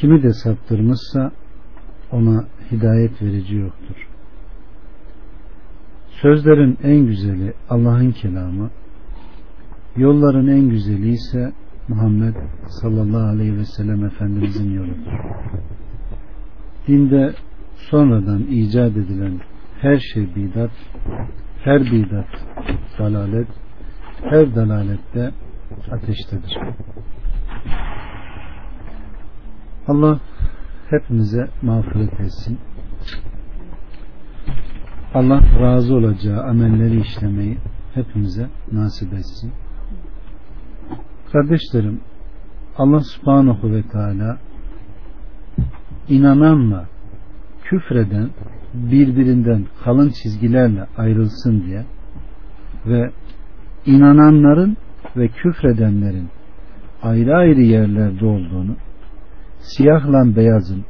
Kimi de saptırmışsa ona hidayet verici yoktur. Sözlerin en güzeli Allah'ın kelamı, yolların en güzeli ise Muhammed sallallahu aleyhi ve sellem Efendimizin yoludur. Dinde sonradan icat edilen her şey bidat, her bidat dalalet, her dalalette ateştedir. Allah hepimize mağfiret etsin. Allah razı olacağı amelleri işlemeyi hepimize nasip etsin. Kardeşlerim, Allah subhanahu ve teala inananla küfreden birbirinden kalın çizgilerle ayrılsın diye ve inananların ve küfredenlerin ayrı ayrı yerlerde olduğunu siyahla beyazın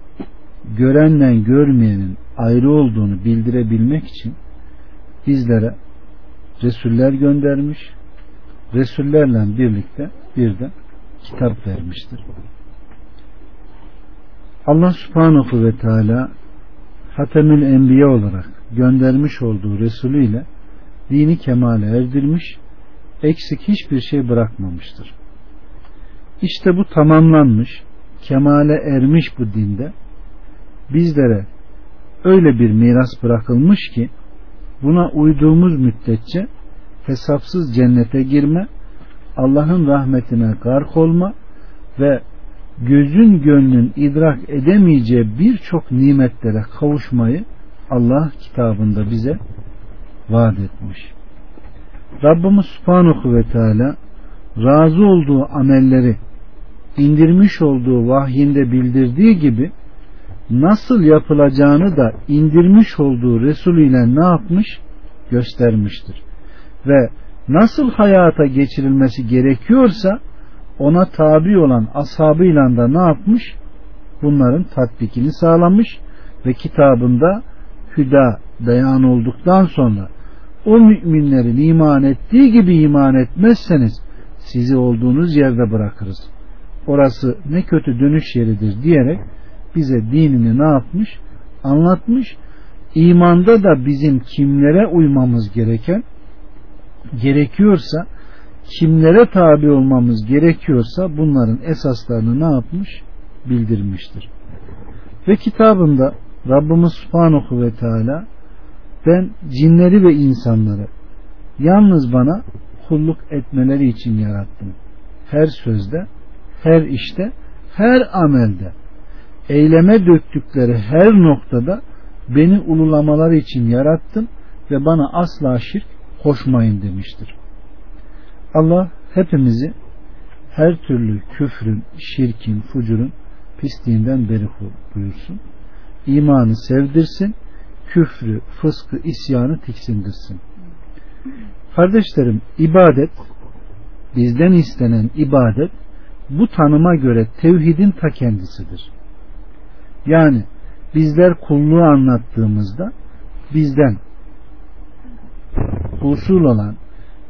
görenle görmeyenin ayrı olduğunu bildirebilmek için bizlere Resuller göndermiş Resullerle birlikte bir de kitap vermiştir. Allah subhanahu ve teala Hatemül Enbiya olarak göndermiş olduğu Resulü ile dini kemale erdirmiş, eksik hiçbir şey bırakmamıştır. İşte bu tamamlanmış, kemale ermiş bu dinde bizlere öyle bir miras bırakılmış ki buna uyduğumuz müddetçe hesapsız cennete girme, Allah'ın rahmetine gark olma ve gözün gönlün idrak edemeyeceği birçok nimetlere kavuşmayı Allah kitabında bize vaat etmiş. Rabbimiz Subhanahu ve Teala razı olduğu amelleri indirmiş olduğu vahyinde bildirdiği gibi nasıl yapılacağını da indirmiş olduğu Resul ile ne yapmış? Göstermiştir. Ve nasıl hayata geçirilmesi gerekiyorsa ona tabi olan ashabıyla da ne yapmış? Bunların tatbikini sağlamış ve kitabında hüda beyan olduktan sonra o müminlerin iman ettiği gibi iman etmezseniz sizi olduğunuz yerde bırakırız. Orası ne kötü dönüş yeridir diyerek bize dinini ne yapmış? Anlatmış. İmanda da bizim kimlere uymamız gereken gerekiyorsa kimlere tabi olmamız gerekiyorsa bunların esaslarını ne yapmış? Bildirmiştir. Ve kitabında Rabbimiz Subhanahu ve Teala ben cinleri ve insanları yalnız bana kulluk etmeleri için yarattım. Her sözde, her işte, her amelde, eyleme döktükleri her noktada beni ululamaları için yarattım ve bana asla şirk koşmayın demiştir. Allah hepimizi her türlü küfrün, şirkin, fucurun pisliğinden beri buyursun. İmanı sevdirsin, küfrü, fıskı, isyanı tiksindirsin. Kardeşlerim, ibadet, bizden istenen ibadet, bu tanıma göre tevhidin ta kendisidir. Yani bizler kulluğu anlattığımızda bizden usul olan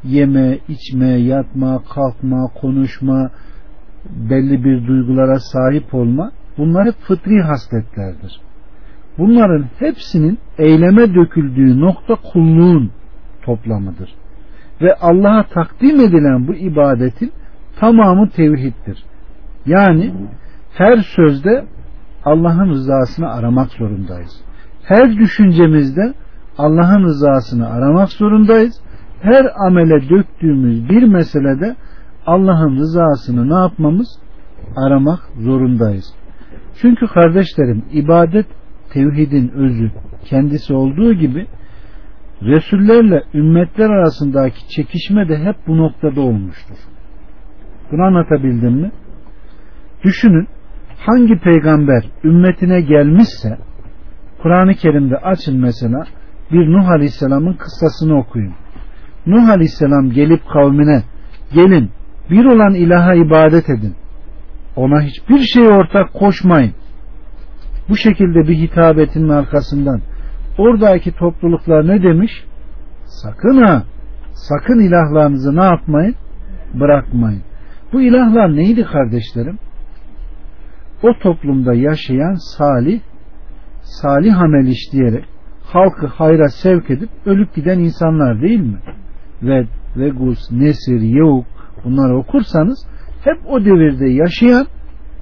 yeme, içme, yatma, kalkma, konuşma, belli bir duygulara sahip olma bunlar hep fıtri hasletlerdir. Bunların hepsinin eyleme döküldüğü nokta kulluğun toplamıdır. Ve Allah'a takdim edilen bu ibadetin tamamı tevhiddir. Yani her sözde Allah'ın rızasını aramak zorundayız. Her düşüncemizde Allah'ın rızasını aramak zorundayız. Her amele döktüğümüz bir meselede Allah'ın rızasını ne yapmamız? Aramak zorundayız. Çünkü kardeşlerim ibadet tevhidin özü kendisi olduğu gibi Resullerle ümmetler arasındaki çekişme de hep bu noktada olmuştur. Bunu anlatabildim mi? Düşünün hangi peygamber ümmetine gelmişse Kur'an-ı Kerim'de açın mesela bir Nuh Aleyhisselam'ın kıssasını okuyun. Nuh Aleyhisselam gelip kavmine gelin bir olan ilaha ibadet edin. Ona hiçbir şey ortak koşmayın. Bu şekilde bir hitabetin arkasından oradaki topluluklar ne demiş? Sakın ha sakın ilahlarınızı ne yapmayın? Bırakmayın. Bu ilahlar neydi kardeşlerim? o toplumda yaşayan salih salih amel işleyerek halkı hayra sevk edip ölüp giden insanlar değil mi? Ve Vegus, Nesir, Yevuk bunları okursanız hep o devirde yaşayan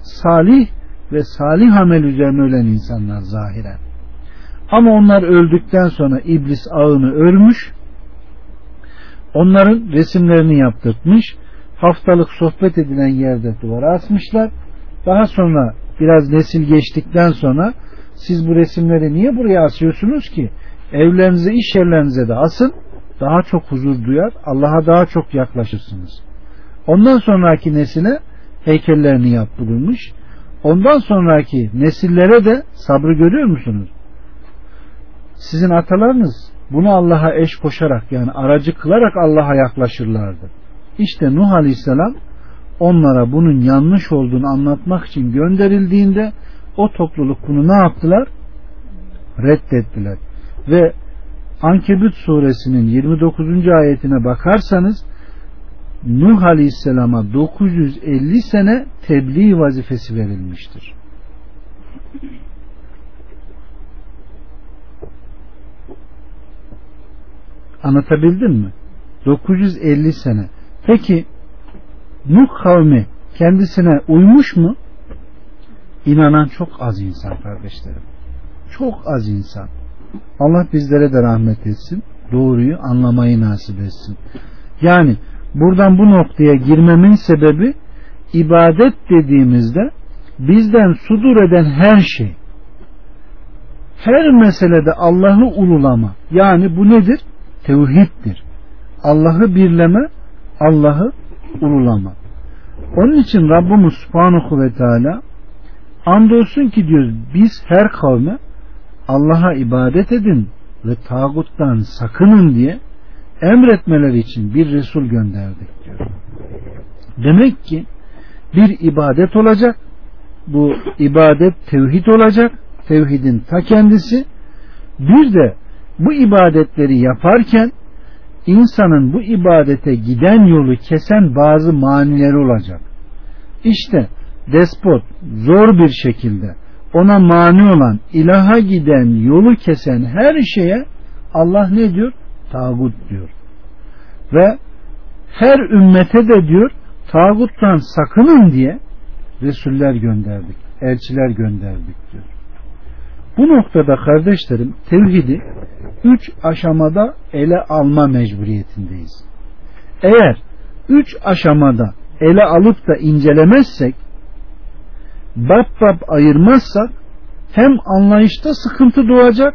salih ve salih amel üzerine ölen insanlar zahiren. Ama onlar öldükten sonra iblis ağını örmüş, onların resimlerini yaptırtmış, haftalık sohbet edilen yerde duvara asmışlar. Daha sonra biraz nesil geçtikten sonra siz bu resimleri niye buraya asıyorsunuz ki? Evlerinize, iş yerlerinize de asın. Daha çok huzur duyar, Allah'a daha çok yaklaşırsınız. Ondan sonraki nesile heykellerini yaptırılmış. Ondan sonraki nesillere de sabrı görüyor musunuz? Sizin atalarınız bunu Allah'a eş koşarak yani aracı kılarak Allah'a yaklaşırlardı. İşte Nuh Aleyhisselam onlara bunun yanlış olduğunu anlatmak için gönderildiğinde o topluluk bunu ne yaptılar? Reddettiler. Ve Ankebut suresinin 29. ayetine bakarsanız Nuh Aleyhisselam'a 950 sene tebliğ vazifesi verilmiştir. Anlatabildim mi? 950 sene. Peki Nuh kavmi kendisine uymuş mu? İnanan çok az insan kardeşlerim. Çok az insan. Allah bizlere de rahmet etsin. Doğruyu anlamayı nasip etsin. Yani buradan bu noktaya girmemin sebebi ibadet dediğimizde bizden sudur eden her şey her meselede Allah'ı ululama yani bu nedir? Tevhiddir. Allah'ı birleme, Allah'ı ululama. Onun için Rabbimiz Subhanahu ve Teala andolsun ki diyor biz her kavme Allah'a ibadet edin ve tağuttan sakının diye emretmeleri için bir Resul gönderdik diyor. Demek ki bir ibadet olacak. Bu ibadet tevhid olacak. Tevhidin ta kendisi. Bir de bu ibadetleri yaparken insanın bu ibadete giden yolu kesen bazı manileri olacak. İşte despot zor bir şekilde ona mani olan ilaha giden yolu kesen her şeye Allah ne diyor? Tağut diyor. Ve her ümmete de diyor tağuttan sakının diye Resuller gönderdik. Elçiler gönderdik diyor. Bu noktada kardeşlerim tevhidi üç aşamada ele alma mecburiyetindeyiz. Eğer üç aşamada ele alıp da incelemezsek bab bab ayırmazsak hem anlayışta sıkıntı doğacak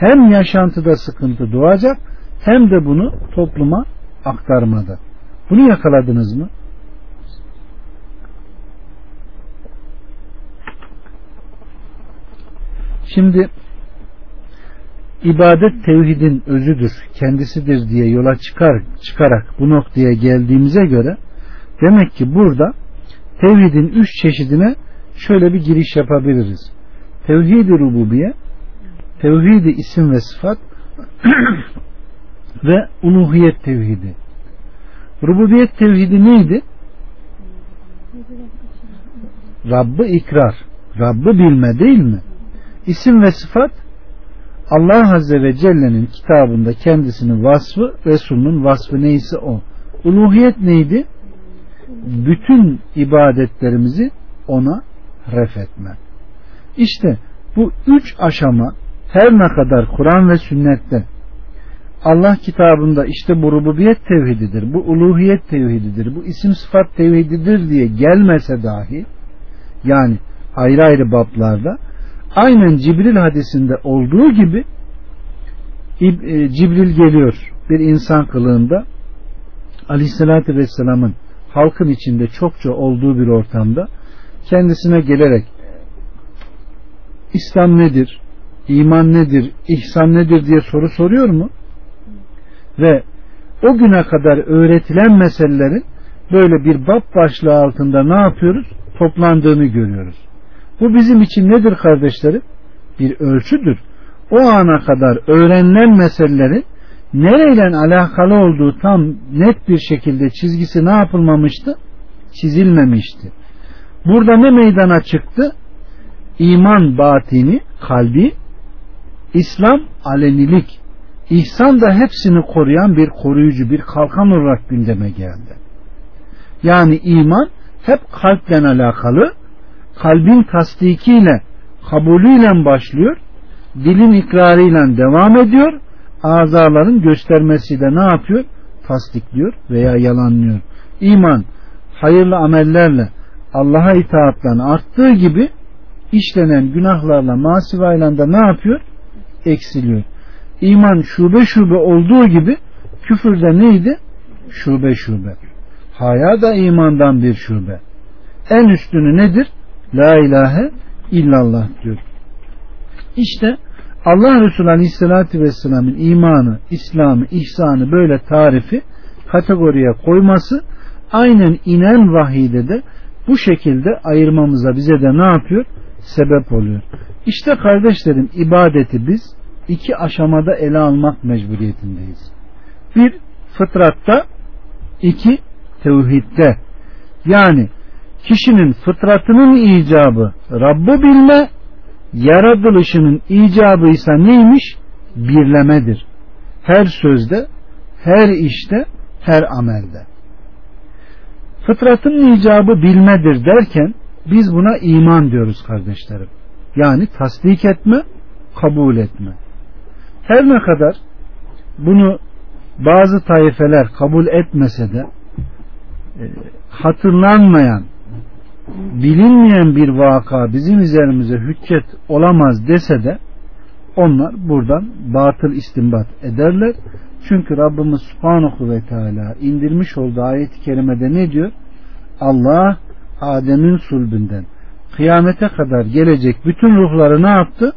hem yaşantıda sıkıntı doğacak hem de bunu topluma aktarmada. Bunu yakaladınız mı? Şimdi ibadet tevhidin özüdür, kendisidir diye yola çıkar, çıkarak bu noktaya geldiğimize göre demek ki burada tevhidin üç çeşidine şöyle bir giriş yapabiliriz. Tevhid-i rububiye, tevhid-i isim ve sıfat ve uluhiyet tevhidi. Rububiyet tevhidi neydi? Rabb'ı ikrar, Rabb'ı bilme değil mi? İsim ve sıfat Allah Azze ve Celle'nin kitabında kendisinin vasfı, Resulünün vasfı neyse o. Uluhiyet neydi? Bütün ibadetlerimizi ona ref etme. İşte bu üç aşama her ne kadar Kur'an ve sünnette Allah kitabında işte bu rububiyet tevhididir, bu uluhiyet tevhididir, bu isim sıfat tevhididir diye gelmese dahi yani ayrı ayrı bablarda aynen Cibril hadisinde olduğu gibi e, Cibril geliyor bir insan kılığında Aleyhisselatü Vesselam'ın halkın içinde çokça olduğu bir ortamda kendisine gelerek İslam nedir? iman nedir? ihsan nedir diye soru soruyor mu? Ve o güne kadar öğretilen meselelerin böyle bir bab başlığı altında ne yapıyoruz? Toplandığını görüyoruz. Bu bizim için nedir kardeşlerim? Bir ölçüdür. O ana kadar öğrenilen meselelerin nereyle alakalı olduğu tam net bir şekilde çizgisi ne yapılmamıştı? Çizilmemişti. Burada ne meydana çıktı? İman batini, kalbi, İslam alenilik, ihsan da hepsini koruyan bir koruyucu, bir kalkan olarak gündeme geldi. Yani iman hep kalple alakalı, kalbin tasdikiyle, kabulüyle başlıyor, dilin ikrarıyla devam ediyor, azaların göstermesiyle ne yapıyor? Tasdikliyor veya yalanlıyor. İman hayırlı amellerle Allah'a itaatla arttığı gibi işlenen günahlarla masivayla da ne yapıyor? Eksiliyor. İman şube şube olduğu gibi küfürde neydi? Şube şube. Haya da imandan bir şube. En üstünü nedir? La ilahe illallah diyor. İşte Allah Resulü Aleyhisselatü Vesselam'ın imanı, İslam'ı, ihsanı böyle tarifi kategoriye koyması aynen inen vahide de bu şekilde ayırmamıza bize de ne yapıyor? Sebep oluyor. İşte kardeşlerim ibadeti biz iki aşamada ele almak mecburiyetindeyiz. Bir fıtratta, iki tevhidde. Yani kişinin fıtratının icabı Rabb'ı bilme, yaratılışının icabı ise neymiş? Birlemedir. Her sözde, her işte, her amelde. Fıtratın icabı bilmedir derken biz buna iman diyoruz kardeşlerim. Yani tasdik etme, kabul etme. Her ne kadar bunu bazı taifeler kabul etmese de e, hatırlanmayan bilinmeyen bir vaka bizim üzerimize hüccet olamaz dese de onlar buradan batıl istinbat ederler. Çünkü Rabbimiz Subhanahu ve Teala indirmiş olduğu ayet-i kerimede ne diyor? Allah Adem'in sulbünden kıyamete kadar gelecek bütün ruhları ne yaptı?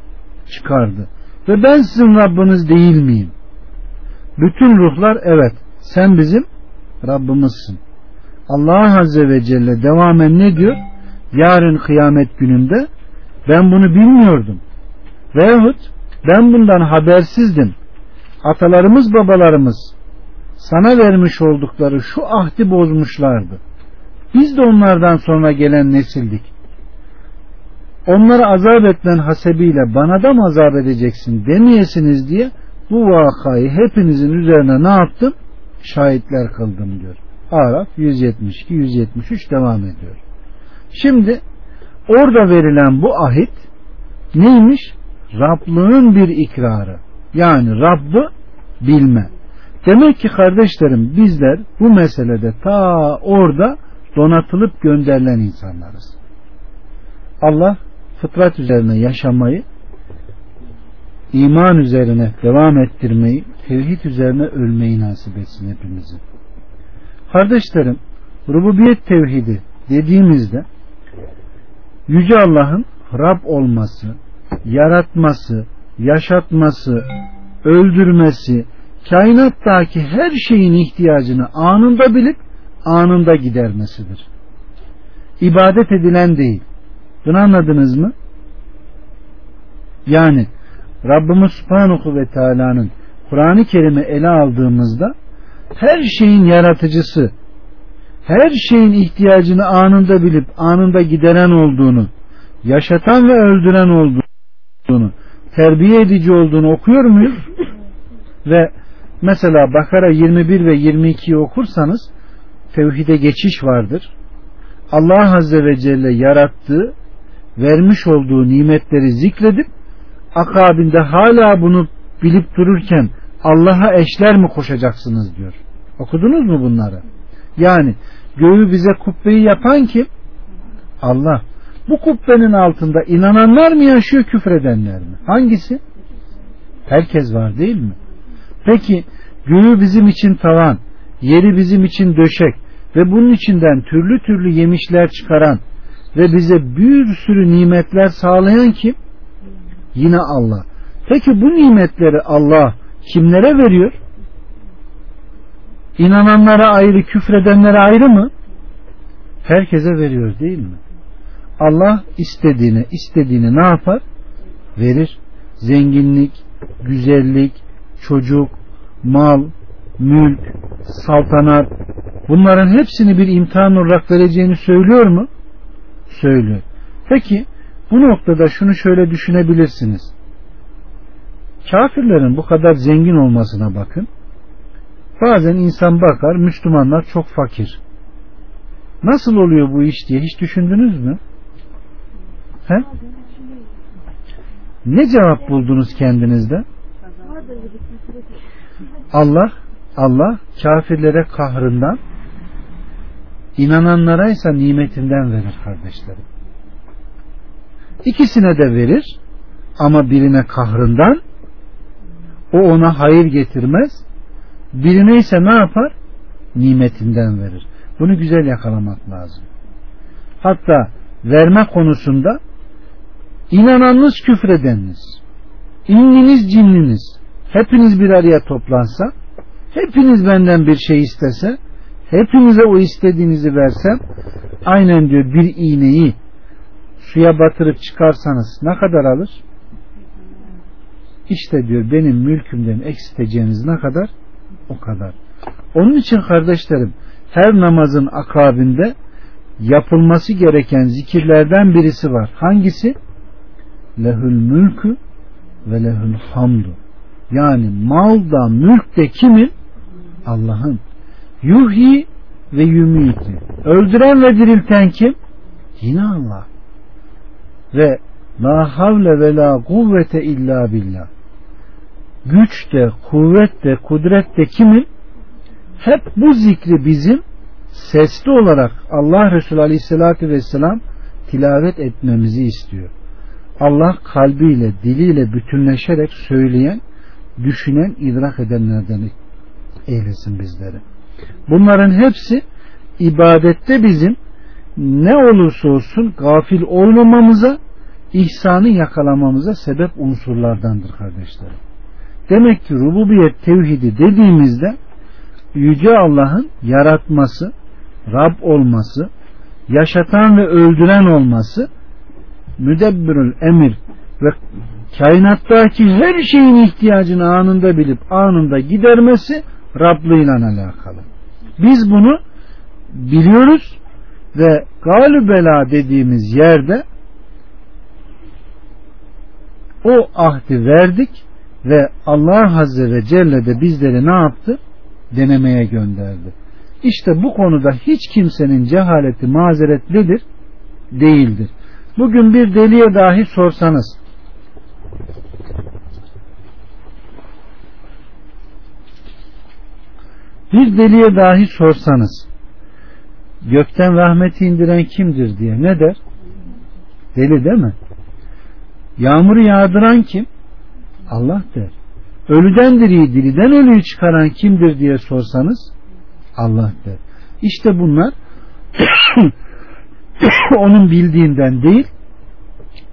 Çıkardı. Ve ben sizin Rabbiniz değil miyim? Bütün ruhlar evet sen bizim Rabbimizsin. Allah Azze ve Celle devamen ne diyor? Yarın kıyamet gününde ben bunu bilmiyordum. Veyahut ben bundan habersizdim. Atalarımız babalarımız sana vermiş oldukları şu ahdi bozmuşlardı. Biz de onlardan sonra gelen nesildik. Onları azap etmen hasebiyle bana da mı azap edeceksin demeyesiniz diye bu vakayı hepinizin üzerine ne yaptım? Şahitler kıldım diyor. Araf 172 173 devam ediyor. Şimdi orada verilen bu ahit neymiş? Rablığın bir ikrarı. Yani Rabb'ı bilme. Demek ki kardeşlerim bizler bu meselede ta orada donatılıp gönderilen insanlarız. Allah fıtrat üzerine yaşamayı, iman üzerine devam ettirmeyi, tevhid üzerine ölmeyi nasip etsin hepimizi. Kardeşlerim, rububiyet tevhidi dediğimizde Yüce Allah'ın Rab olması, yaratması, yaşatması, öldürmesi, kainattaki her şeyin ihtiyacını anında bilip anında gidermesidir. İbadet edilen değil. Bunu anladınız mı? Yani Rabbimiz Subhanahu ve Teala'nın Kur'an-ı Kerim'i ele aldığımızda her şeyin yaratıcısı, her şeyin ihtiyacını anında bilip anında gideren olduğunu, yaşatan ve öldüren olduğunu, terbiye edici olduğunu okuyor muyuz? Ve mesela Bakara 21 ve 22'yi okursanız tevhide geçiş vardır. Allah Azze ve Celle yarattığı, vermiş olduğu nimetleri zikredip akabinde hala bunu bilip dururken Allah'a eşler mi koşacaksınız diyor. Okudunuz mu bunları? Yani göğü bize kubbeyi yapan kim? Allah. Bu kubbenin altında inananlar mı yaşıyor küfredenler mi? Hangisi? Herkes var değil mi? Peki göğü bizim için tavan, yeri bizim için döşek ve bunun içinden türlü türlü yemişler çıkaran ve bize bir sürü nimetler sağlayan kim? Yine Allah. Peki bu nimetleri Allah kimlere veriyor? İnananlara ayrı, küfredenlere ayrı mı? Herkese veriyor değil mi? Allah istediğine, istediğini ne yapar? Verir. Zenginlik, güzellik, çocuk, mal, mülk, saltanat bunların hepsini bir imtihan olarak vereceğini söylüyor mu? söylüyor. Peki bu noktada şunu şöyle düşünebilirsiniz. Kafirlerin bu kadar zengin olmasına bakın. Bazen insan bakar Müslümanlar çok fakir. Nasıl oluyor bu iş diye hiç düşündünüz mü? He? Ne cevap buldunuz kendinizde? Allah Allah kafirlere kahrından inananlara ise nimetinden verir kardeşlerim. İkisine de verir ama birine kahrından o ona hayır getirmez birine ise ne yapar? Nimetinden verir. Bunu güzel yakalamak lazım. Hatta verme konusunda inananınız küfredeniniz, inliniz cinliniz, hepiniz bir araya toplansa, hepiniz benden bir şey istese, hepinize o istediğinizi versem, aynen diyor bir iğneyi suya batırıp çıkarsanız ne kadar alır? İşte diyor benim mülkümden eksiteceğiniz ne kadar? O kadar. Onun için kardeşlerim her namazın akabinde yapılması gereken zikirlerden birisi var. Hangisi? Lehül mülkü ve lehül hamdu. Yani malda, mülk kimin? Allah'ın. Yuhyi ve yumiti. Öldüren ve dirilten kim? Yine Allah. Ve la havle ve la kuvvete illa billah. Güç de, kuvvet de, kudret de kimin? Hep bu zikri bizim sesli olarak Allah Resulü Aleyhisselatü Vesselam tilavet etmemizi istiyor. Allah kalbiyle, diliyle bütünleşerek söyleyen, düşünen, idrak edenlerden eylesin bizleri. Bunların hepsi ibadette bizim ne olursa olsun gafil olmamamıza, ihsanı yakalamamıza sebep unsurlardandır kardeşlerim. Demek ki rububiyet tevhidi dediğimizde Yüce Allah'ın yaratması, Rab olması, yaşatan ve öldüren olması, müdebbirül emir ve kainattaki her şeyin ihtiyacını anında bilip anında gidermesi Rablığıyla alakalı. Biz bunu biliyoruz ve galübela dediğimiz yerde o ahdi verdik ve Allah Azze ve Celle de bizleri ne yaptı? Denemeye gönderdi. İşte bu konuda hiç kimsenin cehaleti mazeretlidir, değildir. Bugün bir deliye dahi sorsanız bir deliye dahi sorsanız gökten rahmeti indiren kimdir diye ne der? Deli değil mi? Yağmuru yağdıran kim? Allah der. Ölüden diriyi, diriden ölüyü çıkaran kimdir diye sorsanız Allah der. İşte bunlar onun bildiğinden değil,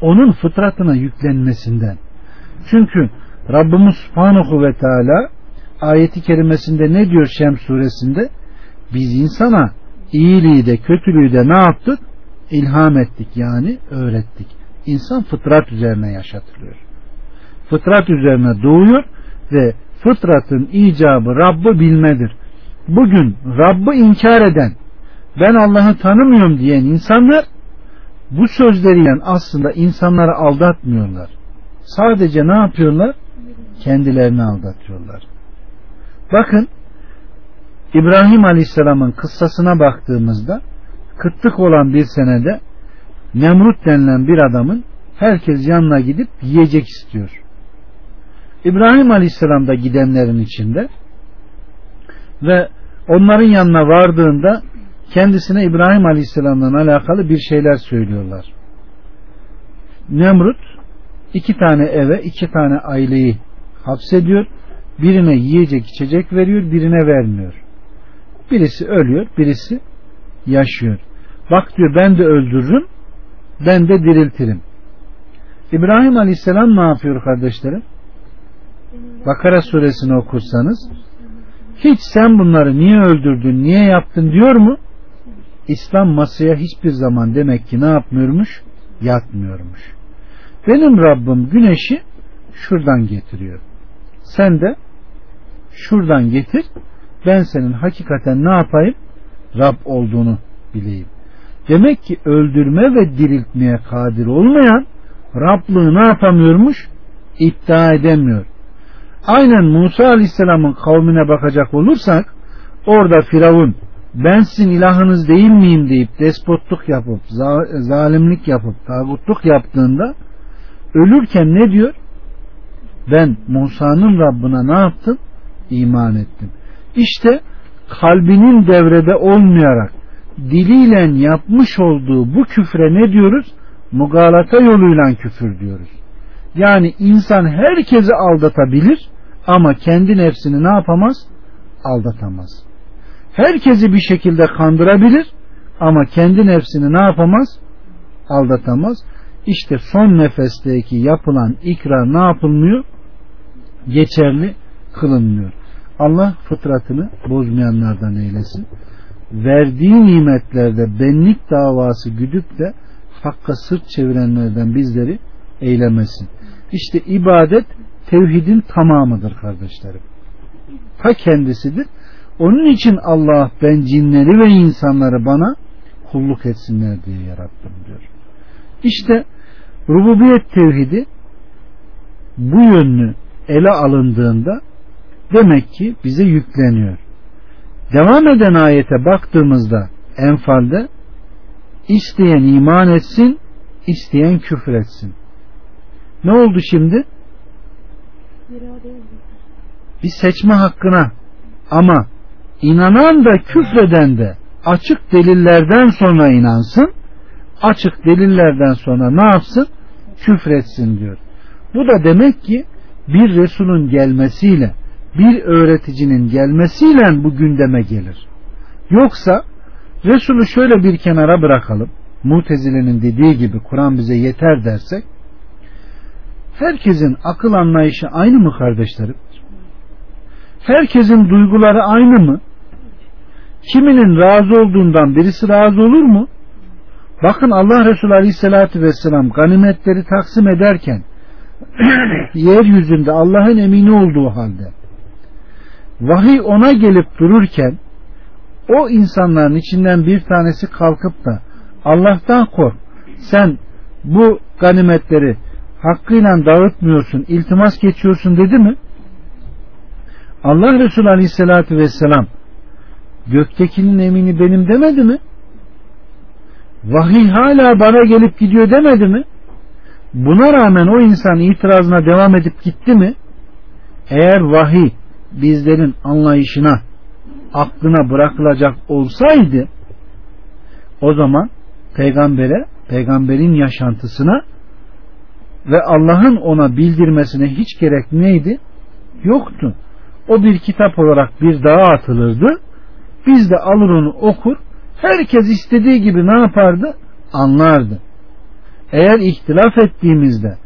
onun fıtratına yüklenmesinden. Çünkü Rabbimiz Subhanahu ve Teala ayeti kerimesinde ne diyor Şems suresinde? Biz insana iyiliği de kötülüğü de ne yaptık? İlham ettik yani öğrettik. İnsan fıtrat üzerine yaşatılıyor. Fıtrat üzerine doğuyor ve fıtratın icabı Rabb'ı bilmedir. Bugün Rabb'ı inkar eden ben Allah'ı tanımıyorum diyen insanlar bu sözleriyle aslında insanları aldatmıyorlar. Sadece ne yapıyorlar? Kendilerini aldatıyorlar. Bakın İbrahim Aleyhisselam'ın kıssasına baktığımızda kıtlık olan bir senede Nemrut denilen bir adamın herkes yanına gidip yiyecek istiyor. İbrahim Aleyhisselam da gidenlerin içinde ve onların yanına vardığında kendisine İbrahim Aleyhisselam'la alakalı bir şeyler söylüyorlar. Nemrut iki tane eve iki tane aileyi hapsediyor. Birine yiyecek içecek veriyor birine vermiyor. Birisi ölüyor birisi yaşıyor. Bak diyor ben de öldürürüm ben de diriltirim. İbrahim Aleyhisselam ne yapıyor kardeşlerim? Bakara suresini okursanız hiç sen bunları niye öldürdün, niye yaptın diyor mu? İslam masaya hiçbir zaman demek ki ne yapmıyormuş? Yatmıyormuş. Benim Rabbim güneşi şuradan getiriyor. Sen de şuradan getir. Ben senin hakikaten ne yapayım? Rab olduğunu bileyim. Demek ki öldürme ve diriltmeye kadir olmayan Rablığı ne yapamıyormuş? İddia edemiyor. Aynen Musa Aleyhisselam'ın kavmine bakacak olursak orada Firavun ben sizin ilahınız değil miyim deyip despotluk yapıp zalimlik yapıp tağutluk yaptığında ölürken ne diyor? Ben Musa'nın Rabbına ne yaptım? İman ettim. İşte kalbinin devrede olmayarak diliyle yapmış olduğu bu küfre ne diyoruz? Mugalata yoluyla küfür diyoruz. Yani insan herkesi aldatabilir ama kendi nefsini ne yapamaz? Aldatamaz. Herkesi bir şekilde kandırabilir ama kendi nefsini ne yapamaz? Aldatamaz. İşte son nefesteki yapılan ikrar ne yapılmıyor? Geçerli kılınmıyor. Allah fıtratını bozmayanlardan eylesin. Verdiği nimetlerde benlik davası güdüp de hakka sırt çevirenlerden bizleri eylemesin. İşte ibadet tevhidin tamamıdır kardeşlerim. Ta kendisidir. Onun için Allah ben cinleri ve insanları bana kulluk etsinler diye yarattım diyor. İşte rububiyet tevhidi bu yönlü ele alındığında demek ki bize yükleniyor. Devam eden ayete baktığımızda Enfal'de isteyen iman etsin, isteyen küfür etsin. Ne oldu şimdi? Bir seçme hakkına ama inanan da küfreden de açık delillerden sonra inansın, açık delillerden sonra ne yapsın? Küfretsin diyor. Bu da demek ki bir Resul'ün gelmesiyle bir öğreticinin gelmesiyle bu gündeme gelir. Yoksa Resulü şöyle bir kenara bırakalım. Mutezile'nin dediği gibi Kur'an bize yeter dersek herkesin akıl anlayışı aynı mı kardeşlerim? Herkesin duyguları aynı mı? Kiminin razı olduğundan birisi razı olur mu? Bakın Allah Resulü Aleyhisselatü Vesselam ganimetleri taksim ederken yeryüzünde Allah'ın emini olduğu halde vahiy ona gelip dururken o insanların içinden bir tanesi kalkıp da Allah'tan kork sen bu ganimetleri hakkıyla dağıtmıyorsun iltimas geçiyorsun dedi mi? Allah Resulü Aleyhisselatü Vesselam göktekinin emini benim demedi mi? Vahiy hala bana gelip gidiyor demedi mi? Buna rağmen o insan itirazına devam edip gitti mi? Eğer vahiy bizlerin anlayışına aklına bırakılacak olsaydı o zaman peygambere peygamberin yaşantısına ve Allah'ın ona bildirmesine hiç gerek neydi? Yoktu. O bir kitap olarak bir dağa atılırdı. Biz de alır onu okur. Herkes istediği gibi ne yapardı? Anlardı. Eğer ihtilaf ettiğimizde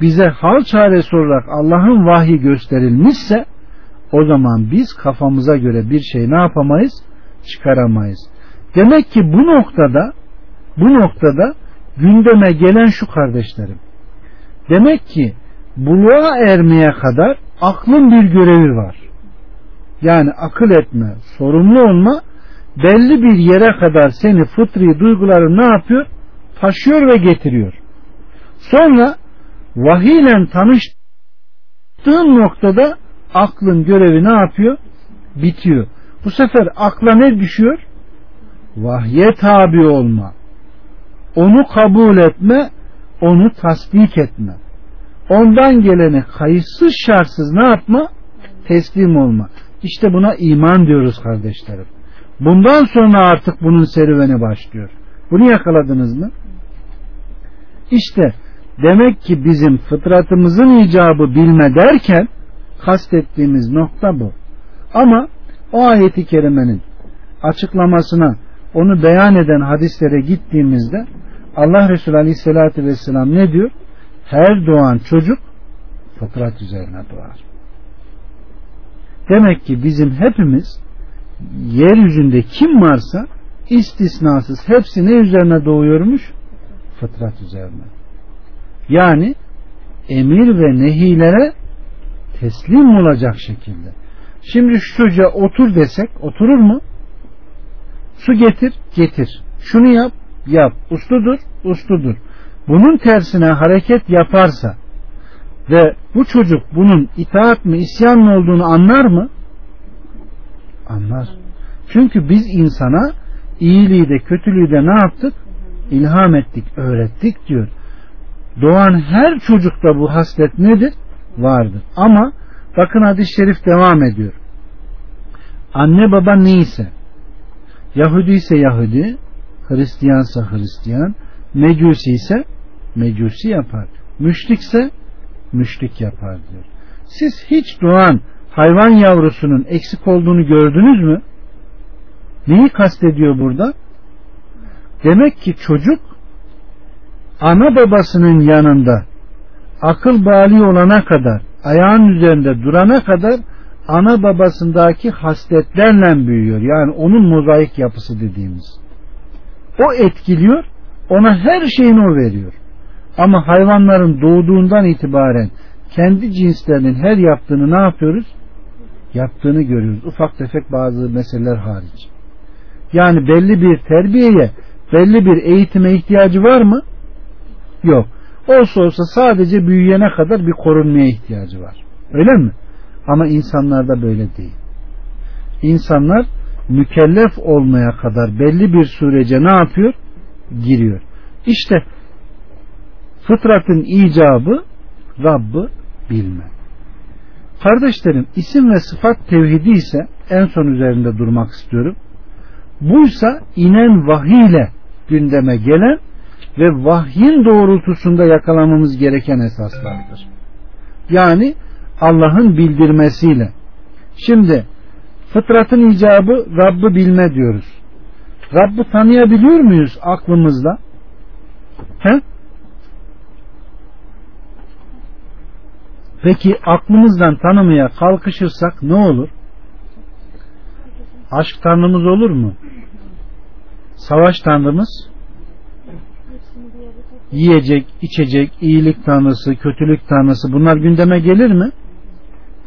bize hal çaresi olarak Allah'ın vahyi gösterilmişse o zaman biz kafamıza göre bir şey ne yapamayız? Çıkaramayız. Demek ki bu noktada bu noktada gündeme gelen şu kardeşlerim. Demek ki buluğa ermeye kadar aklın bir görevi var. Yani akıl etme, sorumlu olma belli bir yere kadar seni fıtri duyguları ne yapıyor? Taşıyor ve getiriyor. Sonra vahiyle tanıştığın noktada aklın görevi ne yapıyor? Bitiyor. Bu sefer akla ne düşüyor? Vahye tabi olma. Onu kabul etme, onu tasdik etme. Ondan geleni kayıtsız şartsız ne yapma? Teslim olma. İşte buna iman diyoruz kardeşlerim. Bundan sonra artık bunun serüveni başlıyor. Bunu yakaladınız mı? İşte demek ki bizim fıtratımızın icabı bilme derken kastettiğimiz nokta bu. Ama o ayeti kerimenin açıklamasına onu beyan eden hadislere gittiğimizde Allah Resulü Aleyhisselatü Vesselam ne diyor? Her doğan çocuk fıtrat üzerine doğar. Demek ki bizim hepimiz yeryüzünde kim varsa istisnasız hepsi ne üzerine doğuyormuş? Fıtrat üzerine. Yani emir ve nehilere teslim olacak şekilde. Şimdi şu çocuğa otur desek oturur mu? Su getir, getir. Şunu yap, yap. Usludur, usludur. Bunun tersine hareket yaparsa ve bu çocuk bunun itaat mı isyan mı olduğunu anlar mı? Anlar. Çünkü biz insana iyiliği de kötülüğü de ne yaptık? İlham ettik, öğrettik diyor. Doğan her çocukta bu haslet nedir? Vardır. Ama bakın hadis-i şerif devam ediyor. Anne baba neyse Yahudi ise Yahudi Hristiyansa Hristiyan Mecusi ise Mecusi yapar. Müşrikse müşrik yapar diyor. Siz hiç doğan hayvan yavrusunun eksik olduğunu gördünüz mü? Neyi kastediyor burada? Demek ki çocuk ana babasının yanında akıl bali olana kadar ayağın üzerinde durana kadar ana babasındaki hasletlerle büyüyor. Yani onun mozaik yapısı dediğimiz. O etkiliyor, ona her şeyini o veriyor. Ama hayvanların doğduğundan itibaren kendi cinslerinin her yaptığını ne yapıyoruz? Yaptığını görüyoruz. Ufak tefek bazı meseleler hariç. Yani belli bir terbiyeye, belli bir eğitime ihtiyacı var mı? Yok. Olsa olsa sadece büyüyene kadar bir korunmaya ihtiyacı var. Öyle mi? Ama insanlarda böyle değil. İnsanlar mükellef olmaya kadar belli bir sürece ne yapıyor? Giriyor. İşte fıtratın icabı Rabb'ı bilme. Kardeşlerim isim ve sıfat tevhidi ise en son üzerinde durmak istiyorum. Buysa inen vahiy ile gündeme gelen ve vahyin doğrultusunda yakalamamız gereken esaslardır. Yani Allah'ın bildirmesiyle. Şimdi fıtratın icabı Rabb'ı bilme diyoruz. Rabb'ı tanıyabiliyor muyuz aklımızla? He? Peki aklımızdan tanımaya kalkışırsak ne olur? Aşk tanrımız olur mu? Savaş tanrımız? Yiyecek, içecek, iyilik tanrısı, kötülük tanrısı bunlar gündeme gelir mi?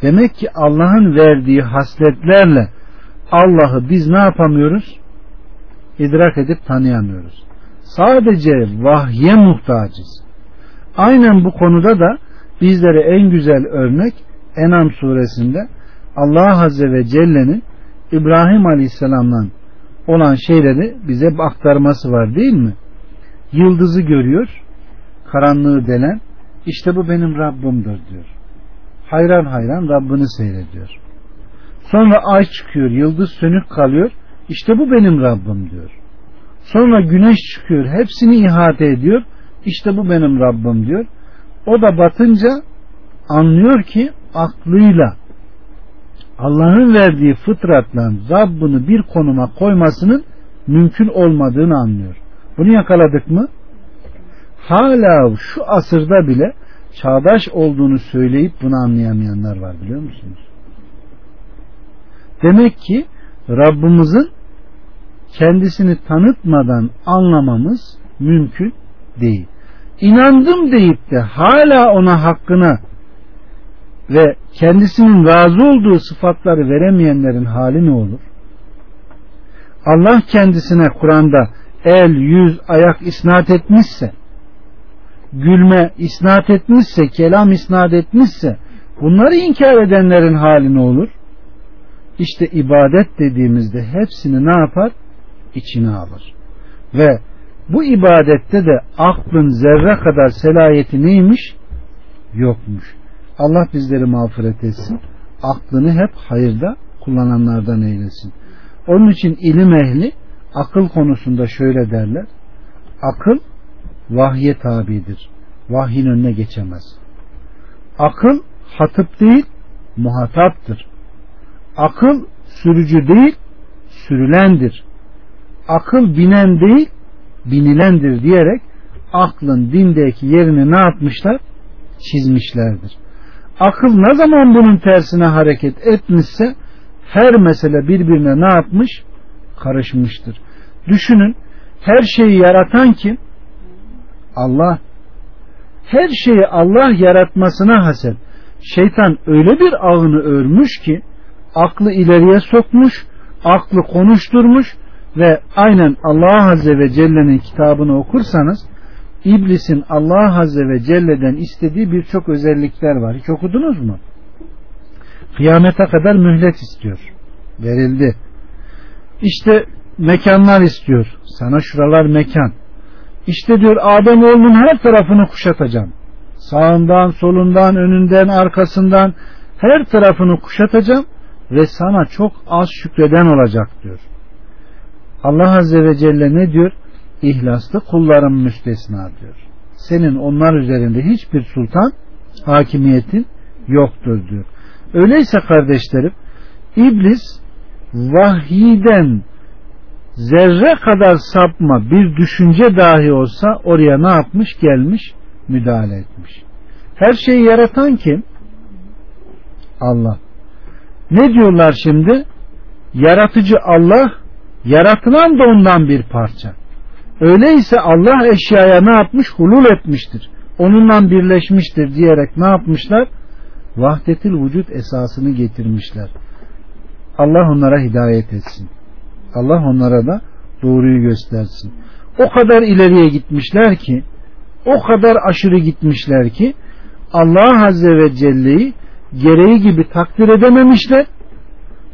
Demek ki Allah'ın verdiği hasletlerle Allah'ı biz ne yapamıyoruz? İdrak edip tanıyamıyoruz. Sadece vahye muhtacız. Aynen bu konuda da bizlere en güzel örnek Enam suresinde Allah Azze ve Celle'nin İbrahim Aleyhisselam'dan olan şeyleri bize aktarması var değil mi? Yıldızı görüyor, karanlığı delen, işte bu benim Rabbimdir diyor. Hayran hayran Rabbini seyrediyor. Sonra ay çıkıyor, yıldız sönük kalıyor, işte bu benim Rabbim diyor. Sonra güneş çıkıyor, hepsini ihate ediyor, işte bu benim Rabbim diyor. O da batınca anlıyor ki aklıyla Allah'ın verdiği fıtratla Rabbini bir konuma koymasının mümkün olmadığını anlıyor. Bunu yakaladık mı? Hala şu asırda bile çağdaş olduğunu söyleyip bunu anlayamayanlar var biliyor musunuz? Demek ki Rabbimizin kendisini tanıtmadan anlamamız mümkün değil. İnandım deyip de hala ona hakkına ve kendisinin razı olduğu sıfatları veremeyenlerin hali ne olur? Allah kendisine Kur'an'da el, yüz, ayak isnat etmişse, gülme isnat etmişse, kelam isnat etmişse, bunları inkar edenlerin hali ne olur? İşte ibadet dediğimizde hepsini ne yapar? İçine alır. Ve bu ibadette de aklın zerre kadar selayeti neymiş? Yokmuş. Allah bizleri mağfiret etsin. Aklını hep hayırda kullananlardan eylesin. Onun için ilim ehli akıl konusunda şöyle derler. Akıl vahye tabidir. Vahyin önüne geçemez. Akıl hatıp değil muhataptır. Akıl sürücü değil sürülendir. Akıl binen değil binilendir diyerek aklın dindeki yerini ne yapmışlar? Çizmişlerdir. Akıl ne zaman bunun tersine hareket etmişse her mesele birbirine ne yapmış? Karışmıştır. Düşünün her şeyi yaratan kim? Allah. Her şeyi Allah yaratmasına hasep şeytan öyle bir ağını örmüş ki aklı ileriye sokmuş, aklı konuşturmuş, ve aynen Allah Azze ve Celle'nin kitabını okursanız İblisin Allah Azze ve Celle'den istediği birçok özellikler var. Hiç okudunuz mu? Kıyamete kadar mühlet istiyor. Verildi. İşte mekanlar istiyor. Sana şuralar mekan. İşte diyor Adem oğlunun her tarafını kuşatacağım. Sağından, solundan, önünden, arkasından her tarafını kuşatacağım ve sana çok az şükreden olacak diyor. Allah Azze ve Celle ne diyor? İhlaslı kullarım müstesna diyor. Senin onlar üzerinde hiçbir sultan hakimiyetin yoktur diyor. Öyleyse kardeşlerim iblis vahiyden zerre kadar sapma bir düşünce dahi olsa oraya ne yapmış gelmiş müdahale etmiş. Her şeyi yaratan kim? Allah. Ne diyorlar şimdi? Yaratıcı Allah, yaratılan da ondan bir parça. Öyleyse Allah eşyaya ne yapmış? Hulul etmiştir. Onunla birleşmiştir diyerek ne yapmışlar? Vahdetil vücut esasını getirmişler. Allah onlara hidayet etsin. Allah onlara da doğruyu göstersin. O kadar ileriye gitmişler ki o kadar aşırı gitmişler ki Allah Azze ve Celle'yi gereği gibi takdir edememişler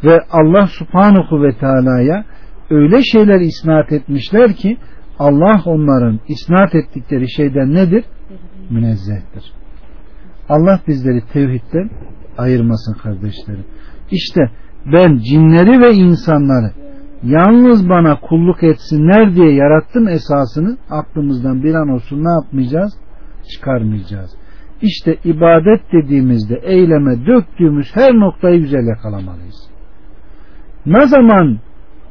ve Allah Subhanahu ve Teala'ya öyle şeyler isnat etmişler ki Allah onların isnat ettikleri şeyden nedir? Münezzehtir. Allah bizleri tevhidden ayırmasın kardeşlerim. İşte ben cinleri ve insanları yalnız bana kulluk etsinler diye yarattım esasını aklımızdan bir an olsun ne yapmayacağız? Çıkarmayacağız. İşte ibadet dediğimizde eyleme döktüğümüz her noktayı güzel yakalamalıyız. Ne zaman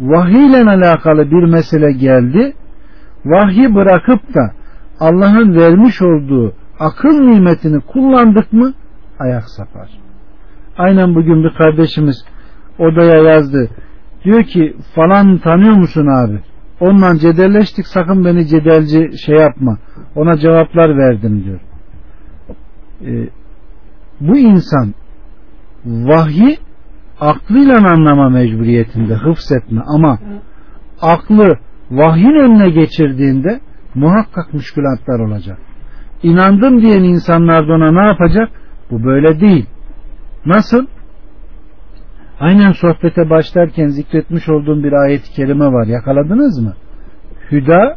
vahiy ile alakalı bir mesele geldi, vahyi bırakıp da Allah'ın vermiş olduğu akıl nimetini kullandık mı ayak sapar. Aynen bugün bir kardeşimiz odaya yazdı. Diyor ki falan tanıyor musun abi? Ondan cedelleştik sakın beni cedelci şey yapma. Ona cevaplar verdim diyor. Ee, bu insan vahyi aklıyla anlama mecburiyetinde hıfzetme ama aklı vahyin önüne geçirdiğinde muhakkak müşkülatlar olacak. İnandım diyen insanlar da ona ne yapacak? Bu böyle değil. Nasıl? Aynen sohbete başlarken zikretmiş olduğum bir ayet-i kerime var. Yakaladınız mı? Hüda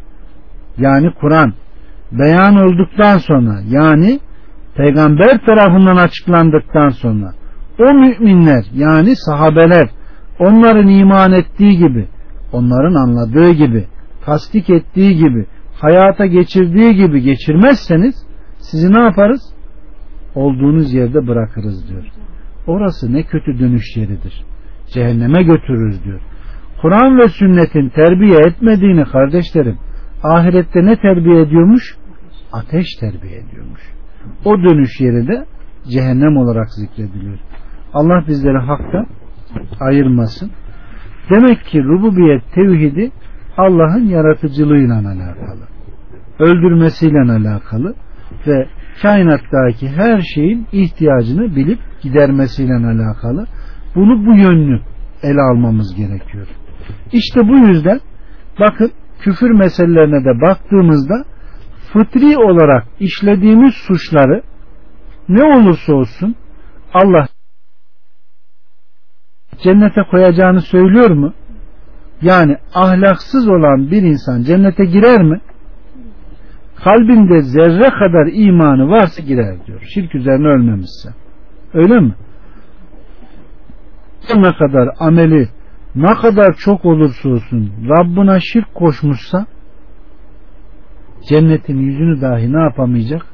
yani Kur'an beyan olduktan sonra yani peygamber tarafından açıklandıktan sonra o müminler yani sahabeler onların iman ettiği gibi onların anladığı gibi tasdik ettiği gibi hayata geçirdiği gibi geçirmezseniz sizi ne yaparız? Olduğunuz yerde bırakırız diyor. Orası ne kötü dönüş yeridir. Cehenneme götürürüz diyor. Kur'an ve sünnetin terbiye etmediğini kardeşlerim ahirette ne terbiye ediyormuş? Ateş terbiye ediyormuş. O dönüş yeri de cehennem olarak zikrediliyor. Allah bizleri hakta ayırmasın. Demek ki rububiyet tevhidi Allah'ın yaratıcılığıyla alakalı. Öldürmesiyle alakalı ve kainattaki her şeyin ihtiyacını bilip gidermesiyle alakalı. Bunu bu yönlü ele almamız gerekiyor. İşte bu yüzden bakın küfür meselelerine de baktığımızda fıtri olarak işlediğimiz suçları ne olursa olsun Allah cennete koyacağını söylüyor mu? Yani ahlaksız olan bir insan cennete girer mi? Kalbinde zerre kadar imanı varsa girer diyor. Şirk üzerine ölmemişse. Öyle mi? Ne kadar ameli ne kadar çok olursa olsun Rabbına şirk koşmuşsa cennetin yüzünü dahi ne yapamayacak?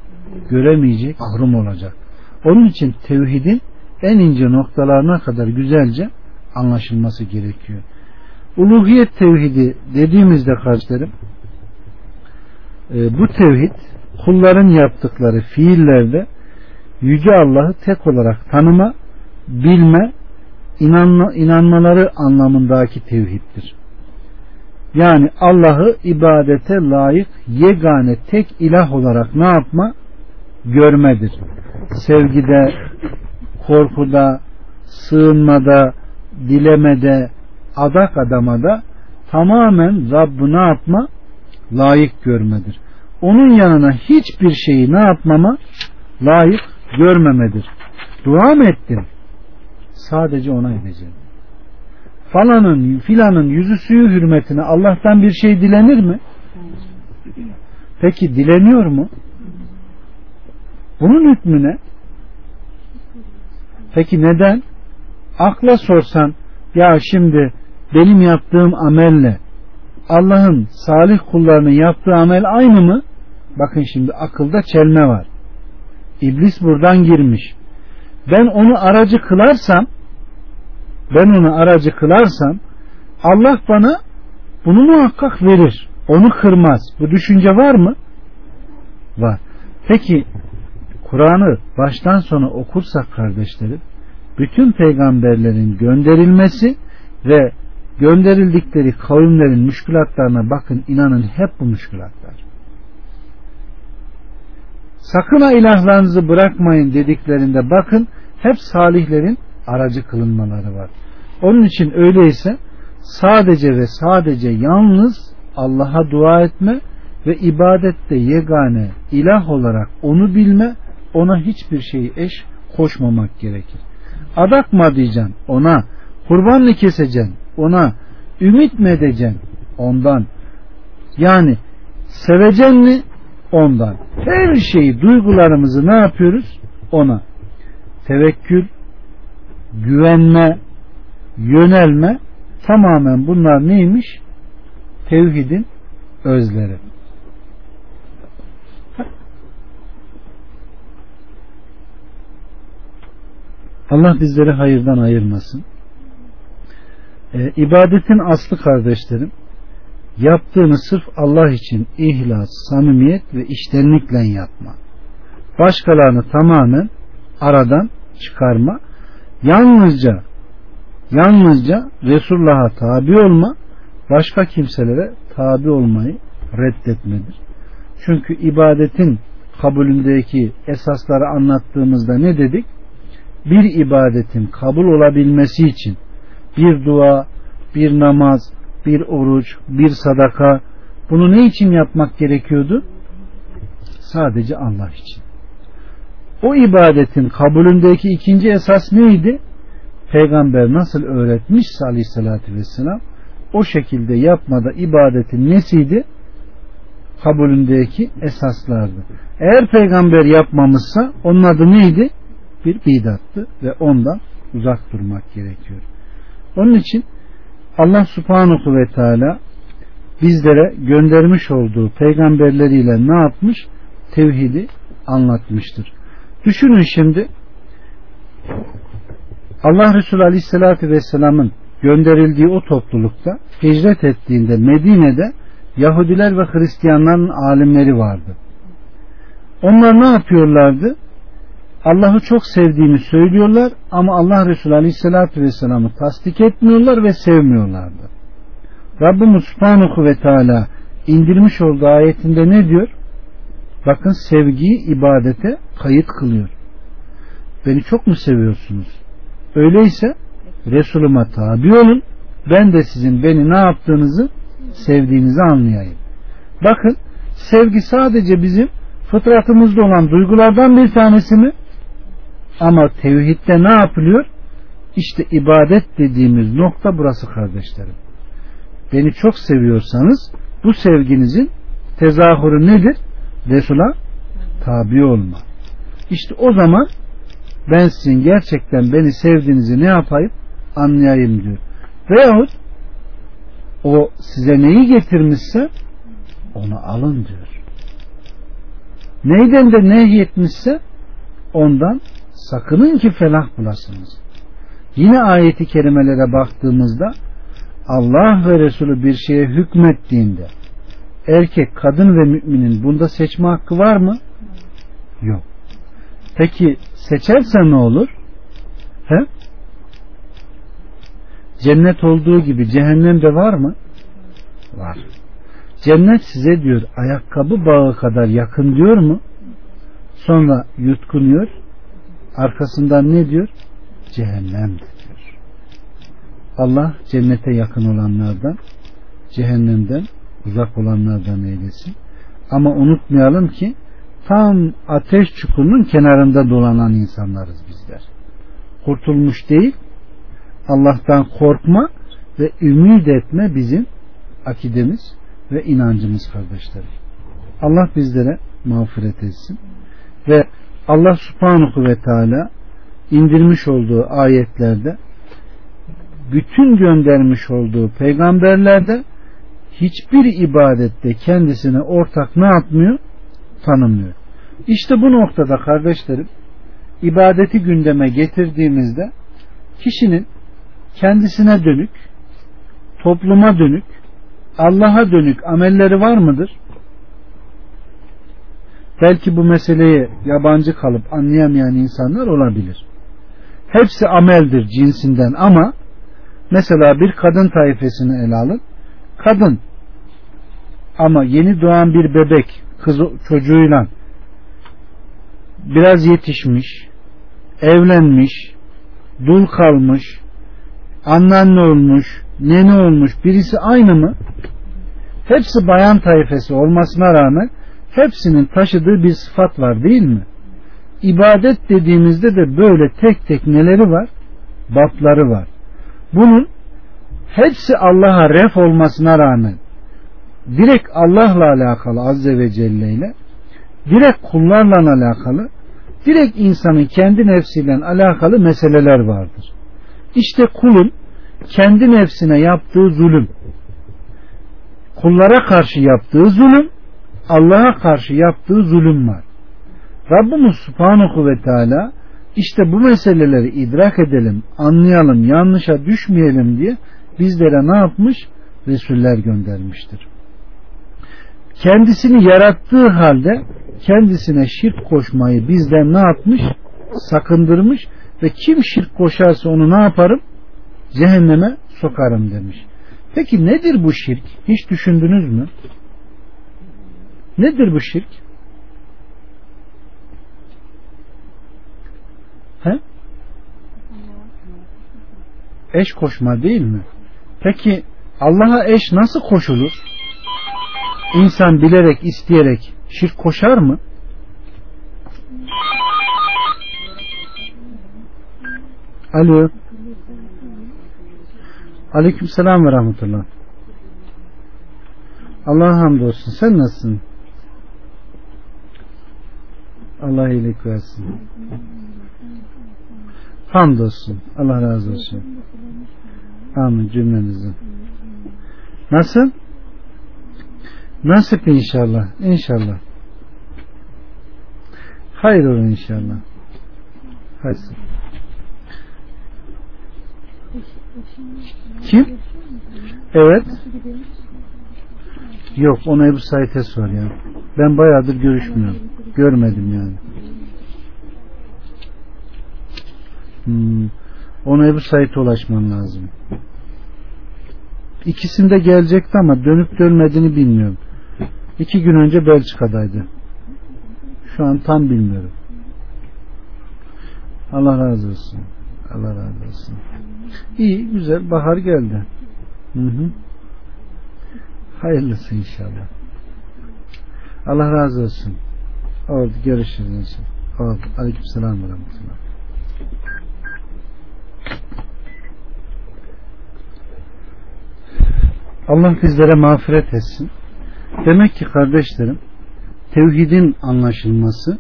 Göremeyecek, mahrum olacak. Onun için tevhidin en ince noktalarına kadar güzelce anlaşılması gerekiyor. Uluhiyet tevhidi dediğimizde kardeşlerim e, bu tevhid kulların yaptıkları fiillerde Yüce Allah'ı tek olarak tanıma, bilme, inanma, inanmaları anlamındaki tevhiddir. Yani Allah'ı ibadete layık yegane tek ilah olarak ne yapma? Görmedir. Sevgide, korkuda, sığınmada, dilemede, adak adamada tamamen Rabb'ı ne yapma? Layık görmedir. Onun yanına hiçbir şeyi ne yapmama? Layık görmemedir. Dua mı ettin? Sadece ona edeceğim. Falanın filanın yüzü suyu hürmetine Allah'tan bir şey dilenir mi? Peki dileniyor mu? Bunun hükmü ne? Peki neden? Akla sorsan ya şimdi benim yaptığım amelle Allah'ın salih kullarının yaptığı amel aynı mı? Bakın şimdi akılda çelme var. İblis buradan girmiş. Ben onu aracı kılarsam ben onu aracı kılarsam Allah bana bunu muhakkak verir. Onu kırmaz. Bu düşünce var mı? Var. Peki Kur'an'ı baştan sona okursak kardeşlerim bütün peygamberlerin gönderilmesi ve gönderildikleri kavimlerin müşkülatlarına bakın inanın hep bu müşkülatlar. Sakın ha ilahlarınızı bırakmayın dediklerinde bakın hep salihlerin aracı kılınmaları var. Onun için öyleyse sadece ve sadece yalnız Allah'a dua etme ve ibadette yegane ilah olarak onu bilme, ona hiçbir şeyi eş koşmamak gerekir. Adak mı diyeceksin ona, kurban mı keseceksin ona, ümit mi edeceksin ondan. Yani seveceksin mi ondan. Her şeyi duygularımızı ne yapıyoruz? Ona. Tevekkül, güvenme, yönelme tamamen bunlar neymiş? Tevhidin özleri. Allah bizleri hayırdan ayırmasın. Ee, ibadetin aslı kardeşlerim yaptığını sırf Allah için ihlas, samimiyet ve iştenlikle yapma. Başkalarını tamamen aradan çıkarma. Yalnızca yalnızca Resulullah'a tabi olma, başka kimselere tabi olmayı reddetmedir. Çünkü ibadetin kabulündeki esasları anlattığımızda ne dedik? Bir ibadetin kabul olabilmesi için bir dua, bir namaz, bir oruç, bir sadaka bunu ne için yapmak gerekiyordu? Sadece Allah için. O ibadetin kabulündeki ikinci esas neydi? Peygamber nasıl öğretmişse aleyhissalatü vesselam o şekilde yapmada ibadetin nesiydi? Kabulündeki esaslardı. Eğer peygamber yapmamışsa onun adı neydi? Bir bidattı ve ondan uzak durmak gerekiyor. Onun için Allah subhanahu ve teala bizlere göndermiş olduğu peygamberleriyle ne yapmış? Tevhidi anlatmıştır. Düşünün şimdi Allah Resulü Aleyhisselatü Vesselam'ın gönderildiği o toplulukta hicret ettiğinde Medine'de Yahudiler ve Hristiyanların alimleri vardı. Onlar ne yapıyorlardı? Allah'ı çok sevdiğini söylüyorlar ama Allah Resulü Aleyhisselatü Vesselam'ı tasdik etmiyorlar ve sevmiyorlardı. Rabbimiz Subhanahu ve Teala indirmiş olduğu ayetinde ne diyor? Bakın sevgiyi ibadete kayıt kılıyor. Beni çok mu seviyorsunuz? Öyleyse Resulüme tabi olun. Ben de sizin beni ne yaptığınızı sevdiğinizi anlayayım. Bakın sevgi sadece bizim fıtratımızda olan duygulardan bir tanesi mi? Ama tevhidde ne yapılıyor? İşte ibadet dediğimiz nokta burası kardeşlerim. Beni çok seviyorsanız bu sevginizin tezahürü nedir? Resul'a tabi olma. İşte o zaman ben sizin gerçekten beni sevdiğinizi ne yapayım? Anlayayım diyor. Veyahut o size neyi getirmişse onu alın diyor. Neyden de nehyetmişse ondan sakının ki felah bulasınız. Yine ayeti kerimelere baktığımızda Allah ve Resulü bir şeye hükmettiğinde erkek, kadın ve müminin bunda seçme hakkı var mı? Yok. Peki seçerse ne olur? He? Cennet olduğu gibi cehennem de var mı? Var. Cennet size diyor ayakkabı bağı kadar yakın diyor mu? Sonra yutkunuyor. Arkasından ne diyor? Cehennem diyor. Allah cennete yakın olanlardan, cehennemden uzak olanlardan eylesin. Ama unutmayalım ki tam ateş çukurunun kenarında dolanan insanlarız bizler. Kurtulmuş değil, Allah'tan korkma ve ümit etme bizim akidemiz ve inancımız kardeşlerim. Allah bizlere mağfiret etsin ve Allah subhanahu ve teala indirmiş olduğu ayetlerde bütün göndermiş olduğu peygamberlerde hiçbir ibadette kendisine ortak ne yapmıyor? Tanımıyor. İşte bu noktada kardeşlerim ibadeti gündeme getirdiğimizde kişinin kendisine dönük, topluma dönük, Allah'a dönük amelleri var mıdır? Belki bu meseleyi yabancı kalıp anlayamayan insanlar olabilir. Hepsi ameldir cinsinden ama mesela bir kadın tayfesini ele alın. Kadın ama yeni doğan bir bebek kız çocuğuyla biraz yetişmiş, evlenmiş, dul kalmış, anneanne olmuş, nene olmuş birisi aynı mı? Hepsi bayan tayfesi olmasına rağmen hepsinin taşıdığı bir sıfat var değil mi? İbadet dediğimizde de böyle tek tek neleri var? Bapları var. Bunun hepsi Allah'a ref olmasına rağmen direkt Allah'la alakalı Azze ve Celle ile direkt kullarla alakalı direkt insanın kendi nefsiyle alakalı meseleler vardır. İşte kulun kendi nefsine yaptığı zulüm kullara karşı yaptığı zulüm Allah'a karşı yaptığı zulüm var. Rabbimiz Subhanahu ve Teala işte bu meseleleri idrak edelim, anlayalım, yanlışa düşmeyelim diye bizlere ne yapmış? Resuller göndermiştir. Kendisini yarattığı halde kendisine şirk koşmayı bizden ne yapmış? Sakındırmış ve kim şirk koşarsa onu ne yaparım? Cehenneme sokarım demiş. Peki nedir bu şirk? Hiç düşündünüz mü? Nedir bu şirk? He? Eş koşma değil mi? Peki Allah'a eş nasıl koşulur? İnsan bilerek, isteyerek şirk koşar mı? Alo. Aleyküm selam ve rahmetullah. Allah'a hamdolsun. Sen nasılsın? Allah iyilik versin. Hamdolsun. Allah razı olsun. Amin cümlenizden. Nasıl? Nasip inşallah. İnşallah. Hayır olur inşallah. Hayır. Kim? Evet. Yok ona Ebu Said'e sor ya. Ben bayağıdır görüşmüyorum. Görmedim yani. Hmm. Ona Ebu Said'e ulaşman lazım. İkisinde gelecekti ama dönüp dönmediğini bilmiyorum. İki gün önce Belçika'daydı. Şu an tam bilmiyorum. Allah razı olsun. Allah razı olsun. İyi, güzel. Bahar geldi. Hı hı. Hayırlısı inşallah. Allah razı olsun. Oldu. Görüşürüz. Oldu. Aleyküm selam ve rahmetullah. Allah bizlere mağfiret etsin. Demek ki kardeşlerim tevhidin anlaşılması,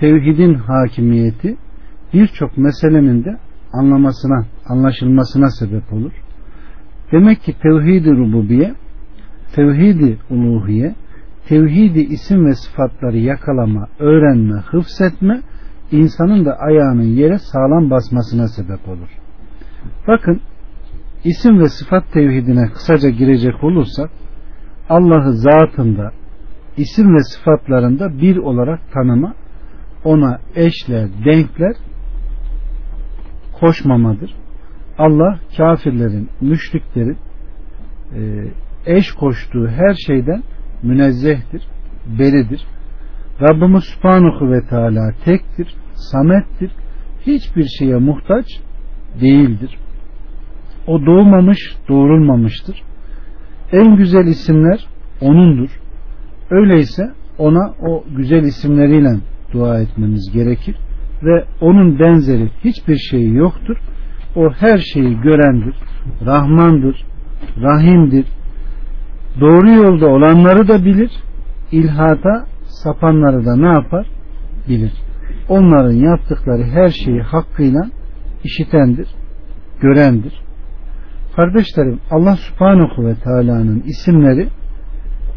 tevhidin hakimiyeti birçok meselenin de anlamasına, anlaşılmasına sebep olur. Demek ki tevhid-i rububiye, tevhid-i uluhiye, tevhidi isim ve sıfatları yakalama, öğrenme, hıfzetme insanın da ayağının yere sağlam basmasına sebep olur. Bakın isim ve sıfat tevhidine kısaca girecek olursak Allah'ı zatında isim ve sıfatlarında bir olarak tanıma ona eşler, denkler koşmamadır. Allah kafirlerin, müşriklerin e, eş koştuğu her şeyden münezzehtir, beridir. Rabbimiz Subhanahu ve Teala tektir, samettir, hiçbir şeye muhtaç değildir. O doğmamış, doğrulmamıştır. En güzel isimler O'nundur. Öyleyse O'na o güzel isimleriyle dua etmemiz gerekir ve O'nun benzeri hiçbir şeyi yoktur. O her şeyi görendir, Rahmandır, Rahimdir, doğru yolda olanları da bilir, ilhata sapanları da ne yapar? Bilir. Onların yaptıkları her şeyi hakkıyla işitendir, görendir. Kardeşlerim Allah subhanahu ve teala'nın isimleri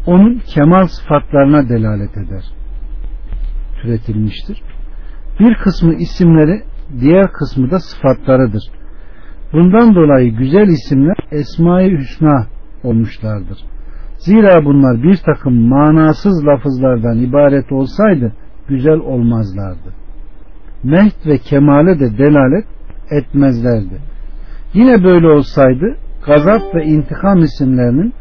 onun kemal sıfatlarına delalet eder. Türetilmiştir. Bir kısmı isimleri diğer kısmı da sıfatlarıdır. Bundan dolayı güzel isimler Esma-i Hüsna olmuşlardır. Zira bunlar bir takım manasız lafızlardan ibaret olsaydı güzel olmazlardı. Mehd ve kemale de delalet etmezlerdi. Yine böyle olsaydı gazap ve intikam isimlerinin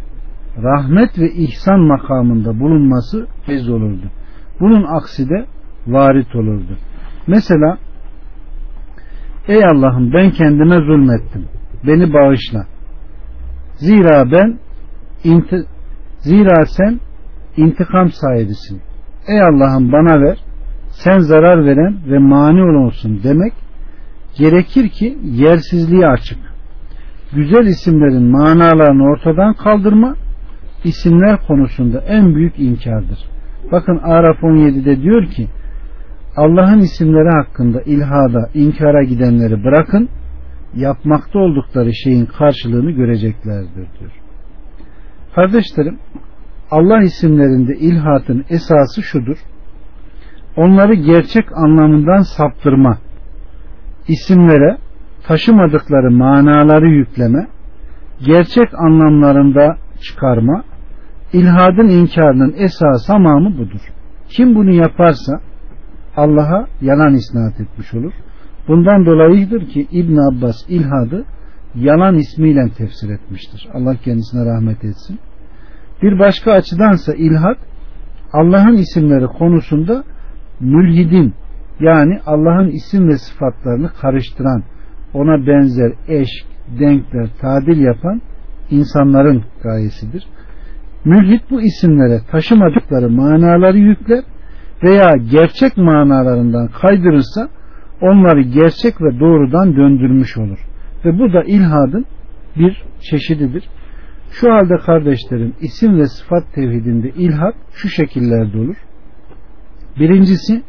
rahmet ve ihsan makamında bulunması biz olurdu. Bunun aksi de varit olurdu. Mesela Ey Allah'ım ben kendime zulmettim. Beni bağışla. Zira ben zira sen intikam sahibisin. Ey Allah'ım bana ver. Sen zarar veren ve mani olsun demek gerekir ki yersizliği açık. Güzel isimlerin manalarını ortadan kaldırma isimler konusunda en büyük inkardır. Bakın Araf 17'de diyor ki Allah'ın isimleri hakkında ilhada, inkara gidenleri bırakın, yapmakta oldukları şeyin karşılığını göreceklerdir diyor. Kardeşlerim, Allah isimlerinde ilhatın esası şudur. Onları gerçek anlamından saptırma, isimlere taşımadıkları manaları yükleme, gerçek anlamlarında çıkarma, ilhadın inkarının esas tamamı budur. Kim bunu yaparsa Allah'a yalan isnat etmiş olur. Bundan dolayıdır ki İbn Abbas ilhadı yalan ismiyle tefsir etmiştir. Allah kendisine rahmet etsin. Bir başka açıdansa ilhad Allah'ın isimleri konusunda mülhidin yani Allah'ın isim ve sıfatlarını karıştıran ona benzer eş, denkler, tadil yapan insanların gayesidir. Mülhid bu isimlere taşımadıkları manaları yükler veya gerçek manalarından kaydırırsa onları gerçek ve doğrudan döndürmüş olur. Ve bu da ilhadın bir çeşididir. Şu halde kardeşlerim isim ve sıfat tevhidinde ilhad şu şekillerde olur. Birincisi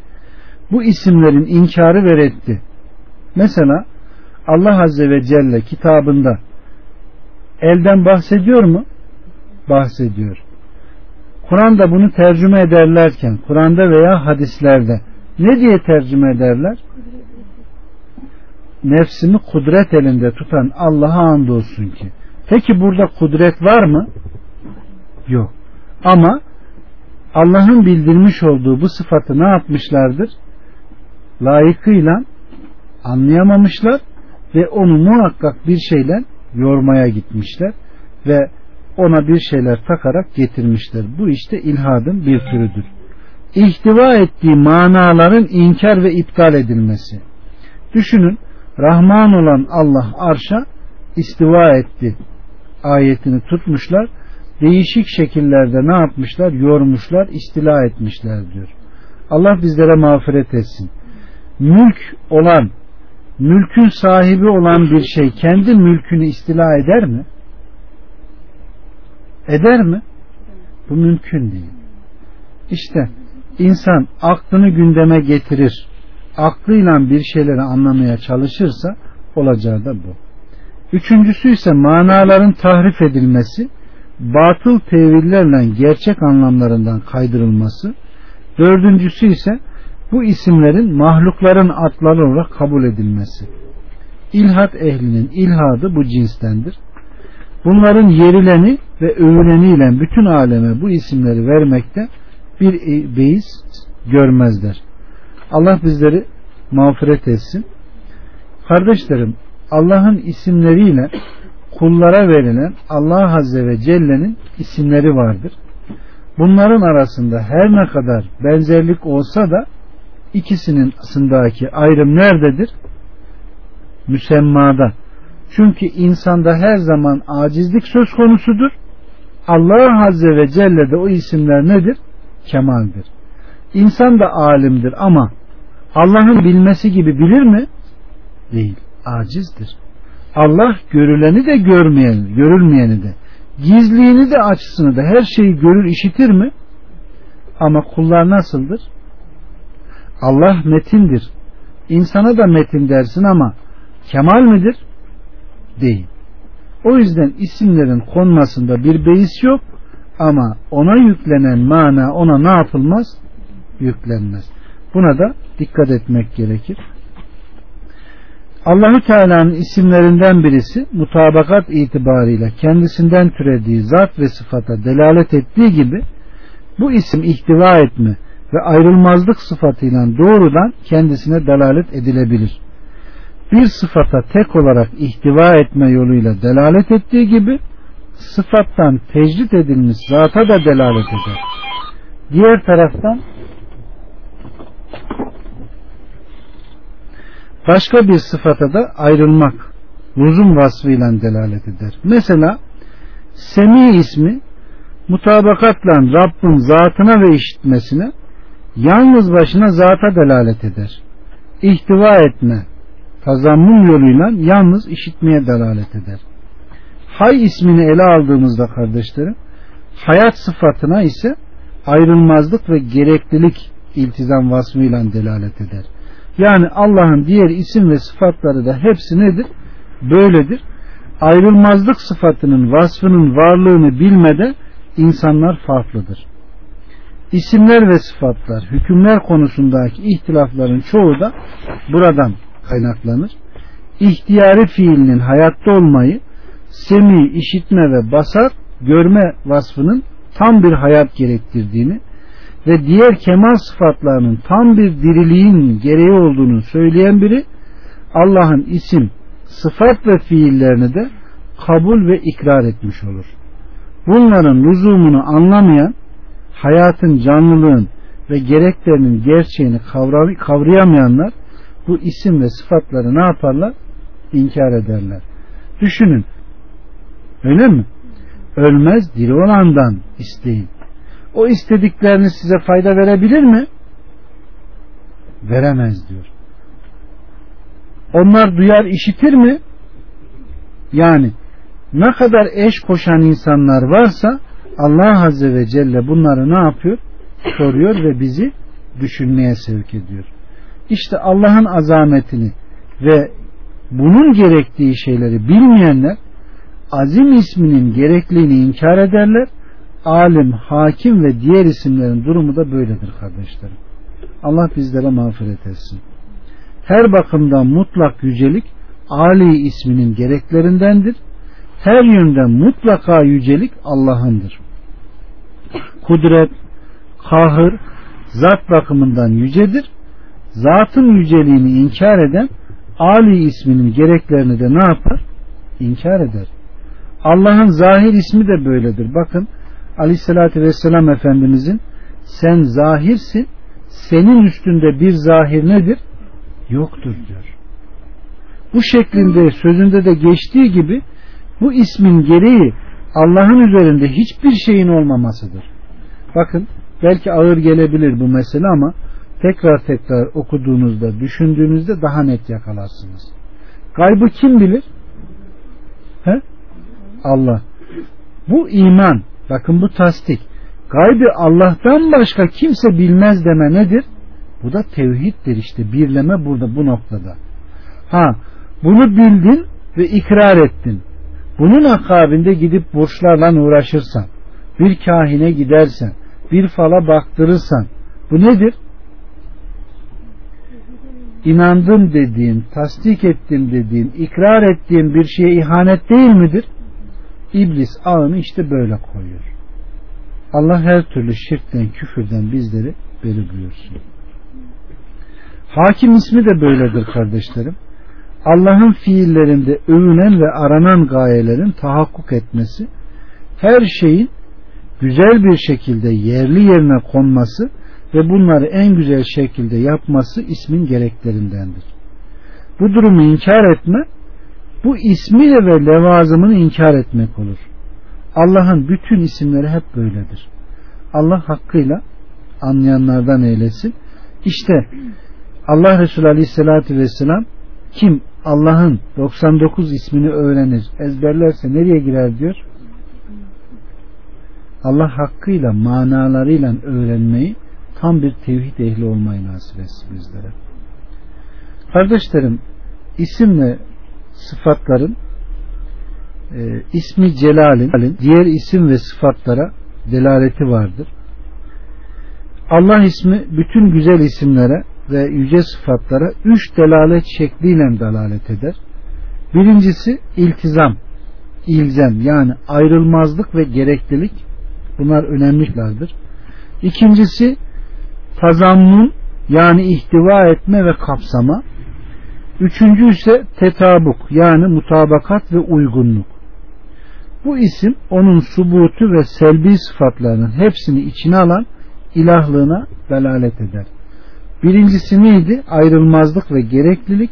bu isimlerin inkarı ve reddi. Mesela Allah Azze ve Celle kitabında elden bahsediyor mu? Bahsediyor. Kur'an'da bunu tercüme ederlerken Kur'an'da veya hadislerde ne diye tercüme ederler? Nefsimi kudret elinde tutan Allah'a andolsun ki. Peki burada kudret var mı? Yok. Ama Allah'ın bildirmiş olduğu bu sıfatı ne yapmışlardır? Layıkıyla anlayamamışlar ve onu muhakkak bir şeyle yormaya gitmişler ve ona bir şeyler takarak getirmişler. Bu işte ilhadın bir türüdür. İhtiva ettiği manaların inkar ve iptal edilmesi. Düşünün Rahman olan Allah arşa istiva etti ayetini tutmuşlar. Değişik şekillerde ne yapmışlar? Yormuşlar, istila etmişler diyor. Allah bizlere mağfiret etsin. Mülk olan, mülkün sahibi olan bir şey kendi mülkünü istila eder mi? Eder mi? Bu mümkün değil. İşte insan aklını gündeme getirir, aklıyla bir şeyleri anlamaya çalışırsa olacağı da bu. Üçüncüsü ise manaların tahrif edilmesi, batıl tevillerle gerçek anlamlarından kaydırılması. Dördüncüsü ise bu isimlerin mahlukların adları olarak kabul edilmesi. İlhat ehlinin ilhadı bu cinstendir. Bunların yerileni ve övüleniyle bütün aleme bu isimleri vermekte bir beis görmezler. Allah bizleri mağfiret etsin. Kardeşlerim Allah'ın isimleriyle kullara verilen Allah Azze ve Celle'nin isimleri vardır. Bunların arasında her ne kadar benzerlik olsa da ikisinin arasındaki ayrım nerededir? Müsemmada. Çünkü insanda her zaman acizlik söz konusudur. Allah Azze ve Celle'de o isimler nedir? Kemaldir. İnsan da alimdir ama Allah'ın bilmesi gibi bilir mi? Değil. Acizdir. Allah görüleni de görmeyeni, görülmeyeni de, gizliğini de açısını da her şeyi görür işitir mi? Ama kullar nasıldır? Allah metindir. İnsana da metin dersin ama kemal midir? Değil. O yüzden isimlerin konmasında bir beis yok ama ona yüklenen mana ona ne yapılmaz? Yüklenmez. Buna da dikkat etmek gerekir. Allahü Teala'nın isimlerinden birisi mutabakat itibarıyla kendisinden türediği zat ve sıfata delalet ettiği gibi bu isim ihtiva etme ve ayrılmazlık sıfatıyla doğrudan kendisine delalet edilebilir. Bir sıfata tek olarak ihtiva etme yoluyla delalet ettiği gibi sıfattan tecrit edilmiş zata da delalet eder. Diğer taraftan başka bir sıfata da ayrılmak lüzum vasfıyla delalet eder. Mesela Semi ismi mutabakatla Rabbin zatına ve işitmesine yalnız başına zata delalet eder. İhtiva etme, tazammun yoluyla yalnız işitmeye delalet eder. Hay ismini ele aldığımızda kardeşlerim, hayat sıfatına ise ayrılmazlık ve gereklilik iltizam vasfıyla delalet eder. Yani Allah'ın diğer isim ve sıfatları da hepsi nedir? Böyledir. Ayrılmazlık sıfatının vasfının varlığını bilmede insanlar farklıdır. İsimler ve sıfatlar, hükümler konusundaki ihtilafların çoğu da buradan kaynaklanır. İhtiyari fiilinin hayatta olmayı, semi, işitme ve basar, görme vasfının tam bir hayat gerektirdiğini ve diğer kemal sıfatlarının tam bir diriliğin gereği olduğunu söyleyen biri Allah'ın isim, sıfat ve fiillerini de kabul ve ikrar etmiş olur. Bunların lüzumunu anlamayan, hayatın canlılığın ve gereklerinin gerçeğini kavrayamayanlar bu isim ve sıfatları ne yaparlar? İnkar ederler. Düşünün. Öyle mi? Ölmez diri olandan isteyin. O istedikleriniz size fayda verebilir mi? Veremez diyor. Onlar duyar işitir mi? Yani ne kadar eş koşan insanlar varsa Allah Azze ve Celle bunları ne yapıyor? Soruyor ve bizi düşünmeye sevk ediyor. İşte Allah'ın azametini ve bunun gerektiği şeyleri bilmeyenler azim isminin gerekliliğini inkar ederler. Alim, hakim ve diğer isimlerin durumu da böyledir kardeşlerim. Allah bizlere mağfiret etsin. Her bakımdan mutlak yücelik Ali isminin gereklerindendir. Her yönden mutlaka yücelik Allah'ındır. Kudret, kahır, zat bakımından yücedir zatın yüceliğini inkar eden Ali isminin gereklerini de ne yapar? İnkar eder. Allah'ın zahir ismi de böyledir. Bakın Aleyhisselatü Vesselam Efendimizin sen zahirsin senin üstünde bir zahir nedir? Yoktur diyor. Bu şeklinde sözünde de geçtiği gibi bu ismin gereği Allah'ın üzerinde hiçbir şeyin olmamasıdır. Bakın belki ağır gelebilir bu mesele ama tekrar tekrar okuduğunuzda, düşündüğünüzde daha net yakalarsınız. Gaybı kim bilir? He? Allah. Bu iman. Bakın bu tasdik. Gaybı Allah'tan başka kimse bilmez deme nedir? Bu da tevhiddir işte. Birleme burada bu noktada. Ha, bunu bildin ve ikrar ettin. Bunun akabinde gidip burçlarla uğraşırsan, bir kahine gidersen, bir fala baktırırsan, bu nedir? inandım dediğin, tasdik ettim dediğin, ikrar ettiğin bir şeye ihanet değil midir? İblis ağını işte böyle koyuyor. Allah her türlü şirkten, küfürden bizleri beri buyursun. Hakim ismi de böyledir kardeşlerim. Allah'ın fiillerinde övünen ve aranan gayelerin tahakkuk etmesi, her şeyin güzel bir şekilde yerli yerine konması ve bunları en güzel şekilde yapması ismin gereklerindendir. Bu durumu inkar etme, bu ismiyle ve levazımını inkar etmek olur. Allah'ın bütün isimleri hep böyledir. Allah hakkıyla anlayanlardan eylesin. İşte Allah Resulü Aleyhisselatü Vesselam kim Allah'ın 99 ismini öğrenir, ezberlerse nereye girer diyor? Allah hakkıyla, manalarıyla öğrenmeyi tam bir tevhid ehli olmayı nasip etsin bizlere. Kardeşlerim, isim ve sıfatların e, ismi Celal'in diğer isim ve sıfatlara delaleti vardır. Allah ismi bütün güzel isimlere ve yüce sıfatlara üç delalet şekliyle delalet eder. Birincisi iltizam, ilzem yani ayrılmazlık ve gereklilik. Bunlar önemlilerdir. İkincisi tazammun yani ihtiva etme ve kapsama. Üçüncü ise tetabuk yani mutabakat ve uygunluk. Bu isim onun subutu ve selbi sıfatlarının hepsini içine alan ilahlığına delalet eder. Birincisi neydi? Ayrılmazlık ve gereklilik.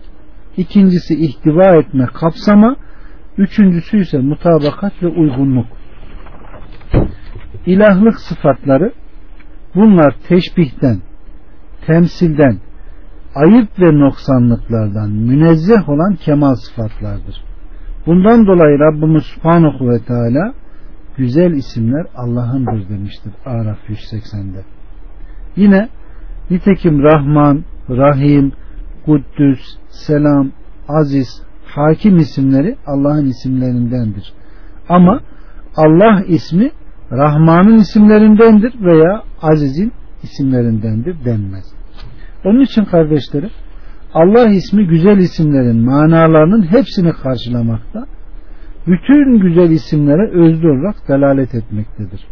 İkincisi ihtiva etme, kapsama. Üçüncüsü ise mutabakat ve uygunluk. İlahlık sıfatları bunlar teşbihten, temsilden, ayıp ve noksanlıklardan münezzeh olan kemal sıfatlardır. Bundan dolayı Rabbimiz Subhanahu ve Teala güzel isimler Allah'ındır demiştir Araf 180'de. Yine nitekim Rahman, Rahim, Kuddüs, Selam, Aziz, Hakim isimleri Allah'ın isimlerindendir. Ama Allah ismi Rahman'ın isimlerindendir veya Aziz'in isimlerindendir denmez. Onun için kardeşlerim Allah ismi güzel isimlerin manalarının hepsini karşılamakta, bütün güzel isimlere özlü olarak delalet etmektedir.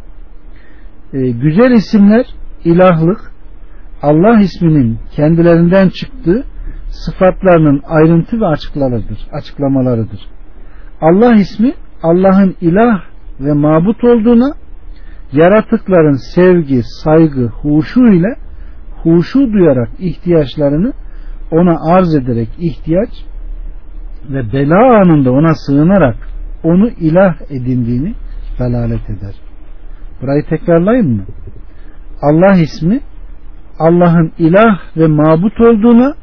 Ee, güzel isimler ilahlık, Allah isminin kendilerinden çıktığı sıfatlarının ayrıntı ve açıklamalarıdır. açıklamalarıdır. Allah ismi Allah'ın ilah ve mabut olduğuna yaratıkların sevgi, saygı, huşu ile huşu duyarak ihtiyaçlarını ona arz ederek ihtiyaç ve bela anında ona sığınarak onu ilah edindiğini delalet eder. Burayı tekrarlayın mı? Allah ismi Allah'ın ilah ve mabut olduğuna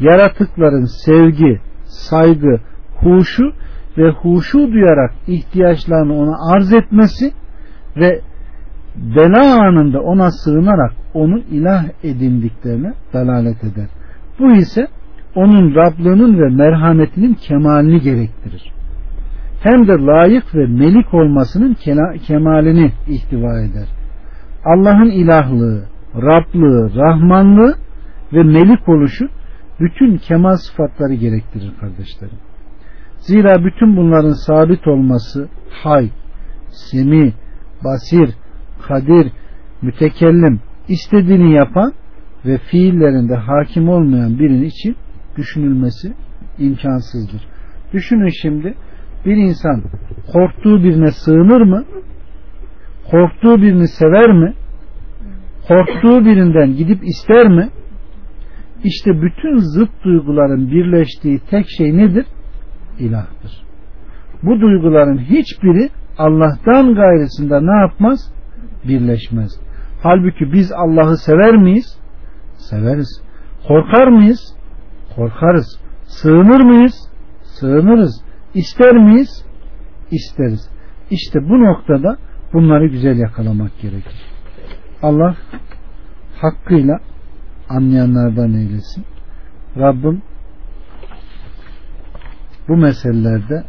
yaratıkların sevgi, saygı, huşu ve huşu duyarak ihtiyaçlarını ona arz etmesi ve bela anında ona sığınarak onu ilah edindiklerine dalalet eder. Bu ise onun Rablığının ve merhametinin kemalini gerektirir. Hem de layık ve melik olmasının kemalini ihtiva eder. Allah'ın ilahlığı, Rablığı, Rahmanlığı ve melik oluşu bütün kemal sıfatları gerektirir kardeşlerim. Zira bütün bunların sabit olması hay, semi, basir, kadir, mütekellim, istediğini yapan ve fiillerinde hakim olmayan birinin için düşünülmesi imkansızdır. Düşünün şimdi bir insan korktuğu birine sığınır mı? Korktuğu birini sever mi? Korktuğu birinden gidip ister mi? İşte bütün zıt duyguların birleştiği tek şey nedir? İlahtır. Bu duyguların hiçbiri Allah'tan gayrısında ne yapmaz? Birleşmez. Halbuki biz Allah'ı sever miyiz? Severiz. Korkar mıyız? Korkarız. Sığınır mıyız? Sığınırız. İster miyiz? İsteriz. İşte bu noktada bunları güzel yakalamak gerekir. Allah hakkıyla anlayanlardan eylesin. Rabbim bu meselelerde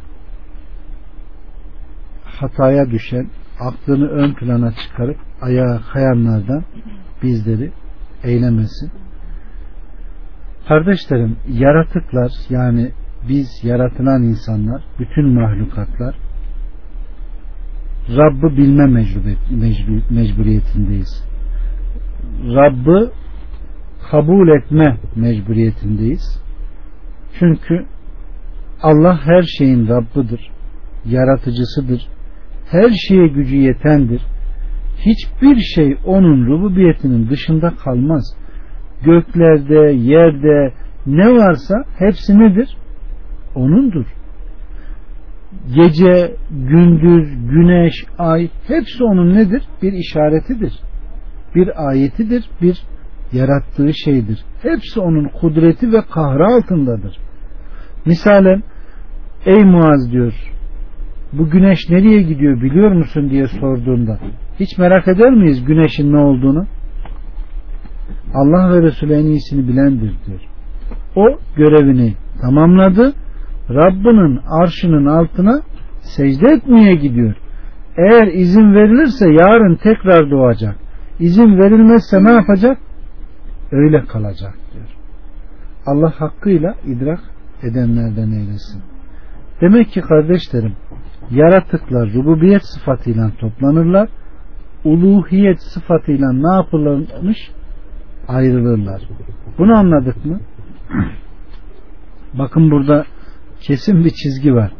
hataya düşen, aklını ön plana çıkarıp ayağa kayanlardan bizleri eylemesin. Kardeşlerim, yaratıklar yani biz yaratılan insanlar, bütün mahlukatlar Rabb'ı bilme mecburiyetindeyiz. Rabb'ı kabul etme mecburiyetindeyiz. Çünkü Allah her şeyin Rabbıdır, yaratıcısıdır, her şeye gücü yetendir. Hiçbir şey onun rububiyetinin dışında kalmaz. Göklerde, yerde ne varsa hepsi nedir? Onundur. gece, gündüz, güneş, ay hepsi onun nedir? Bir işaretidir. Bir ayetidir, bir yarattığı şeydir. Hepsi onun kudreti ve kahrı altındadır. Misalen ey Muaz diyor bu güneş nereye gidiyor biliyor musun diye sorduğunda hiç merak eder miyiz güneşin ne olduğunu? Allah ve Resulü en iyisini bilendir diyor. O görevini tamamladı. Rabbinin arşının altına secde etmeye gidiyor. Eğer izin verilirse yarın tekrar doğacak. İzin verilmezse ne yapacak? Öyle kalacak diyor. Allah hakkıyla idrak edenlerden eylesin. Demek ki kardeşlerim yaratıklar rububiyet sıfatıyla toplanırlar. Uluhiyet sıfatıyla ne yapılırmış? Ayrılırlar. Bunu anladık mı? Bakın burada kesin bir çizgi var.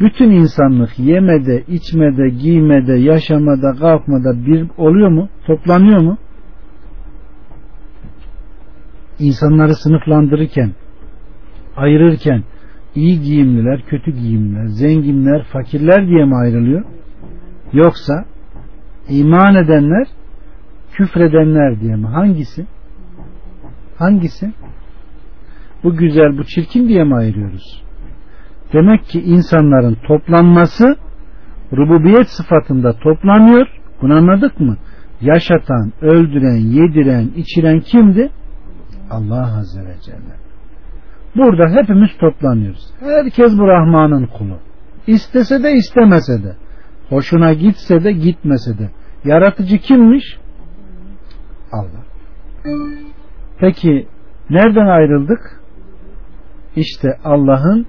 Bütün insanlık yemede, içmede, giymede, yaşamada, kalkmada bir oluyor mu? Toplanıyor mu? İnsanları sınıflandırırken, ayırırken iyi giyimliler, kötü giyimliler, zenginler, fakirler diye mi ayrılıyor? Yoksa iman edenler, küfredenler diye mi? Hangisi? Hangisi? Bu güzel, bu çirkin diye mi ayırıyoruz? Demek ki insanların toplanması rububiyet sıfatında toplanıyor. Bunu anladık mı? Yaşatan, öldüren, yediren, içiren kimdi? Allah Azze ve Celle. Burada hepimiz toplanıyoruz. Herkes bu Rahman'ın kulu. İstese de istemese de. Hoşuna gitse de gitmese de. Yaratıcı kimmiş? Allah. Peki nereden ayrıldık? İşte Allah'ın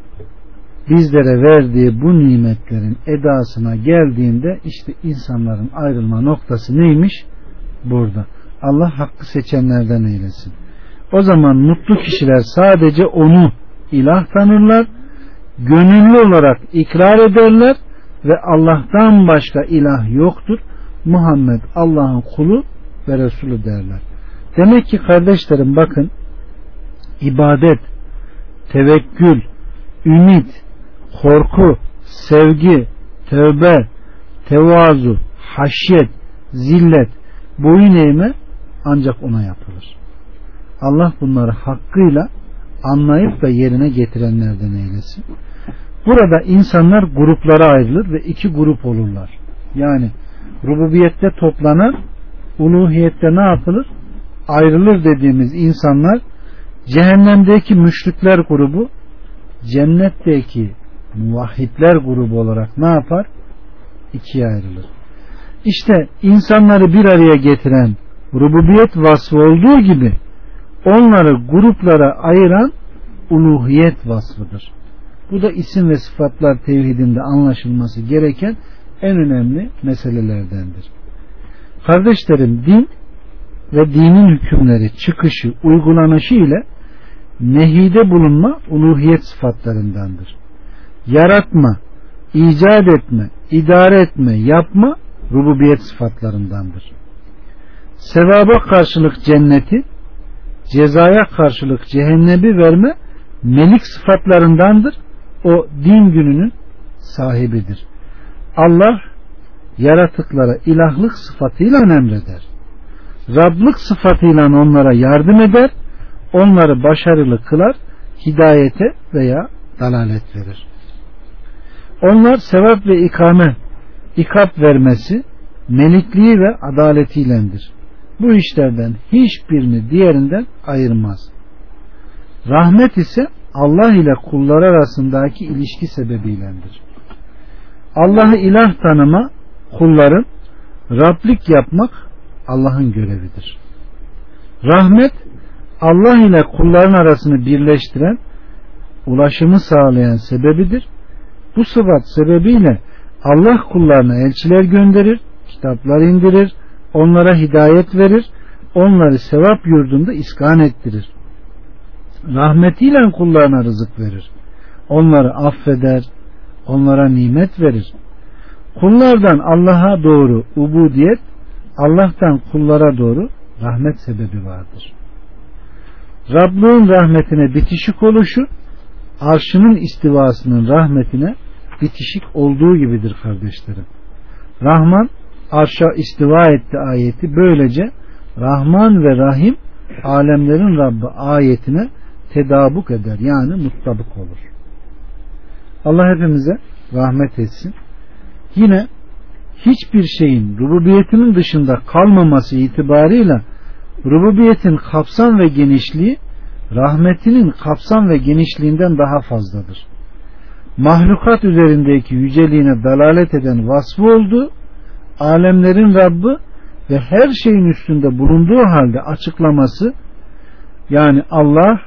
bizlere verdiği bu nimetlerin edasına geldiğinde işte insanların ayrılma noktası neymiş? Burada. Allah hakkı seçenlerden eylesin. O zaman mutlu kişiler sadece onu ilah tanırlar, gönüllü olarak ikrar ederler ve Allah'tan başka ilah yoktur. Muhammed Allah'ın kulu ve Resulü derler. Demek ki kardeşlerim bakın ibadet, tevekkül, ümit, korku, sevgi, tövbe, tevazu, haşyet, zillet, boyun eğme ancak ona yapılır. Allah bunları hakkıyla anlayıp ve yerine getirenlerden eylesin. Burada insanlar gruplara ayrılır ve iki grup olurlar. Yani rububiyette toplanır, uluhiyette ne yapılır? Ayrılır dediğimiz insanlar cehennemdeki müşrikler grubu cennetteki muvahhidler grubu olarak ne yapar? İkiye ayrılır. İşte insanları bir araya getiren rububiyet vasfı olduğu gibi onları gruplara ayıran uluhiyet vasfıdır. Bu da isim ve sıfatlar tevhidinde anlaşılması gereken en önemli meselelerdendir. Kardeşlerim din ve dinin hükümleri çıkışı, uygulanışı ile nehide bulunma uluhiyet sıfatlarındandır. Yaratma, icat etme, idare etme, yapma rububiyet sıfatlarındandır. Sevaba karşılık cenneti, cezaya karşılık cehennemi verme melik sıfatlarındandır. O din gününün sahibidir. Allah yaratıklara ilahlık sıfatıyla emreder. Rablık sıfatıyla onlara yardım eder, onları başarılı kılar, hidayete veya dalalet verir. Onlar sevap ve ikame, ikap vermesi, melikliği ve adaletiylendir bu işlerden hiçbirini diğerinden ayırmaz. Rahmet ise Allah ile kullar arasındaki ilişki sebebiylendir. Allah'ı ilah tanıma kulların Rablik yapmak Allah'ın görevidir. Rahmet Allah ile kulların arasını birleştiren ulaşımı sağlayan sebebidir. Bu sıfat sebebiyle Allah kullarına elçiler gönderir, kitaplar indirir, onlara hidayet verir, onları sevap yurdunda iskan ettirir. Rahmetiyle kullarına rızık verir. Onları affeder, onlara nimet verir. Kullardan Allah'a doğru ubudiyet, Allah'tan kullara doğru rahmet sebebi vardır. Rablığın rahmetine bitişik oluşu, arşının istivasının rahmetine bitişik olduğu gibidir kardeşlerim. Rahman arşa istiva etti ayeti böylece Rahman ve Rahim alemlerin Rabbi ayetine tedabuk eder yani muttabık olur. Allah hepimize rahmet etsin. Yine hiçbir şeyin rububiyetinin dışında kalmaması itibarıyla rububiyetin kapsam ve genişliği rahmetinin kapsam ve genişliğinden daha fazladır. Mahlukat üzerindeki yüceliğine dalalet eden vasfı oldu, alemlerin Rabbi ve her şeyin üstünde bulunduğu halde açıklaması yani Allah,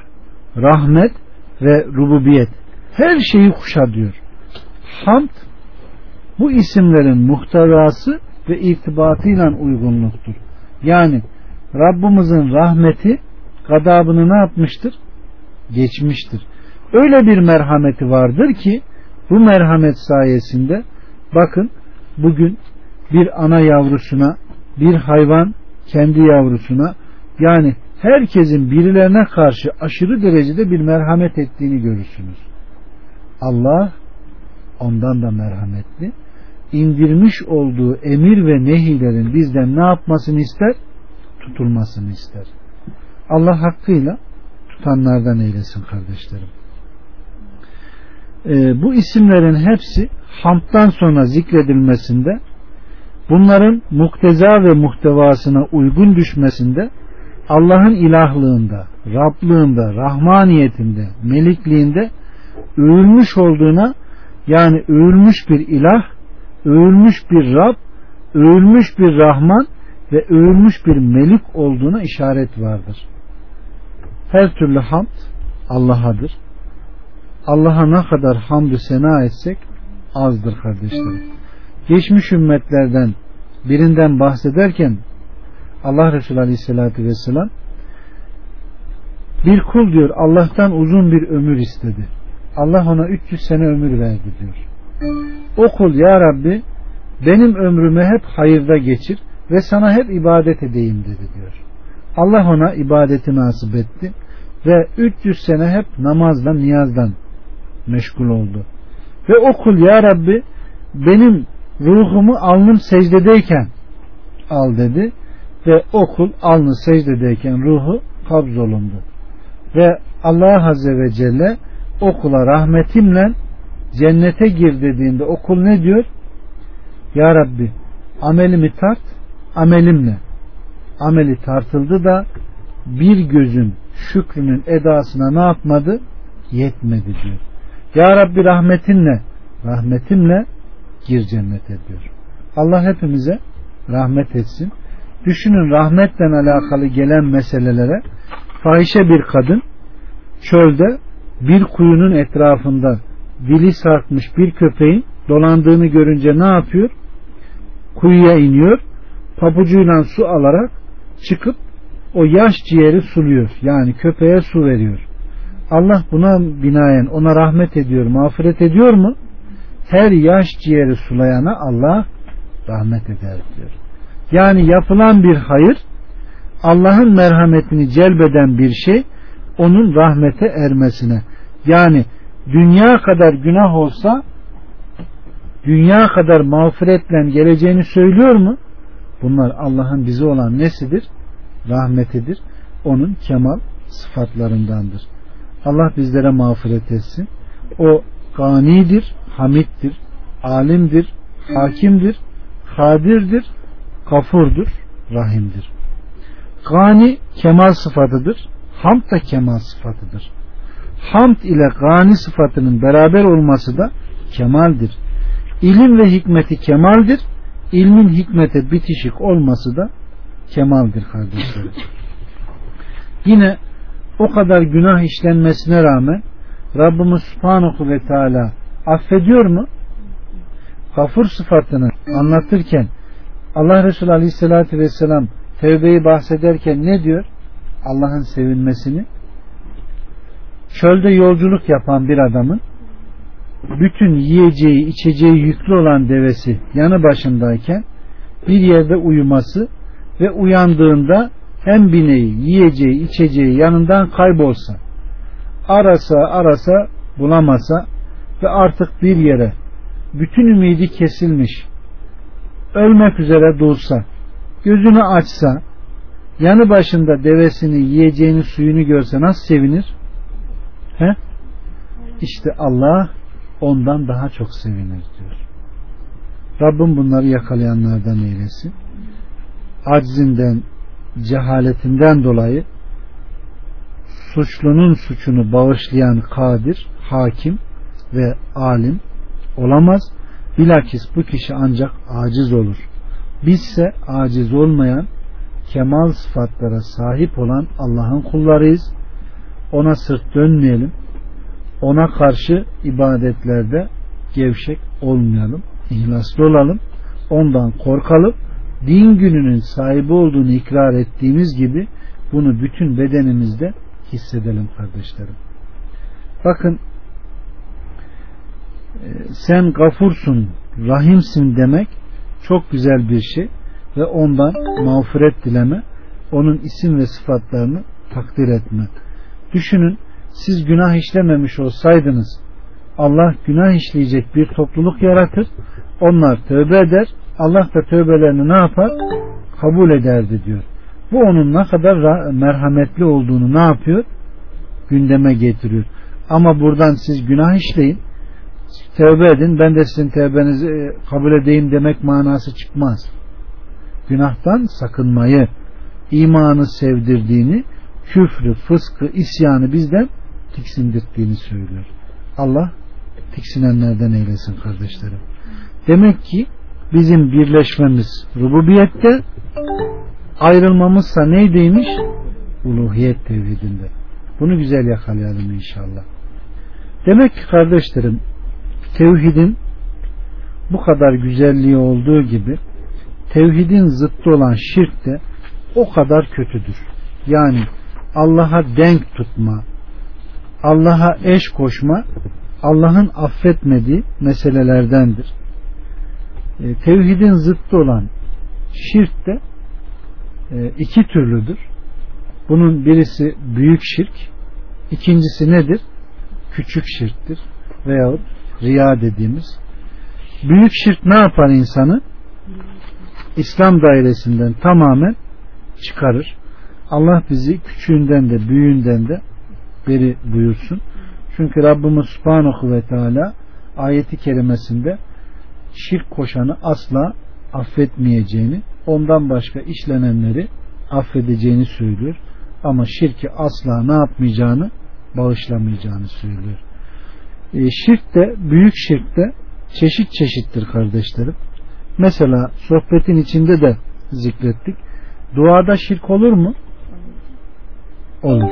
rahmet ve rububiyet her şeyi kuşatıyor. Hamd bu isimlerin muhtevası ve irtibatıyla uygunluktur. Yani Rabbimizin rahmeti gadabını ne yapmıştır? Geçmiştir. Öyle bir merhameti vardır ki bu merhamet sayesinde bakın bugün bir ana yavrusuna bir hayvan kendi yavrusuna yani herkesin birilerine karşı aşırı derecede bir merhamet ettiğini görürsünüz. Allah ondan da merhametli. indirmiş olduğu emir ve nehilerin bizden ne yapmasını ister? Tutulmasını ister. Allah hakkıyla tutanlardan eylesin kardeşlerim. Ee, bu isimlerin hepsi hamdtan sonra zikredilmesinde bunların mukteza ve muhtevasına uygun düşmesinde Allah'ın ilahlığında, Rablığında, Rahmaniyetinde, Melikliğinde övülmüş olduğuna yani övülmüş bir ilah, övülmüş bir Rab, övülmüş bir Rahman ve övülmüş bir Melik olduğuna işaret vardır. Her türlü hamd Allah'adır. Allah'a ne kadar hamdü sena etsek azdır kardeşlerim. Geçmiş ümmetlerden birinden bahsederken Allah Resulü Aleyhisselatü Vesselam bir kul diyor Allah'tan uzun bir ömür istedi. Allah ona 300 sene ömür verdi diyor. O kul ya Rabbi benim ömrümü hep hayırda geçir ve sana hep ibadet edeyim dedi diyor. Allah ona ibadeti nasip etti ve 300 sene hep namazla niyazdan meşgul oldu. Ve o kul ya Rabbi benim ruhumu alnım secdedeyken al dedi ve o kul alnı secdedeyken ruhu kabzolundu. Ve Allah Azze ve Celle o kula rahmetimle cennete gir dediğinde o kul ne diyor? Ya Rabbi amelimi tart amelimle ameli tartıldı da bir gözün şükrünün edasına ne yapmadı? Yetmedi diyor. Ya Rabbi rahmetinle rahmetimle gir cennete diyor. Allah hepimize rahmet etsin. Düşünün rahmetle alakalı gelen meselelere fahişe bir kadın çölde bir kuyunun etrafında dili sarkmış bir köpeğin dolandığını görünce ne yapıyor? Kuyuya iniyor. Pabucuyla su alarak çıkıp o yaş ciğeri suluyor. Yani köpeğe su veriyor. Allah buna binaen ona rahmet ediyor, mağfiret ediyor mu? Her yaş ciğeri sulayana Allah rahmet eder diyor. Yani yapılan bir hayır Allah'ın merhametini celbeden bir şey onun rahmete ermesine yani dünya kadar günah olsa dünya kadar mağfiretle geleceğini söylüyor mu? Bunlar Allah'ın bize olan nesidir? Rahmetidir. Onun kemal sıfatlarındandır. Allah bizlere mağfiret etsin. O ganidir, hamittir, alimdir, hakimdir, kadirdir, kafurdur, rahimdir. Gani kemal sıfatıdır. Hamd da kemal sıfatıdır. Hamd ile gani sıfatının beraber olması da kemaldir. İlim ve hikmeti kemaldir. İlmin hikmete bitişik olması da kemaldir kardeşlerim. Yine o kadar günah işlenmesine rağmen Rabbimiz Subhanahu ve Teala affediyor mu? Gafur sıfatını anlatırken Allah Resulü Aleyhisselatü Vesselam tevbeyi bahsederken ne diyor? Allah'ın sevinmesini çölde yolculuk yapan bir adamın bütün yiyeceği içeceği yüklü olan devesi yanı başındayken bir yerde uyuması ve uyandığında hem bineği yiyeceği içeceği yanından kaybolsa arasa arasa bulamasa ve artık bir yere bütün ümidi kesilmiş, ölmek üzere dursa, gözünü açsa, yanı başında devesini, yiyeceğini, suyunu görse nasıl sevinir? He? İşte Allah ondan daha çok sevinir diyor. Rabbim bunları yakalayanlardan eylesin. Aczinden, cehaletinden dolayı suçlunun suçunu bağışlayan kadir, hakim ve alim olamaz. Bilakis bu kişi ancak aciz olur. Bizse aciz olmayan, kemal sıfatlara sahip olan Allah'ın kullarıyız. Ona sırt dönmeyelim. Ona karşı ibadetlerde gevşek olmayalım. İhlaslı olalım. Ondan korkalım. Din gününün sahibi olduğunu ikrar ettiğimiz gibi bunu bütün bedenimizde hissedelim kardeşlerim. Bakın sen gafursun, rahimsin demek çok güzel bir şey ve ondan mağfiret dileme, onun isim ve sıfatlarını takdir etme. Düşünün siz günah işlememiş olsaydınız Allah günah işleyecek bir topluluk yaratır. Onlar tövbe eder. Allah da tövbelerini ne yapar? Kabul ederdi diyor. Bu onun ne kadar merhametli olduğunu ne yapıyor? Gündeme getiriyor. Ama buradan siz günah işleyin. Tövbe edin. Ben de sizin tövbenizi e, kabul edeyim demek manası çıkmaz. Günahtan sakınmayı, imanı sevdirdiğini, küfrü, fıskı, isyanı bizden tiksindirdiğini söylüyor. Allah tiksinenlerden eylesin kardeşlerim. Demek ki bizim birleşmemiz rububiyette ayrılmamızsa neydiymiş? Uluhiyet tevhidinde. Bunu güzel yakalayalım inşallah. Demek ki kardeşlerim tevhidin bu kadar güzelliği olduğu gibi tevhidin zıttı olan şirk de o kadar kötüdür. Yani Allah'a denk tutma, Allah'a eş koşma Allah'ın affetmediği meselelerdendir. E, tevhidin zıttı olan şirk de e, iki türlüdür. Bunun birisi büyük şirk, ikincisi nedir? Küçük şirktir veyahut riya dediğimiz. Büyük şirk ne yapar insanı? İslam dairesinden tamamen çıkarır. Allah bizi küçüğünden de büyüğünden de beri buyursun. Çünkü Rabbimiz Subhanahu ve Teala ayeti kerimesinde şirk koşanı asla affetmeyeceğini, ondan başka işlenenleri affedeceğini söylüyor. Ama şirki asla ne yapmayacağını, bağışlamayacağını söylüyor. E, şirk de, büyük şirk de çeşit çeşittir kardeşlerim. Mesela sohbetin içinde de zikrettik. Duada şirk olur mu? Olur.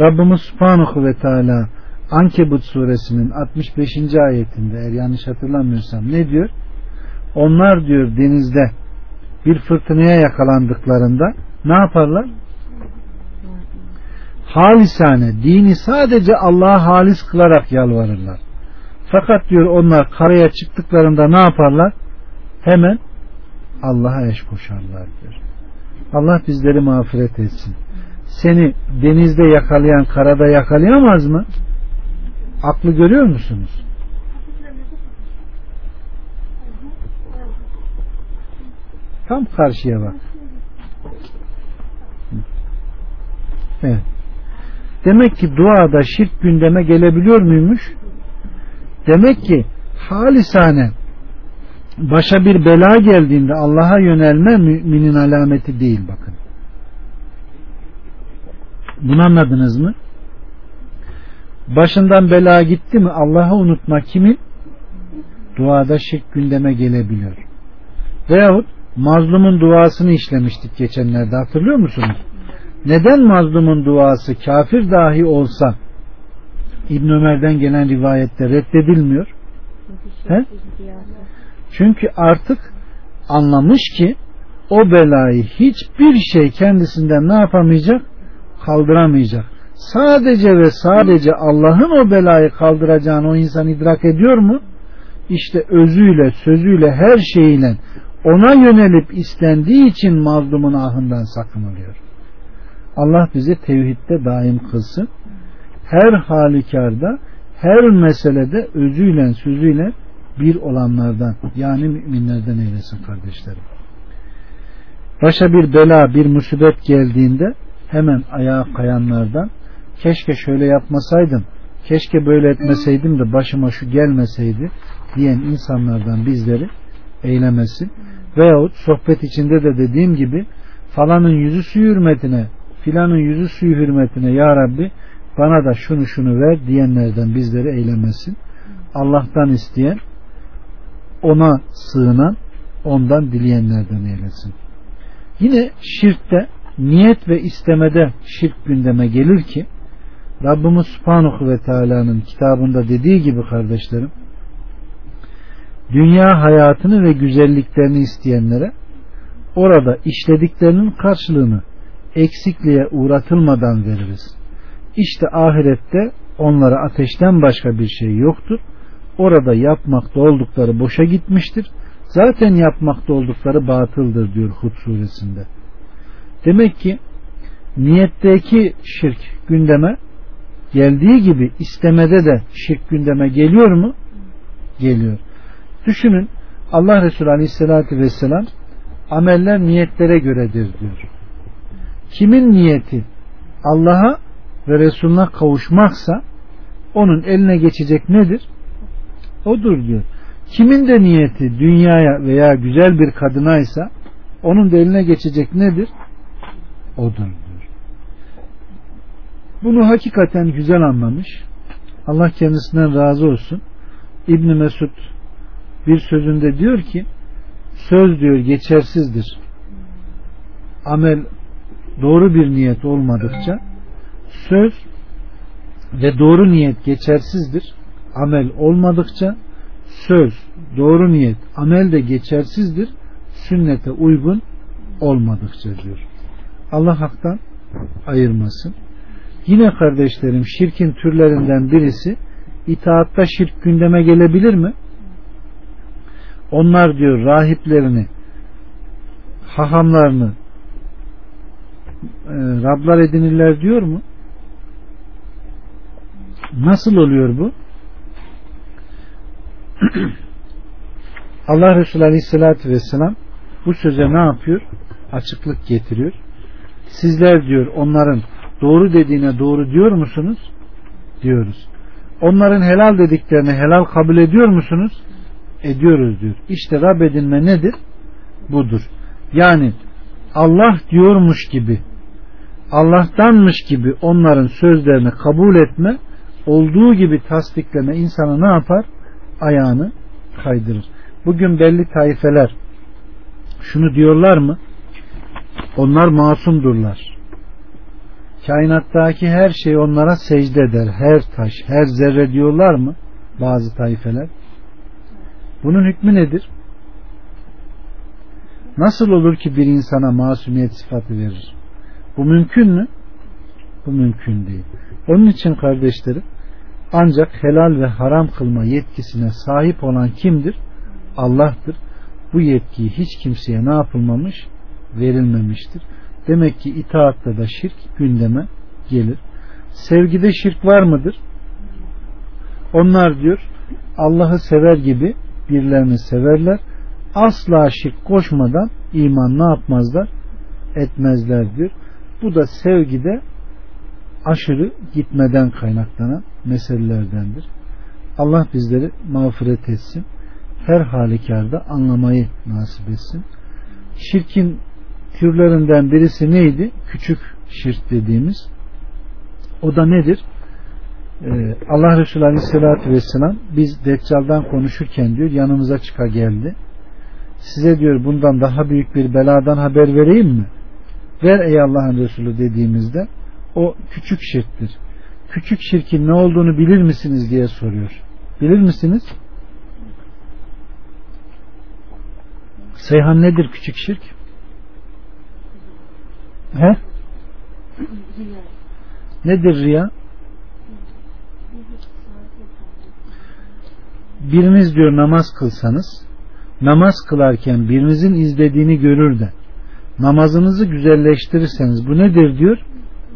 Rabbimiz Subhanahu ve Teala Ankebut suresinin 65. ayetinde eğer yanlış hatırlamıyorsam ne diyor? Onlar diyor denizde bir fırtınaya yakalandıklarında ne yaparlar? Halisane dini sadece Allah'a halis kılarak yalvarırlar. Fakat diyor onlar karaya çıktıklarında ne yaparlar? Hemen Allah'a eş koşarlar diyor. Allah bizleri mağfiret etsin. Seni denizde yakalayan karada yakalayamaz mı? Aklı görüyor musunuz? Tam karşıya bak. Evet. Demek ki duada şirk gündeme gelebiliyor muymuş? Demek ki halisane başa bir bela geldiğinde Allah'a yönelme müminin alameti değil bakın. Bunu anladınız mı? Başından bela gitti mi Allah'ı unutma kimin? Duada şirk gündeme gelebiliyor. Veyahut mazlumun duasını işlemiştik geçenlerde hatırlıyor musunuz? Neden mazlumun duası kafir dahi olsa İbn Ömer'den gelen rivayette reddedilmiyor? He? Çünkü artık anlamış ki o belayı hiçbir şey kendisinden ne yapamayacak? Kaldıramayacak sadece ve sadece Allah'ın o belayı kaldıracağını o insan idrak ediyor mu? İşte özüyle, sözüyle, her şeyiyle ona yönelip istendiği için mazlumun ahından sakınılıyor. Allah bizi tevhidde daim kılsın. Her halükarda, her meselede özüyle, sözüyle bir olanlardan yani müminlerden eylesin kardeşlerim. Başa bir bela, bir musibet geldiğinde hemen ayağa kayanlardan keşke şöyle yapmasaydım, keşke böyle etmeseydim de başıma şu gelmeseydi diyen insanlardan bizleri eylemesin. Veyahut sohbet içinde de dediğim gibi falanın yüzü suyu hürmetine filanın yüzü suyu hürmetine ya Rabbi bana da şunu şunu ver diyenlerden bizleri eylemesin. Allah'tan isteyen ona sığınan ondan dileyenlerden eylesin. Yine şirkte niyet ve istemede şirk gündeme gelir ki Rabbimiz Subhanahu ve Teala'nın kitabında dediği gibi kardeşlerim dünya hayatını ve güzelliklerini isteyenlere orada işlediklerinin karşılığını eksikliğe uğratılmadan veririz. İşte ahirette onlara ateşten başka bir şey yoktur. Orada yapmakta oldukları boşa gitmiştir. Zaten yapmakta oldukları batıldır diyor Hud suresinde. Demek ki niyetteki şirk gündeme geldiği gibi istemede de şirk gündeme geliyor mu? Geliyor. Düşünün Allah Resulü Aleyhisselatü Vesselam ameller niyetlere göredir diyor. Kimin niyeti Allah'a ve Resulüne kavuşmaksa onun eline geçecek nedir? Odur diyor. Kimin de niyeti dünyaya veya güzel bir kadınaysa onun da eline geçecek nedir? Odur diyor. Bunu hakikaten güzel anlamış. Allah kendisinden razı olsun. İbn Mesud bir sözünde diyor ki söz diyor geçersizdir. Amel doğru bir niyet olmadıkça söz ve doğru niyet geçersizdir. Amel olmadıkça söz, doğru niyet, amel de geçersizdir. Sünnete uygun olmadıkça diyor. Allah haktan ayırmasın. Yine kardeşlerim şirkin türlerinden birisi itaatta şirk gündeme gelebilir mi? Onlar diyor rahiplerini hahamlarını e, Rablar edinirler diyor mu? Nasıl oluyor bu? Allah Resulü Aleyhisselatü Vesselam bu söze ne yapıyor? Açıklık getiriyor. Sizler diyor onların doğru dediğine doğru diyor musunuz? Diyoruz. Onların helal dediklerini helal kabul ediyor musunuz? Ediyoruz diyor. İşte Rab edinme nedir? Budur. Yani Allah diyormuş gibi Allah'tanmış gibi onların sözlerini kabul etme olduğu gibi tasdikleme insanı ne yapar? Ayağını kaydırır. Bugün belli taifeler şunu diyorlar mı? Onlar masumdurlar. Kainattaki her şey onlara secde eder. Her taş, her zerre diyorlar mı? Bazı taifeler. Bunun hükmü nedir? Nasıl olur ki bir insana masumiyet sıfatı verir? Bu mümkün mü? Bu mümkün değil. Onun için kardeşlerim ancak helal ve haram kılma yetkisine sahip olan kimdir? Allah'tır. Bu yetkiyi hiç kimseye ne yapılmamış? Verilmemiştir. Demek ki itaatta da şirk gündeme gelir. Sevgide şirk var mıdır? Onlar diyor Allah'ı sever gibi birilerini severler. Asla şirk koşmadan iman ne yapmazlar? Etmezler diyor. Bu da sevgide aşırı gitmeden kaynaklanan meselelerdendir. Allah bizleri mağfiret etsin. Her halükarda anlamayı nasip etsin. Şirkin türlerinden birisi neydi? Küçük şirk dediğimiz. O da nedir? Ee, Allah Resulü Aleyhisselatü Vesselam biz Deccal'dan konuşurken diyor yanımıza çıka geldi. Size diyor bundan daha büyük bir beladan haber vereyim mi? Ver ey Allah'ın Resulü dediğimizde o küçük şirktir. Küçük şirkin ne olduğunu bilir misiniz diye soruyor. Bilir misiniz? Seyhan nedir küçük şirk? He? Nedir riya? Biriniz diyor namaz kılsanız namaz kılarken birinizin izlediğini görür de namazınızı güzelleştirirseniz bu nedir diyor?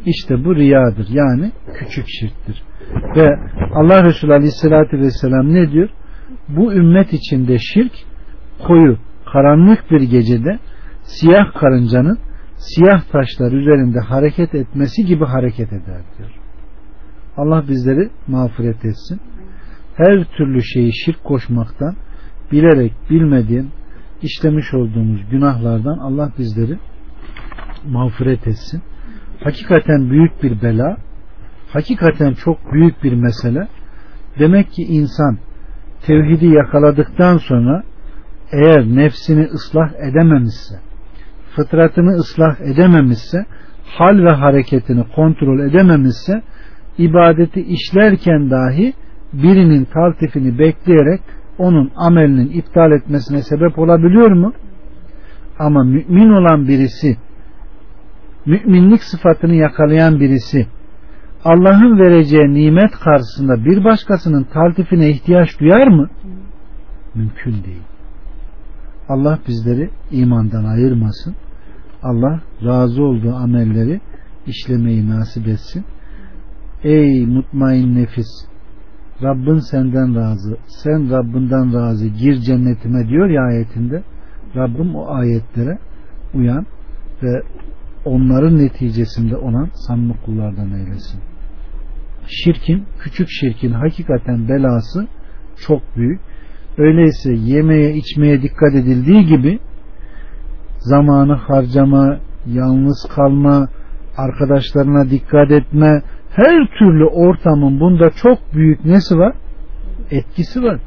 İşte bu riyadır. Yani küçük şirktir. Ve Allah Resulü Aleyhisselatü Vesselam ne diyor? bu ümmet içinde şirk koyu karanlık bir gecede siyah karıncanın siyah taşlar üzerinde hareket etmesi gibi hareket eder diyor. Allah bizleri mağfiret etsin. Her türlü şeyi şirk koşmaktan bilerek bilmediğin işlemiş olduğumuz günahlardan Allah bizleri mağfiret etsin. Hakikaten büyük bir bela, hakikaten çok büyük bir mesele. Demek ki insan tevhidi yakaladıktan sonra eğer nefsini ıslah edememişse, fıtratını ıslah edememişse, hal ve hareketini kontrol edememişse, ibadeti işlerken dahi birinin taltifini bekleyerek onun amelinin iptal etmesine sebep olabiliyor mu? Ama mümin olan birisi, müminlik sıfatını yakalayan birisi, Allah'ın vereceği nimet karşısında bir başkasının taltifine ihtiyaç duyar mı? Mümkün değil. Allah bizleri imandan ayırmasın. Allah razı olduğu amelleri işlemeyi nasip etsin. Ey mutmain nefis Rabbin senden razı sen Rabbinden razı gir cennetime diyor ya ayetinde Rabbim o ayetlere uyan ve onların neticesinde olan samimi kullardan eylesin. Şirkin, küçük şirkin hakikaten belası çok büyük. Öyleyse yemeye içmeye dikkat edildiği gibi zamanı harcama, yalnız kalma, arkadaşlarına dikkat etme, her türlü ortamın bunda çok büyük nesi var? Etkisi var.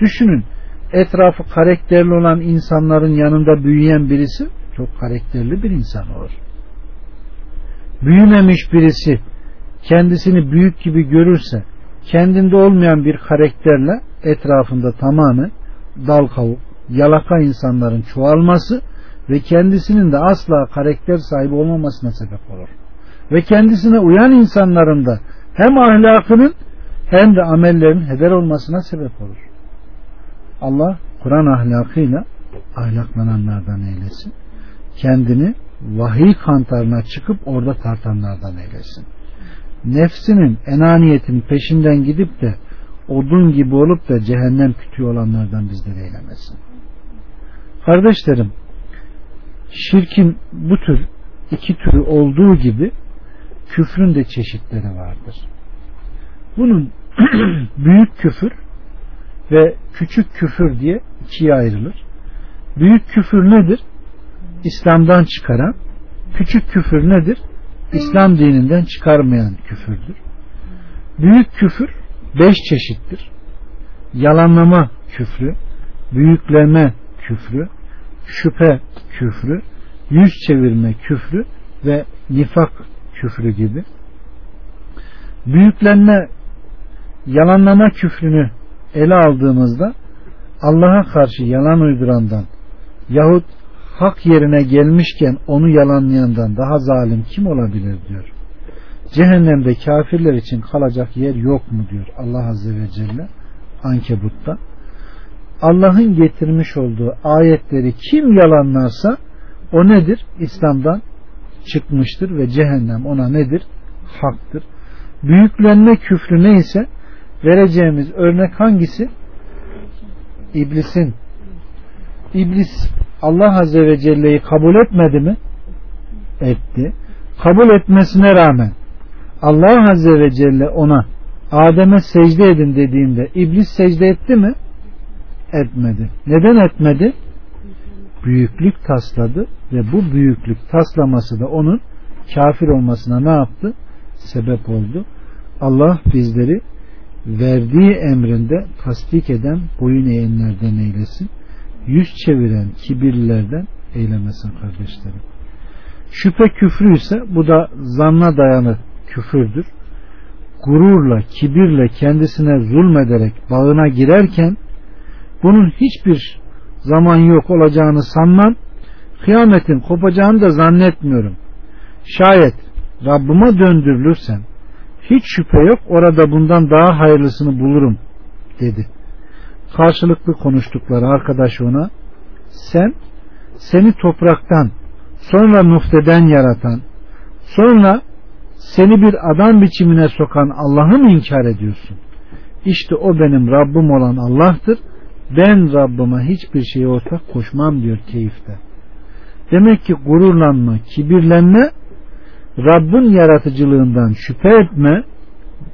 Düşünün etrafı karakterli olan insanların yanında büyüyen birisi çok karakterli bir insan olur. Büyümemiş birisi kendisini büyük gibi görürse kendinde olmayan bir karakterle etrafında tamamen dal kavuk, yalaka insanların çoğalması ve kendisinin de asla karakter sahibi olmamasına sebep olur. Ve kendisine uyan insanların da hem ahlakının hem de amellerin heder olmasına sebep olur. Allah Kur'an ahlakıyla ahlaklananlardan eylesin. Kendini vahiy kantarına çıkıp orada tartanlardan eylesin. Nefsinin enaniyetin peşinden gidip de odun gibi olup da cehennem kütüğü olanlardan bizleri eylemesin. Kardeşlerim, şirkin bu tür iki türü olduğu gibi küfrün de çeşitleri vardır. Bunun büyük küfür ve küçük küfür diye ikiye ayrılır. Büyük küfür nedir? İslam'dan çıkaran. Küçük küfür nedir? İslam dininden çıkarmayan küfürdür. Büyük küfür beş çeşittir. Yalanlama küfrü, büyükleme küfrü, şüphe küfrü, yüz çevirme küfrü ve nifak küfrü gibi. Büyüklenme, yalanlama küfrünü ele aldığımızda Allah'a karşı yalan uydurandan yahut hak yerine gelmişken onu yalanlayandan daha zalim kim olabilir diyor. Cehennemde kafirler için kalacak yer yok mu diyor Allah Azze ve Celle Ankebut'ta. Allah'ın getirmiş olduğu ayetleri kim yalanlarsa o nedir? İslam'dan çıkmıştır ve cehennem ona nedir? Haktır. Büyüklenme küfrü neyse vereceğimiz örnek hangisi? İblisin. İblis Allah Azze ve Celle'yi kabul etmedi mi? Etti. Kabul etmesine rağmen Allah Azze ve Celle ona Adem'e secde edin dediğinde iblis secde etti mi? Etmedi. Neden etmedi? Büyüklük tasladı ve bu büyüklük taslaması da onun kafir olmasına ne yaptı? Sebep oldu. Allah bizleri verdiği emrinde tasdik eden boyun eğenlerden eylesin. Yüz çeviren kibirlilerden eylemesin kardeşlerim. Şüphe küfrü ise bu da zanna dayanır küfürdür. Gururla, kibirle kendisine zulmederek bağına girerken bunun hiçbir zaman yok olacağını sanmam, kıyametin kopacağını da zannetmiyorum. Şayet Rabbime döndürülürsem hiç şüphe yok orada bundan daha hayırlısını bulurum dedi. Karşılıklı konuştukları arkadaş ona sen seni topraktan sonra nufteden yaratan sonra seni bir adam biçimine sokan Allah'ı mı inkar ediyorsun? İşte o benim Rabbim olan Allah'tır ben Rabbime hiçbir şeye ortak koşmam diyor keyifte. Demek ki gururlanma, kibirlenme Rabbin yaratıcılığından şüphe etme,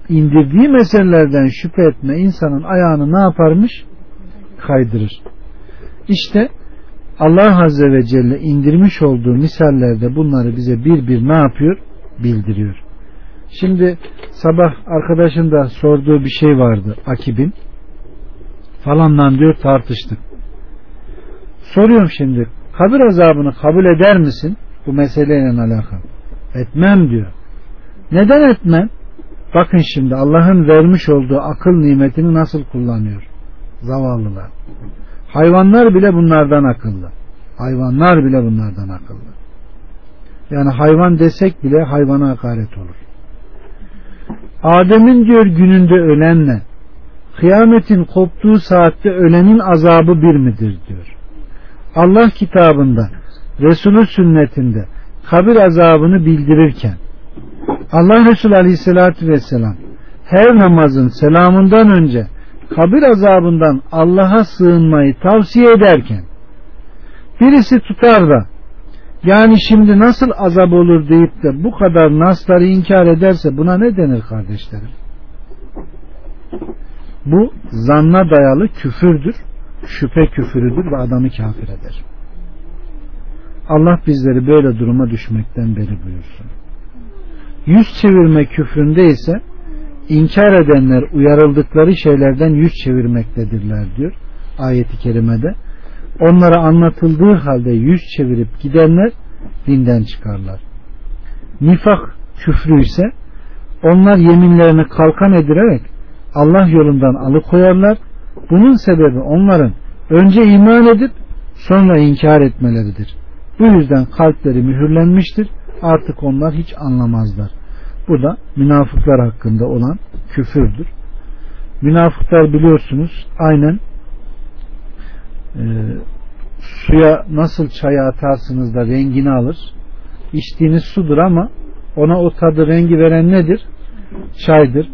indirdiği meselelerden şüphe etme insanın ayağını ne yaparmış? Kaydırır. İşte Allah Azze ve Celle indirmiş olduğu misallerde bunları bize bir bir ne yapıyor? Bildiriyor. Şimdi sabah arkadaşın da sorduğu bir şey vardı Akib'in. Falandan diyor tartıştık. Soruyorum şimdi kabir azabını kabul eder misin? Bu meseleyle alakalı. Etmem diyor. Neden etmem? Bakın şimdi Allah'ın vermiş olduğu akıl nimetini nasıl kullanıyor. Zavallılar. Hayvanlar bile bunlardan akıllı. Hayvanlar bile bunlardan akıllı. Yani hayvan desek bile hayvana hakaret olur. Adem'in diyor gününde ölenle kıyametin koptuğu saatte ölenin azabı bir midir diyor. Allah kitabında Resulü sünnetinde kabir azabını bildirirken Allah Resulü Aleyhisselatü Vesselam her namazın selamından önce kabir azabından Allah'a sığınmayı tavsiye ederken birisi tutar da yani şimdi nasıl azap olur deyip de bu kadar nasları inkar ederse buna ne denir kardeşlerim? Bu zanna dayalı küfürdür, şüphe küfürüdür ve adamı kafir eder. Allah bizleri böyle duruma düşmekten beri buyursun. Yüz çevirme küfründe ise inkar edenler uyarıldıkları şeylerden yüz çevirmektedirler diyor ayeti kerimede. Onlara anlatıldığı halde yüz çevirip gidenler dinden çıkarlar. Nifak küfrü ise onlar yeminlerini kalkan edilerek Allah yolundan alıkoyarlar. Bunun sebebi onların önce iman edip sonra inkar etmeleridir. Bu yüzden kalpleri mühürlenmiştir. Artık onlar hiç anlamazlar. Bu da münafıklar hakkında olan küfürdür. Münafıklar biliyorsunuz aynen e, suya nasıl çaya atarsınız da rengini alır. İçtiğiniz sudur ama ona o tadı rengi veren nedir? Çaydır.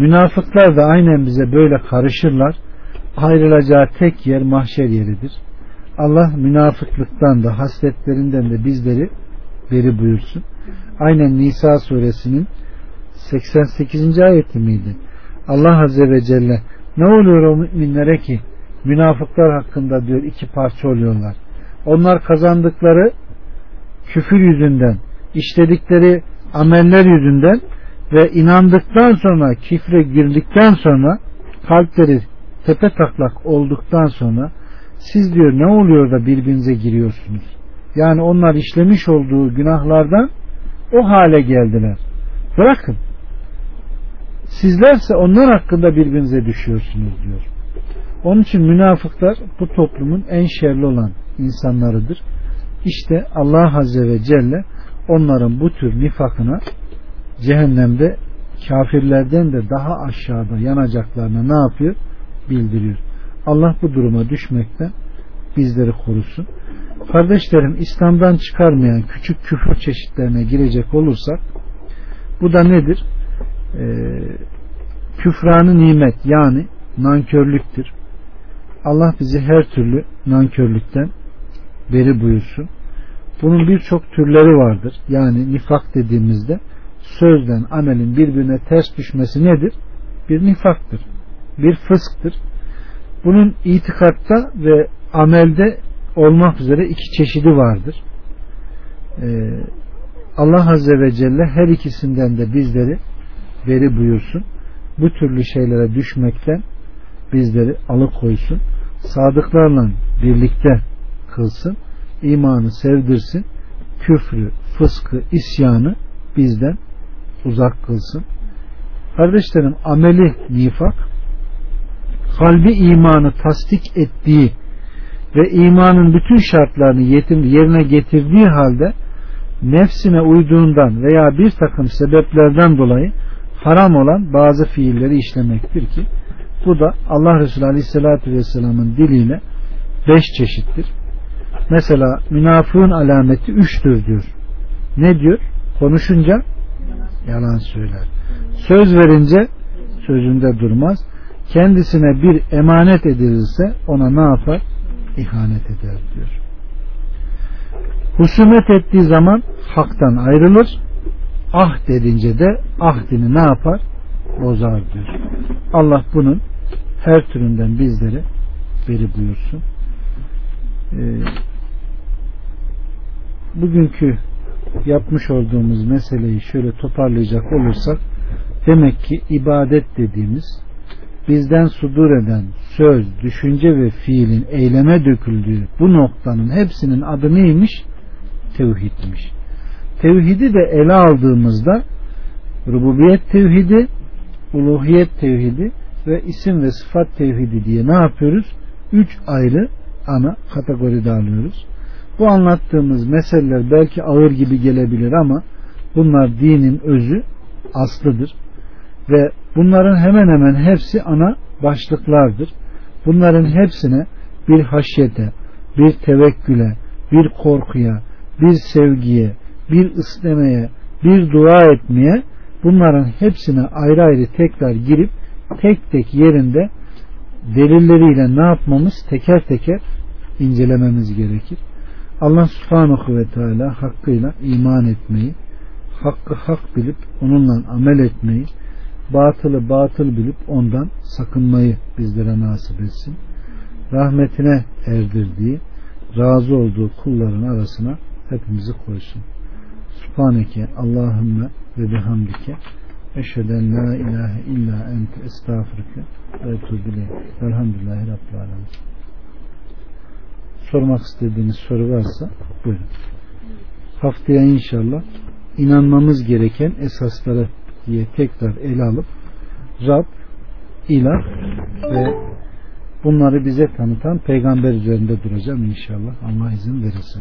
Münafıklar da aynen bize böyle karışırlar. Ayrılacağı tek yer mahşer yeridir. Allah münafıklıktan da hasletlerinden de bizleri beri buyursun. Aynen Nisa suresinin 88. ayeti miydi? Allah Azze ve Celle ne oluyor o müminlere ki münafıklar hakkında diyor iki parça oluyorlar. Onlar kazandıkları küfür yüzünden, işledikleri ameller yüzünden ve inandıktan sonra kifre girdikten sonra kalpleri tepe taklak olduktan sonra siz diyor ne oluyor da birbirinize giriyorsunuz? Yani onlar işlemiş olduğu günahlardan o hale geldiler. Bırakın. Sizlerse onlar hakkında birbirinize düşüyorsunuz diyor. Onun için münafıklar bu toplumun en şerli olan insanlarıdır. İşte Allah Azze ve Celle onların bu tür nifakına cehennemde kafirlerden de daha aşağıda yanacaklarını ne yapıyor? Bildiriyor. Allah bu duruma düşmekten bizleri korusun. Kardeşlerim İslam'dan çıkarmayan küçük küfür çeşitlerine girecek olursak bu da nedir? Ee, küfranı nimet yani nankörlüktür. Allah bizi her türlü nankörlükten beri buyursun. Bunun birçok türleri vardır. Yani nifak dediğimizde sözden amelin birbirine ters düşmesi nedir? Bir nifaktır. Bir fısktır. Bunun itikatta ve amelde olmak üzere iki çeşidi vardır. Ee, Allah Azze ve Celle her ikisinden de bizleri veri buyursun. Bu türlü şeylere düşmekten bizleri alıkoysun. Sadıklarla birlikte kılsın. imanı sevdirsin. Küfrü, fıskı, isyanı bizden uzak kılsın. Kardeşlerim ameli nifak kalbi imanı tasdik ettiği ve imanın bütün şartlarını yerine getirdiği halde nefsine uyduğundan veya bir takım sebeplerden dolayı haram olan bazı fiilleri işlemektir ki bu da Allah Resulü Aleyhisselatü Vesselam'ın diliyle beş çeşittir. Mesela münafığın alameti üçtür diyor. Ne diyor? Konuşunca yalan söyler. Söz verince sözünde durmaz. kendisine bir emanet edilirse ona ne yapar? İhanet eder diyor. Husumet ettiği zaman haktan ayrılır. Ah dedince de ahdini ne yapar? Bozar diyor. Allah bunun her türünden bizleri beri buyursun. Ee, bugünkü yapmış olduğumuz meseleyi şöyle toparlayacak olursak demek ki ibadet dediğimiz bizden sudur eden söz, düşünce ve fiilin eyleme döküldüğü bu noktanın hepsinin adı neymiş? Tevhidmiş. Tevhidi de ele aldığımızda rububiyet tevhidi, uluhiyet tevhidi ve isim ve sıfat tevhidi diye ne yapıyoruz? Üç ayrı ana kategoride alıyoruz. Bu anlattığımız meseleler belki ağır gibi gelebilir ama bunlar dinin özü, aslıdır. Ve bunların hemen hemen hepsi ana başlıklardır. Bunların hepsine bir haşyete, bir tevekküle, bir korkuya, bir sevgiye, bir istemeye, bir dua etmeye bunların hepsine ayrı ayrı tekrar girip tek tek yerinde delilleriyle ne yapmamız teker teker incelememiz gerekir. Allah subhanahu ve teala hakkıyla iman etmeyi, hakkı hak bilip onunla amel etmeyi, batılı batıl bilip ondan sakınmayı bizlere nasip etsin. Rahmetine erdirdiği, razı olduğu kulların arasına hepimizi koysun. Subhaneke Allahümme ve bihamdike eşheden la ilahe illa ente estağfurke ve etubile. Velhamdülillahi Rabbil Alemin. Sormak istediğiniz soru varsa buyurun. Haftaya inşallah inanmamız gereken esasları diye tekrar ele alıp Rab, ilah ve bunları bize tanıtan peygamber üzerinde duracağım inşallah. Allah izin verirse.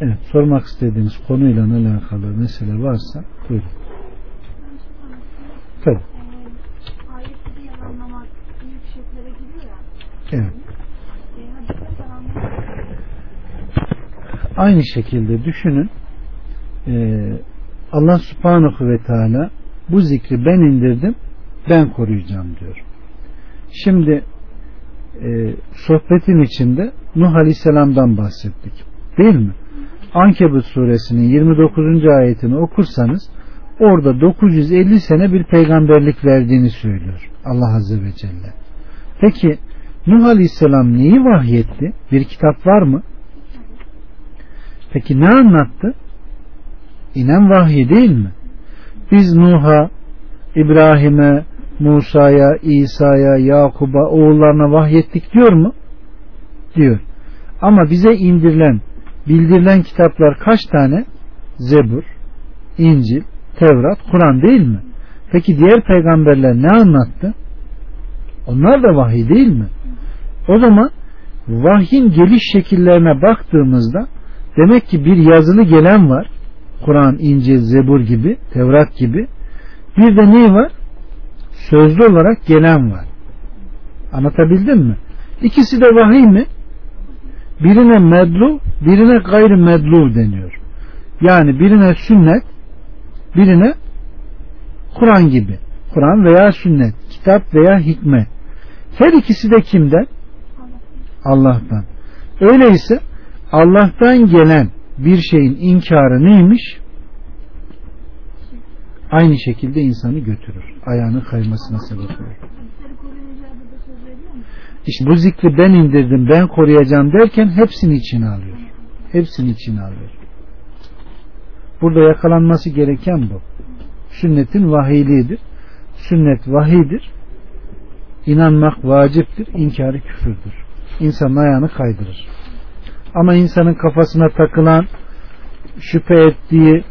Evet, sormak istediğiniz konuyla alakalı mesele varsa buyurun. Tabii. Evet. Aynı şekilde düşünün. Ee, Allah subhanahu ve teala bu zikri ben indirdim ben koruyacağım diyor. Şimdi e, sohbetin içinde Nuh Aleyhisselam'dan bahsettik. Değil mi? Ankebut suresinin 29. ayetini okursanız orada 950 sene bir peygamberlik verdiğini söylüyor Allah Azze ve Celle. Peki Nuh Aleyhisselam neyi vahyetti? Bir kitap var mı? Peki ne anlattı? inen vahyi değil mi? Biz Nuh'a, İbrahim'e, Musa'ya, İsa'ya, Yakub'a, oğullarına vahyettik diyor mu? Diyor. Ama bize indirilen, bildirilen kitaplar kaç tane? Zebur, İncil, Tevrat, Kur'an değil mi? Peki diğer peygamberler ne anlattı? Onlar da vahiy değil mi? O zaman vahyin geliş şekillerine baktığımızda demek ki bir yazılı gelen var. Kur'an, İncil, Zebur gibi, Tevrat gibi. Bir de ne var? Sözlü olarak gelen var. Anlatabildim mi? İkisi de vahiy mi? Birine medlu, birine gayri medlu deniyor. Yani birine sünnet, birine Kur'an gibi. Kur'an veya sünnet, kitap veya hikmet. Her ikisi de kimden? Allah'tan. Öyleyse Allah'tan gelen bir şeyin inkarı neymiş? Aynı şekilde insanı götürür. Ayağının kaymasına sebep olur. İşte bu zikri ben indirdim, ben koruyacağım derken hepsini içine alıyor. Hepsini içine alıyor. Burada yakalanması gereken bu. Sünnetin vahiyliğidir. Sünnet vahidir. İnanmak vaciptir. İnkarı küfürdür. İnsanın ayağını kaydırır. Ama insanın kafasına takılan şüphe ettiği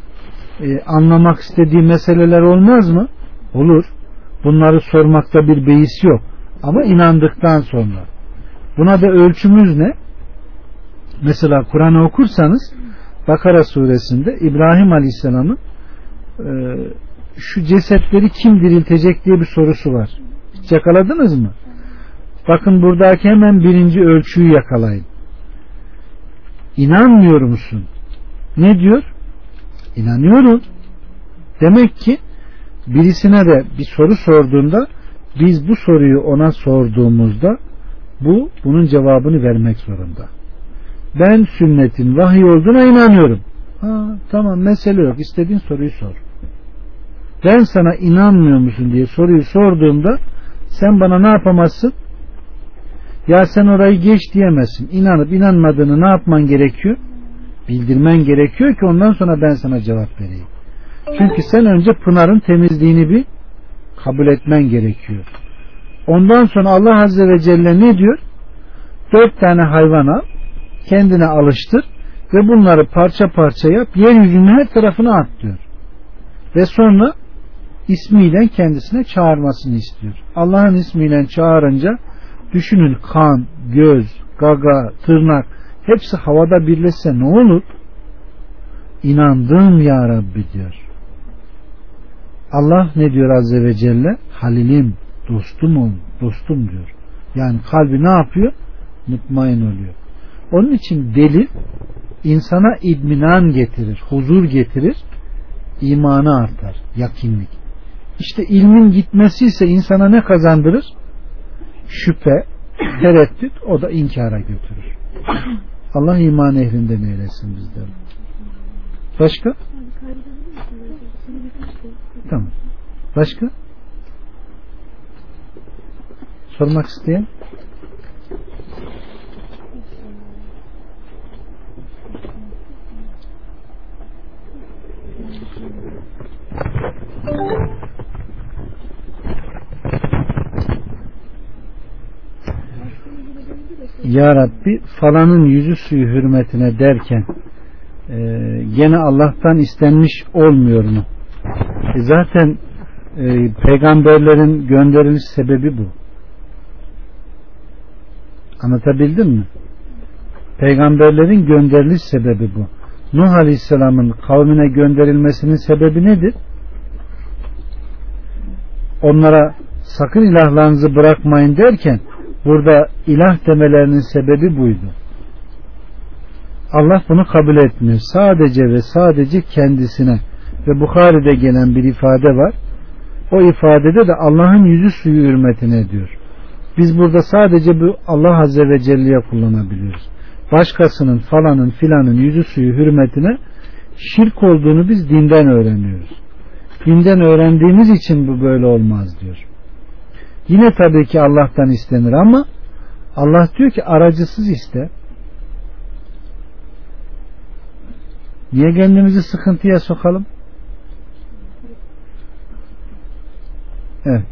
e, anlamak istediği meseleler olmaz mı? Olur. Bunları sormakta bir beis yok. Ama inandıktan sonra. Buna da ölçümüz ne? Mesela Kur'an'ı okursanız Bakara suresinde İbrahim Aleyhisselam'ın e, şu cesetleri kim diriltecek diye bir sorusu var. Hiç yakaladınız mı? Bakın buradaki hemen birinci ölçüyü yakalayın. İnanmıyor musun? Ne diyor? İnanıyorum. Demek ki birisine de bir soru sorduğunda biz bu soruyu ona sorduğumuzda bu bunun cevabını vermek zorunda. Ben sünnetin vahiy olduğuna inanıyorum. Ha, tamam mesele yok. İstediğin soruyu sor. Ben sana inanmıyor musun diye soruyu sorduğumda sen bana ne yapamazsın? Ya sen orayı geç diyemezsin. İnanıp inanmadığını ne yapman gerekiyor? Bildirmen gerekiyor ki ondan sonra ben sana cevap vereyim. Çünkü sen önce Pınar'ın temizliğini bir kabul etmen gerekiyor. Ondan sonra Allah Azze ve Celle ne diyor? Dört tane hayvan al, kendine alıştır ve bunları parça parça yap, yeryüzünün her tarafına at diyor. Ve sonra ismiyle kendisine çağırmasını istiyor. Allah'ın ismiyle çağırınca düşünün kan, göz, gaga, tırnak hepsi havada birleşse ne olur? İnandım ya Rabbi diyor. Allah ne diyor Azze ve Celle? Halilim, dostum dostum diyor. Yani kalbi ne yapıyor? Mutmain oluyor. Onun için delil insana idminan getirir, huzur getirir, imanı artar, yakinlik. İşte ilmin gitmesi ise insana ne kazandırır? Şüphe, tereddüt, o da inkara götürür. Allah iman ehlinden eylesin bizleri. Başka? Tamam. Başka? Sormak isteyen? Ya Rabbi falanın yüzü suyu hürmetine derken e, gene Allah'tan istenmiş olmuyor mu? E zaten e, peygamberlerin gönderiliş sebebi bu. Anlatabildim mi? Peygamberlerin gönderiliş sebebi bu. Nuh Aleyhisselam'ın kavmine gönderilmesinin sebebi nedir? Onlara sakın ilahlarınızı bırakmayın derken burada ilah demelerinin sebebi buydu. Allah bunu kabul etmiyor. Sadece ve sadece kendisine ve Bukhari'de gelen bir ifade var. O ifadede de Allah'ın yüzü suyu hürmetine diyor. Biz burada sadece bu Allah Azze ve Celle'ye kullanabiliyoruz. Başkasının falanın filanın yüzü suyu hürmetine şirk olduğunu biz dinden öğreniyoruz. Dinden öğrendiğimiz için bu böyle olmaz diyor. Yine tabii ki Allah'tan istenir ama Allah diyor ki aracısız iste. Niye kendimizi sıkıntıya sokalım? Evet.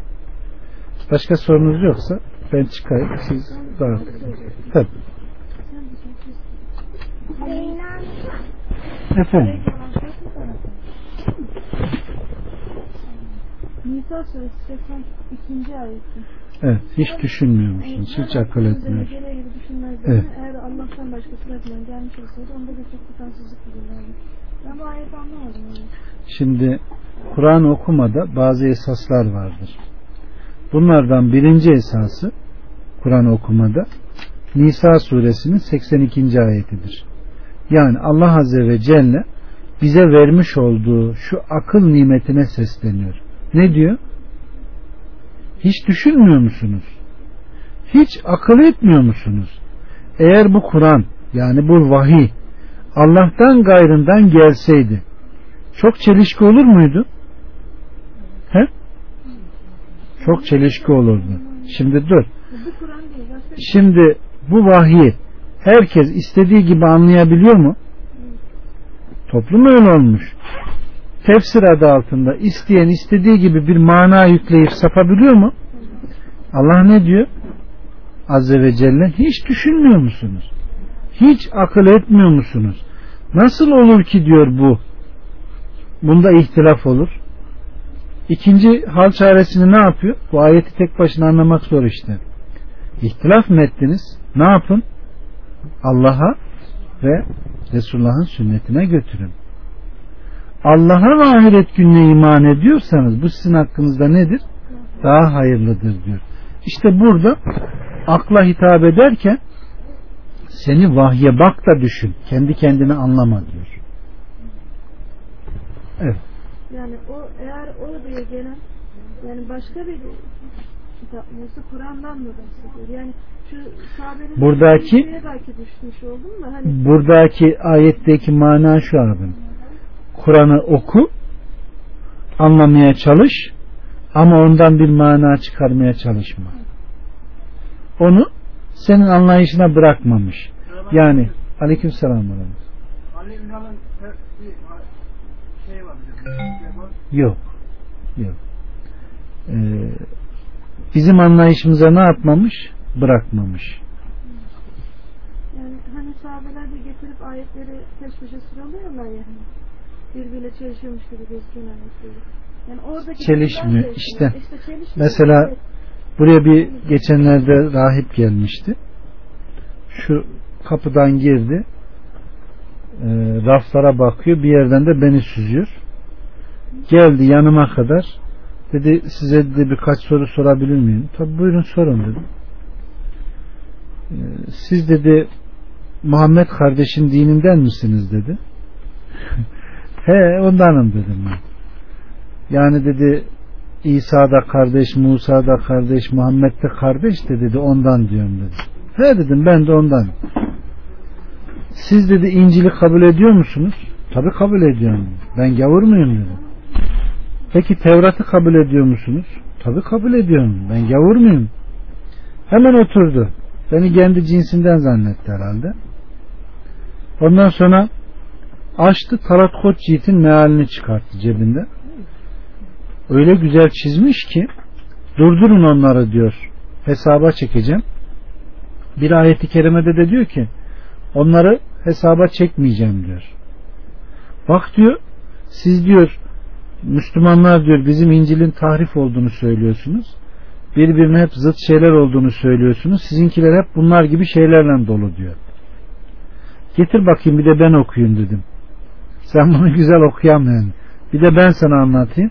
Başka sorunuz yoksa ben çıkayım. Siz dağıtın. Tabii. Efendim. Nisa suresi 82. ayeti. Evet. Hiç düşünmüyor musunuz? Hiç akıl etmiyor. Evet. Eğer Allah'tan başka tarafından gelmiş olsaydı onda da çok tutansızlık bulurlardı. Ben bu ayeti anlamadım. Yani. Şimdi Kur'an okumada bazı esaslar vardır. Bunlardan birinci esası Kur'an okumada Nisa suresinin 82. ayetidir. Yani Allah Azze ve Celle bize vermiş olduğu şu akıl nimetine sesleniyor. Ne diyor? Hiç düşünmüyor musunuz? Hiç akıl etmiyor musunuz? Eğer bu Kur'an yani bu vahiy Allah'tan gayrından gelseydi çok çelişki olur muydu? He? Çok çelişki olurdu. Şimdi dur. Şimdi bu vahyi herkes istediği gibi anlayabiliyor mu? Toplum öyle olmuş. Tefsir adı altında isteyen istediği gibi bir mana yükleyip sapabiliyor mu? Allah ne diyor? Azze ve Celle hiç düşünmüyor musunuz? Hiç akıl etmiyor musunuz? Nasıl olur ki diyor bu? Bunda ihtilaf olur. İkinci hal çaresini ne yapıyor? Bu ayeti tek başına anlamak zor işte. İhtilaf mı ettiniz? Ne yapın? Allah'a ve Resulullah'ın sünnetine götürün. Allah'a ve ahiret gününe iman ediyorsanız bu sizin hakkınızda nedir? Daha hayırlıdır diyor. İşte burada akla hitap ederken seni vahye bak da düşün. Kendi kendine anlama diyor. Evet. yani o eğer o diye gelen yani başka bir kitap Kur'an'dan mı bahsediyor? Yani şu sahabelerin Buradaki- belki düşmüş oldum da hani Buradaki ayetteki mana şu abim. Kur'an'ı oku, anlamaya çalış ama ondan bir mana çıkarmaya çalışma. Onu senin anlayışına bırakmamış. Yani aleykümselam. ve rahmetullah. Ali Ünal'ın bir şey var. var. Yok. Yok. Ee, bizim anlayışımıza ne yapmamış? Bırakmamış. yani hani sahabeler de getirip ayetleri peş peşe sıralıyorlar ya. Birbiriyle çelişiyormuş gibi gözüken ayetleri. Yani oradaki Çelişmiyor, işte. işte çelişmiyor. Mesela buraya bir geçenlerde rahip gelmişti. Şu kapıdan girdi. Ee, raflara bakıyor. Bir yerden de beni süzüyor. Geldi yanıma kadar. Dedi size dedi birkaç soru sorabilir miyim? Tabi buyurun sorun dedim. Ee, siz dedi Muhammed kardeşin dininden misiniz dedi. He ondanım dedim ben. Yani dedi İsa da kardeş, Musa da kardeş, Muhammed de kardeş de dedi ondan diyorum dedi. He dedim ben de ondan. Siz dedi İncil'i kabul ediyor musunuz? Tabi kabul ediyorum. Ben gavur muyum dedim. Peki Tevrat'ı kabul ediyor musunuz? Tabi kabul ediyorum. Ben gavur muyum? Hemen oturdu. Beni kendi cinsinden zannetti herhalde. Ondan sonra açtı Talat Koç Yiğit'in mealini çıkarttı cebinde. Öyle güzel çizmiş ki durdurun onları diyor. Hesaba çekeceğim. Bir ayeti kerimede de diyor ki onları hesaba çekmeyeceğim diyor. Bak diyor siz diyor Müslümanlar diyor bizim İncil'in tahrif olduğunu söylüyorsunuz. Birbirine hep zıt şeyler olduğunu söylüyorsunuz. Sizinkiler hep bunlar gibi şeylerle dolu diyor. Getir bakayım bir de ben okuyayım dedim. Sen bunu güzel okuyamıyorsun. Bir de ben sana anlatayım.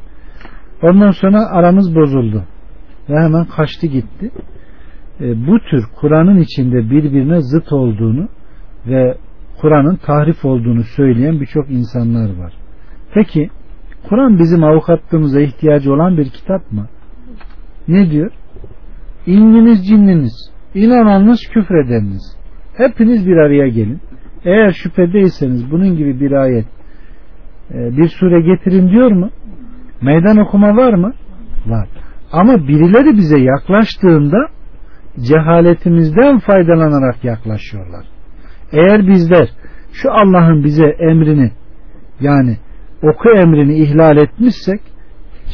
Ondan sonra aramız bozuldu. Ve hemen kaçtı gitti. E, bu tür Kur'an'ın içinde birbirine zıt olduğunu ve Kur'an'ın tahrif olduğunu söyleyen birçok insanlar var. Peki Kur'an bizim avukatlığımıza ihtiyacı olan bir kitap mı? Ne diyor? İnliniz cinliniz, inananınız küfredeniniz. Hepiniz bir araya gelin. Eğer şüphedeyseniz bunun gibi bir ayet bir sure getirin diyor mu? Meydan okuma var mı? Var. Ama birileri bize yaklaştığında cehaletimizden faydalanarak yaklaşıyorlar. Eğer bizler şu Allah'ın bize emrini yani oku emrini ihlal etmişsek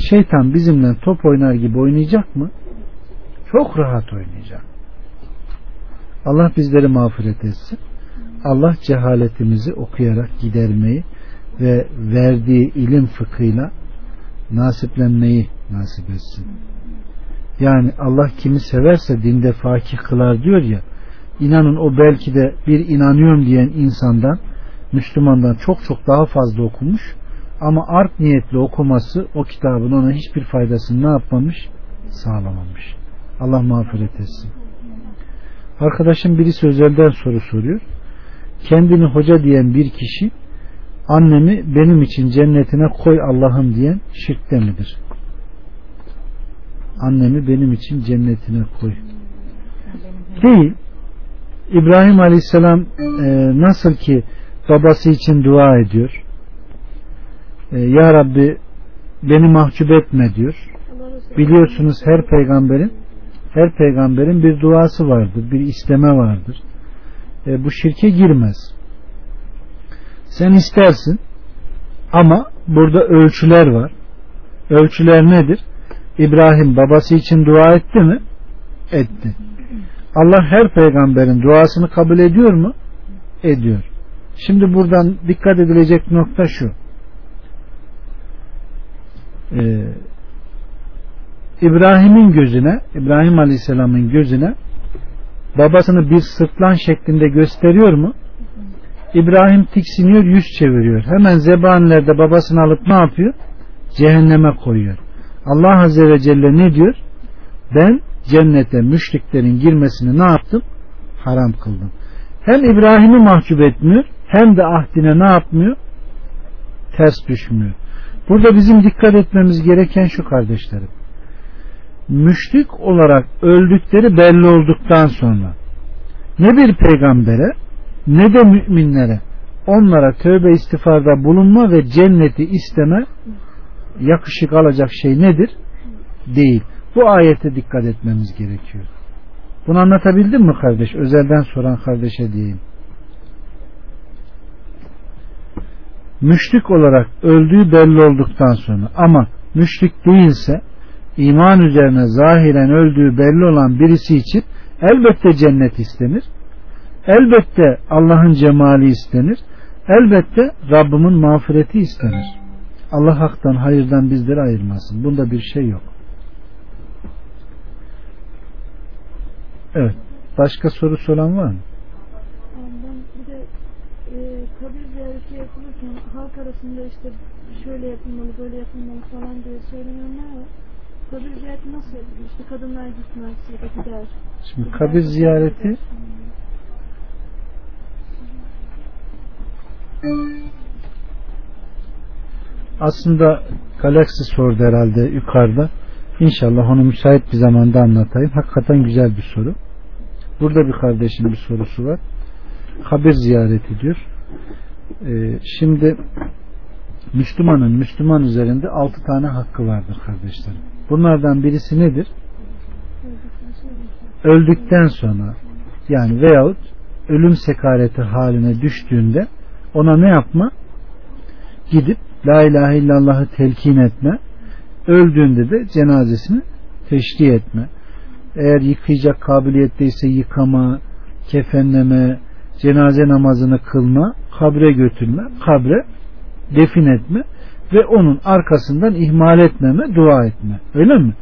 şeytan bizimle top oynar gibi oynayacak mı? Çok rahat oynayacak. Allah bizleri mağfiret etsin. Allah cehaletimizi okuyarak gidermeyi ve verdiği ilim fıkhıyla nasiplenmeyi nasip etsin. Yani Allah kimi severse dinde fakih kılar diyor ya inanın o belki de bir inanıyorum diyen insandan Müslümandan çok çok daha fazla okumuş ama art niyetli okuması o kitabın ona hiçbir faydasını ne yapmamış? Sağlamamış. Allah mağfiret etsin. Arkadaşım birisi özelden soru soruyor. Kendini hoca diyen bir kişi annemi benim için cennetine koy Allah'ım diyen şirkte midir? Annemi benim için cennetine koy. Değil. İbrahim Aleyhisselam e, nasıl ki babası için dua ediyor. E, ya Rabbi beni mahcup etme diyor. Biliyorsunuz her peygamberin her peygamberin bir duası vardır, bir isteme vardır. E, bu şirke girmez. Sen istersin ama burada ölçüler var. Ölçüler nedir? İbrahim babası için dua etti mi? Etti. Allah her peygamberin duasını kabul ediyor mu? Ediyor. Şimdi buradan dikkat edilecek nokta şu. Ee, İbrahim'in gözüne, İbrahim Aleyhisselam'ın gözüne babasını bir sırtlan şeklinde gösteriyor mu? İbrahim tiksiniyor, yüz çeviriyor. Hemen zebanilerde babasını alıp ne yapıyor? Cehenneme koyuyor. Allah Azze ve Celle ne diyor? Ben cennete müşriklerin girmesini ne yaptım? Haram kıldım. Hem İbrahim'i mahcup etmiyor hem de ahdine ne yapmıyor? Ters düşmüyor. Burada bizim dikkat etmemiz gereken şu kardeşlerim. müşrik olarak öldükleri belli olduktan sonra ne bir peygambere ne de müminlere onlara tövbe istiğfarda bulunma ve cenneti isteme yakışık alacak şey nedir? Değil. Bu ayete dikkat etmemiz gerekiyor. Bunu anlatabildim mi kardeş? Özelden soran kardeşe diyeyim. Müşrik olarak öldüğü belli olduktan sonra ama müşrik değilse iman üzerine zahiren öldüğü belli olan birisi için elbette cennet istenir. Elbette Allah'ın cemali istenir. Elbette Rabbimin mağfireti istenir. Allah haktan hayırdan bizleri ayırmasın. Bunda bir şey yok. Evet. Başka soru soran var mı? Ben bir de e, kabir ziyareti yapılırken halk arasında işte şöyle yapılmalı, böyle yapılmalı falan diye söylenenler var. Kabir ziyareti nasıl yapılır? İşte kadınlar gitmez ya da gider. Şimdi Gider, kabir ziyareti aslında Galaxy sordu herhalde yukarıda. İnşallah onu müsait bir zamanda anlatayım. Hakikaten güzel bir soru. Burada bir kardeşin bir sorusu var. Kabir ziyareti diyor. Ee, şimdi Müslümanın Müslüman üzerinde altı tane hakkı vardır kardeşlerim. Bunlardan birisi nedir? Öldükten sonra yani veyahut ölüm sekareti haline düştüğünde ona ne yapma? Gidip La ilahe illallah'ı telkin etme. Öldüğünde de cenazesini teşri etme. Eğer yıkayacak kabiliyetteyse yıkama, kefenleme, cenaze namazını kılma, kabre götürme, kabre defin etme ve onun arkasından ihmal etmeme, dua etme. Öyle mi?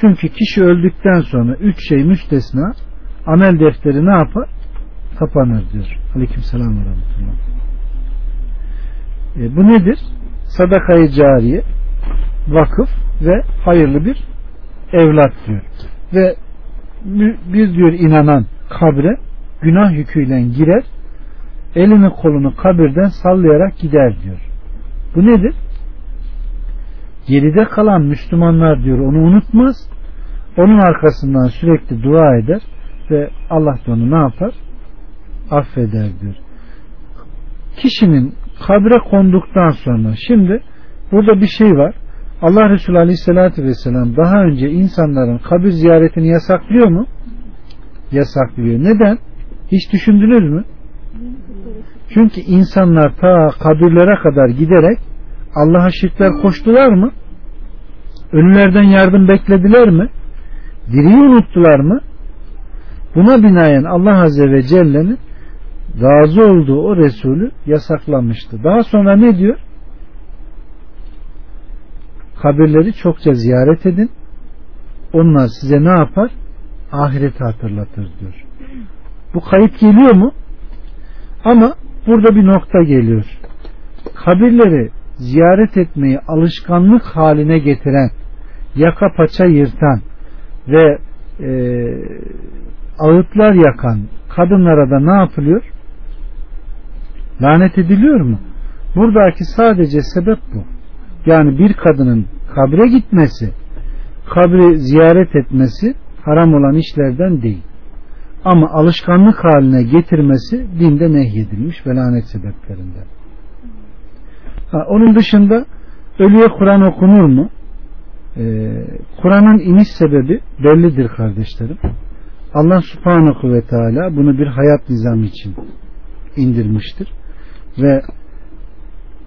Çünkü kişi öldükten sonra üç şey müstesna amel defteri ne yapar? Kapanır diyor. Aleyküm selam ve rahmetullah. E, bu nedir? Sadakayı cariye, vakıf ve hayırlı bir evlat diyor. Ve bir diyor inanan kabre günah yüküyle girer, elini kolunu kabirden sallayarak gider diyor. Bu nedir? Geride kalan Müslümanlar diyor onu unutmaz. Onun arkasından sürekli dua eder ve Allah da onu ne yapar? Affeder diyor. Kişinin kabre konduktan sonra şimdi burada bir şey var. Allah Resulü Aleyhisselatü Vesselam daha önce insanların kabir ziyaretini yasaklıyor mu? Yasaklıyor. Neden? Hiç düşündünüz mü? Çünkü insanlar ta kabirlere kadar giderek Allah'a şirkler koştular mı? Ölülerden yardım beklediler mi? Diriyi unuttular mı? Buna binaen Allah Azze ve Celle'nin razı olduğu o Resulü yasaklamıştı. Daha sonra ne diyor? Kabirleri çokça ziyaret edin. Onlar size ne yapar? Ahireti hatırlatır diyor. Bu kayıt geliyor mu? Ama burada bir nokta geliyor. Kabirleri ziyaret etmeyi alışkanlık haline getiren, yaka paça yırtan ve e, ağıtlar yakan kadınlara da ne yapılıyor? Lanet ediliyor mu? Buradaki sadece sebep bu. Yani bir kadının kabre gitmesi, kabri ziyaret etmesi haram olan işlerden değil. Ama alışkanlık haline getirmesi dinde nehyedilmiş ve lanet sebeplerinden. Ha, onun dışında ölüye Kur'an okunur mu? Ee, Kur'an'ın iniş sebebi bellidir kardeşlerim. Allah subhanahu ve teala bunu bir hayat nizamı için indirmiştir. Ve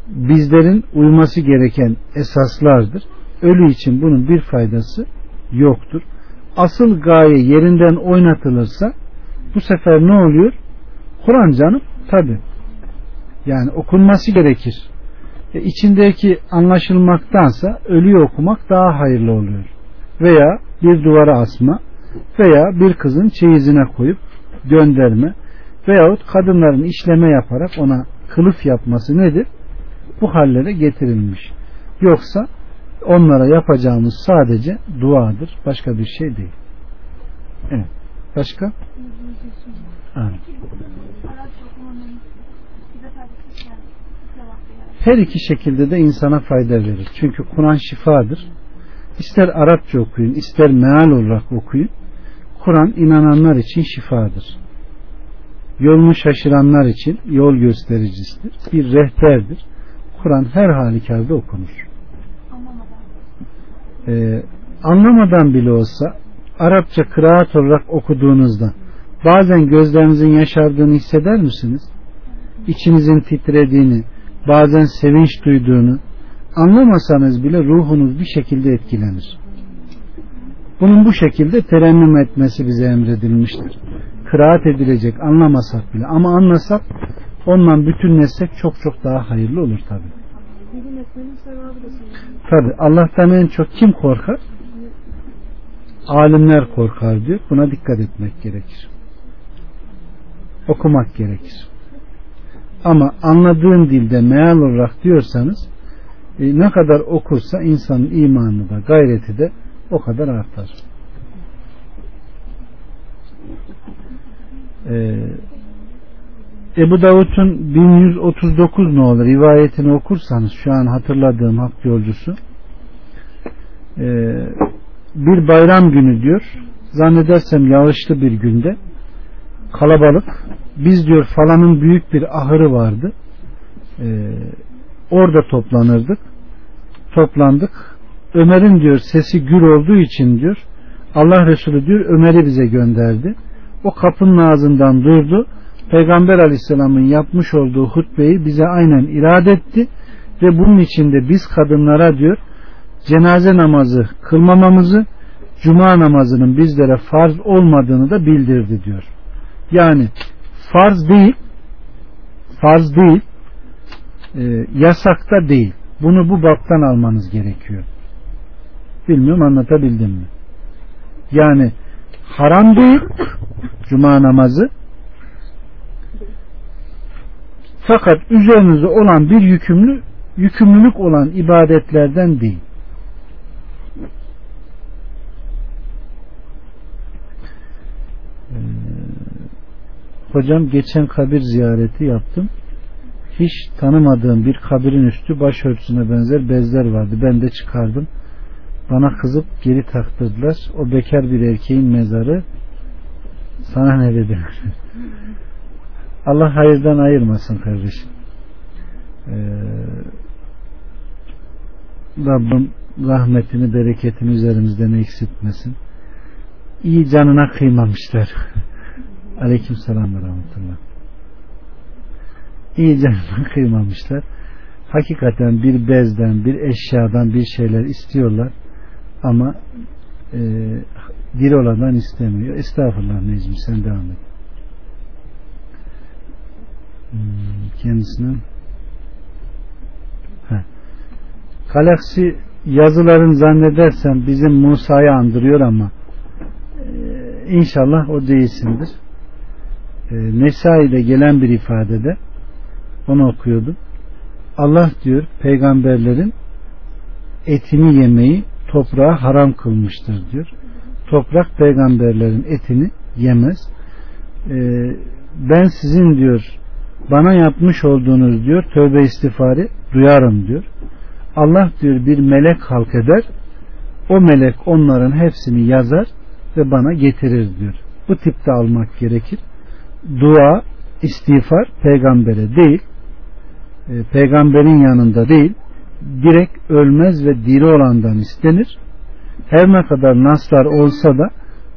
bizlerin uyması gereken esaslardır. Ölü için bunun bir faydası yoktur. Asıl gaye yerinden oynatılırsa bu sefer ne oluyor? Kur'an canım tabi. Yani okunması gerekir. E, içindeki anlaşılmaktansa ölüyü okumak daha hayırlı oluyor. Veya bir duvara asma veya bir kızın çeyizine koyup gönderme veyahut kadınların işleme yaparak ona kılıf yapması nedir? Bu hallere getirilmiş. Yoksa onlara yapacağımız sadece duadır. Başka bir şey değil. Evet. Başka? Evet. Her iki şekilde de insana fayda verir. Çünkü Kur'an şifadır. İster Arapça okuyun, ister meal olarak okuyun. Kur'an inananlar için şifadır. Yolunu şaşıranlar için yol göstericisidir. Bir rehberdir. Kur'an her halükarda okunur. Ee, anlamadan bile olsa Arapça kıraat olarak okuduğunuzda bazen gözlerinizin yaşardığını hisseder misiniz? İçinizin titrediğini, bazen sevinç duyduğunu, anlamasanız bile ruhunuz bir şekilde etkilenir. Bunun bu şekilde terennüm etmesi bize emredilmiştir. Kıraat edilecek anlamasak bile ama anlasak ondan bütünleşsek çok çok daha hayırlı olur tabi. Tabi Allah'tan en çok kim korkar? Alimler korkar diyor. Buna dikkat etmek gerekir. Okumak gerekir. Ama anladığın dilde meal olarak diyorsanız e, ne kadar okursa insanın imanı da gayreti de o kadar artar. Ee, Ebu Davud'un 1139 ne olur rivayetini okursanız şu an hatırladığım hak yolcusu ee, bir bayram günü diyor zannedersem yağışlı bir günde kalabalık biz diyor falanın büyük bir ahırı vardı ee, orada toplanırdık toplandık Ömer'in diyor sesi gür olduğu için diyor Allah Resulü diyor Ömer'i bize gönderdi o kapının ağzından durdu Peygamber aleyhisselamın yapmış olduğu hutbeyi bize aynen irade etti ve bunun içinde biz kadınlara diyor cenaze namazı kılmamamızı cuma namazının bizlere farz olmadığını da bildirdi diyor. Yani farz değil farz değil e, yasakta değil. Bunu bu baptan almanız gerekiyor. Bilmiyorum anlatabildim mi? Yani haram değil cuma namazı fakat üzerinizde olan bir yükümlü yükümlülük olan ibadetlerden değil. Ee, hocam geçen kabir ziyareti yaptım. Hiç tanımadığım bir kabirin üstü başörtüsüne benzer bezler vardı. Ben de çıkardım. Bana kızıp geri taktırdılar. O bekar bir erkeğin mezarı. Sana ne dedim? Allah hayırdan ayırmasın kardeşim. Ee, Rabbim rahmetini, bereketini üzerimizden eksiltmesin. İyi canına kıymamışlar. Aleyküm selam ve rahmetullah. İyi canına kıymamışlar. Hakikaten bir bezden, bir eşyadan bir şeyler istiyorlar ama e, diri olandan istemiyor. Estağfurullah Necmi sen devam et. Hmm, kendisine Heh. Galaksi yazıların zannedersem bizim Musa'yı andırıyor ama e, inşallah o değilsindir. E, Nesai'de gelen bir ifadede onu okuyordum. Allah diyor peygamberlerin etini yemeyi toprağa haram kılmıştır diyor. Toprak peygamberlerin etini yemez. E, ben sizin diyor bana yapmış olduğunuz diyor tövbe istiğfarı duyarım diyor. Allah diyor bir melek halk eder. O melek onların hepsini yazar ve bana getirir diyor. Bu tipte almak gerekir. Dua, istiğfar peygambere değil, e, peygamberin yanında değil, direkt ölmez ve diri olandan istenir. Her ne kadar naslar olsa da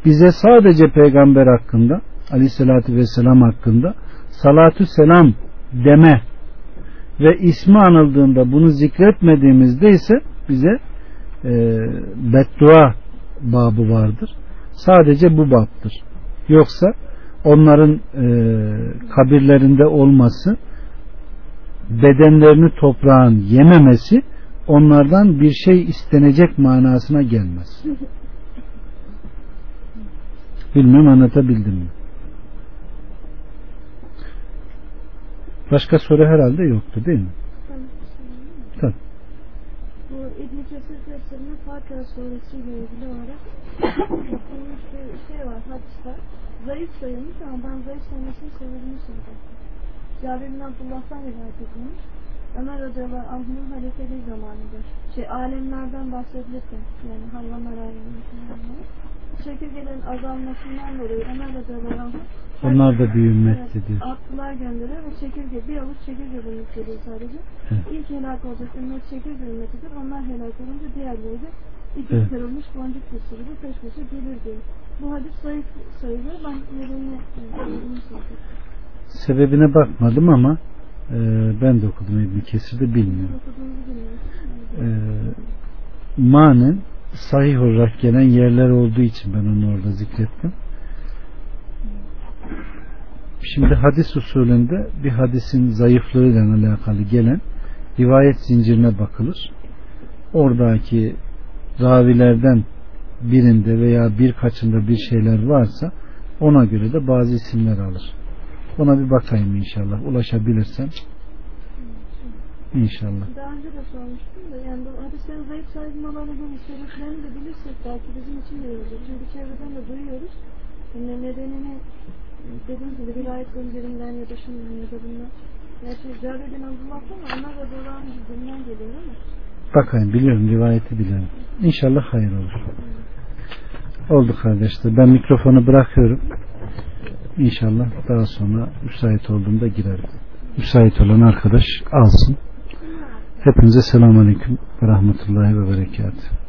bize sadece peygamber hakkında, aleyhissalatü vesselam hakkında salatü selam deme ve ismi anıldığında bunu zikretmediğimizde ise bize e, beddua babı vardır. Sadece bu baptır. Yoksa onların e, kabirlerinde olması bedenlerini toprağın yememesi onlardan bir şey istenecek manasına gelmez. Bilmem anlatabildim mi? Başka soru herhalde yoktu değil mi? Tabii. Bu İbn-i Kesir tefsirinin Fatiha suresiyle ilgili olarak bir şey var hadisler. Zayıf sayılmış ama ben zayıf sayılmasını severim söyledim. Cabir bin Abdullah'tan rivayet edilmiş. Ömer radıyallahu anh'ın halifeliği zamanında şey alemlerden bahsedilirken yani hayvanlar alemlerden çekirgelerin azalmasından dolayı Ömer radıyallahu anh Onlar da bir ümmetti diyor. Atlılar gönderiyor ve çekirge bir avuç çekirge bulmuş geliyor sadece. Evet. İlk helak olacak ümmet çekirge ümmetidir. Onlar helak olunca diğerleri de iki Evet. kırılmış boncuk kısırı peş peşe gelir diyor. Bu hadis zayıf sayılıyor. Ben e, bunu sordum. Sebebine bakmadım ama e, ben de okudum İbn Kesir'de bilmiyorum. E, manen sahih olarak gelen yerler olduğu için ben onu orada zikrettim. Şimdi hadis usulünde bir hadisin zayıflığıyla alakalı gelen rivayet zincirine bakılır. Oradaki ravilerden birinde veya birkaçında bir şeyler varsa ona göre de bazı isimler alır. Ona bir bakayım inşallah. Ulaşabilirsem inşallah. Daha önce de sormuştum da yani hadislerin zayıf sayılmalarına göre sebeplerini de bilirsek belki bizim için de iyi olur. Çünkü çevreden de duyuyoruz. Yani nedenini dediğim gibi rivayet zincirinden ya da şundan ya da bundan. Gerçi Cabir bin Abdullah ama onlar da dolan bildiğinden geliyor ama. Bakayım biliyorum rivayeti biliyorum. İnşallah hayır olur. Oldu kardeşler. Ben mikrofonu bırakıyorum. İnşallah daha sonra müsait olduğumda girerim. Müsait olan arkadaş alsın. Hepinize selamun aleyküm ve rahmetullahi ve berekatuhu.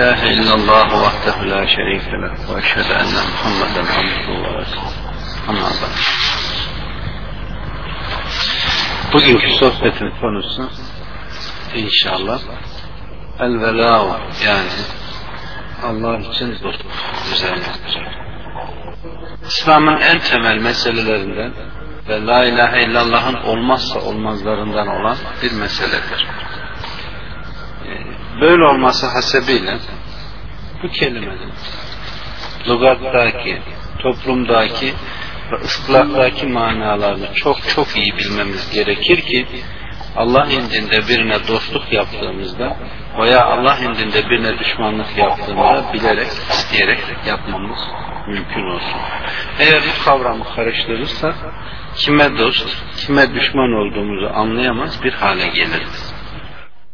إله إلا الله وحده لا شريك له وأشهد أن محمدا عبده ورسوله أما بعد Bugünkü sohbetin konusu inşallah el velâhu yani Allah için dostluk üzerine olacak. İslam'ın en temel meselelerinden ve la ilahe illallah'ın olmazsa olmazlarından olan bir meseledir. Böyle olması hasebiyle bu kelimenin lügattaki, toplumdaki ve ıslahtaki manalarını çok çok iyi bilmemiz gerekir ki Allah indinde birine dostluk yaptığımızda veya Allah indinde birine düşmanlık yaptığımızda bilerek, isteyerek yapmamız mümkün olsun. Eğer bu kavramı karıştırırsak kime dost, kime düşman olduğumuzu anlayamaz bir hale geliriz.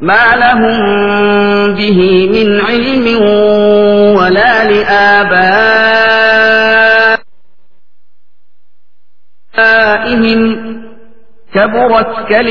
ما لهم به من علم ولا لآبائهم. كبرت كلمة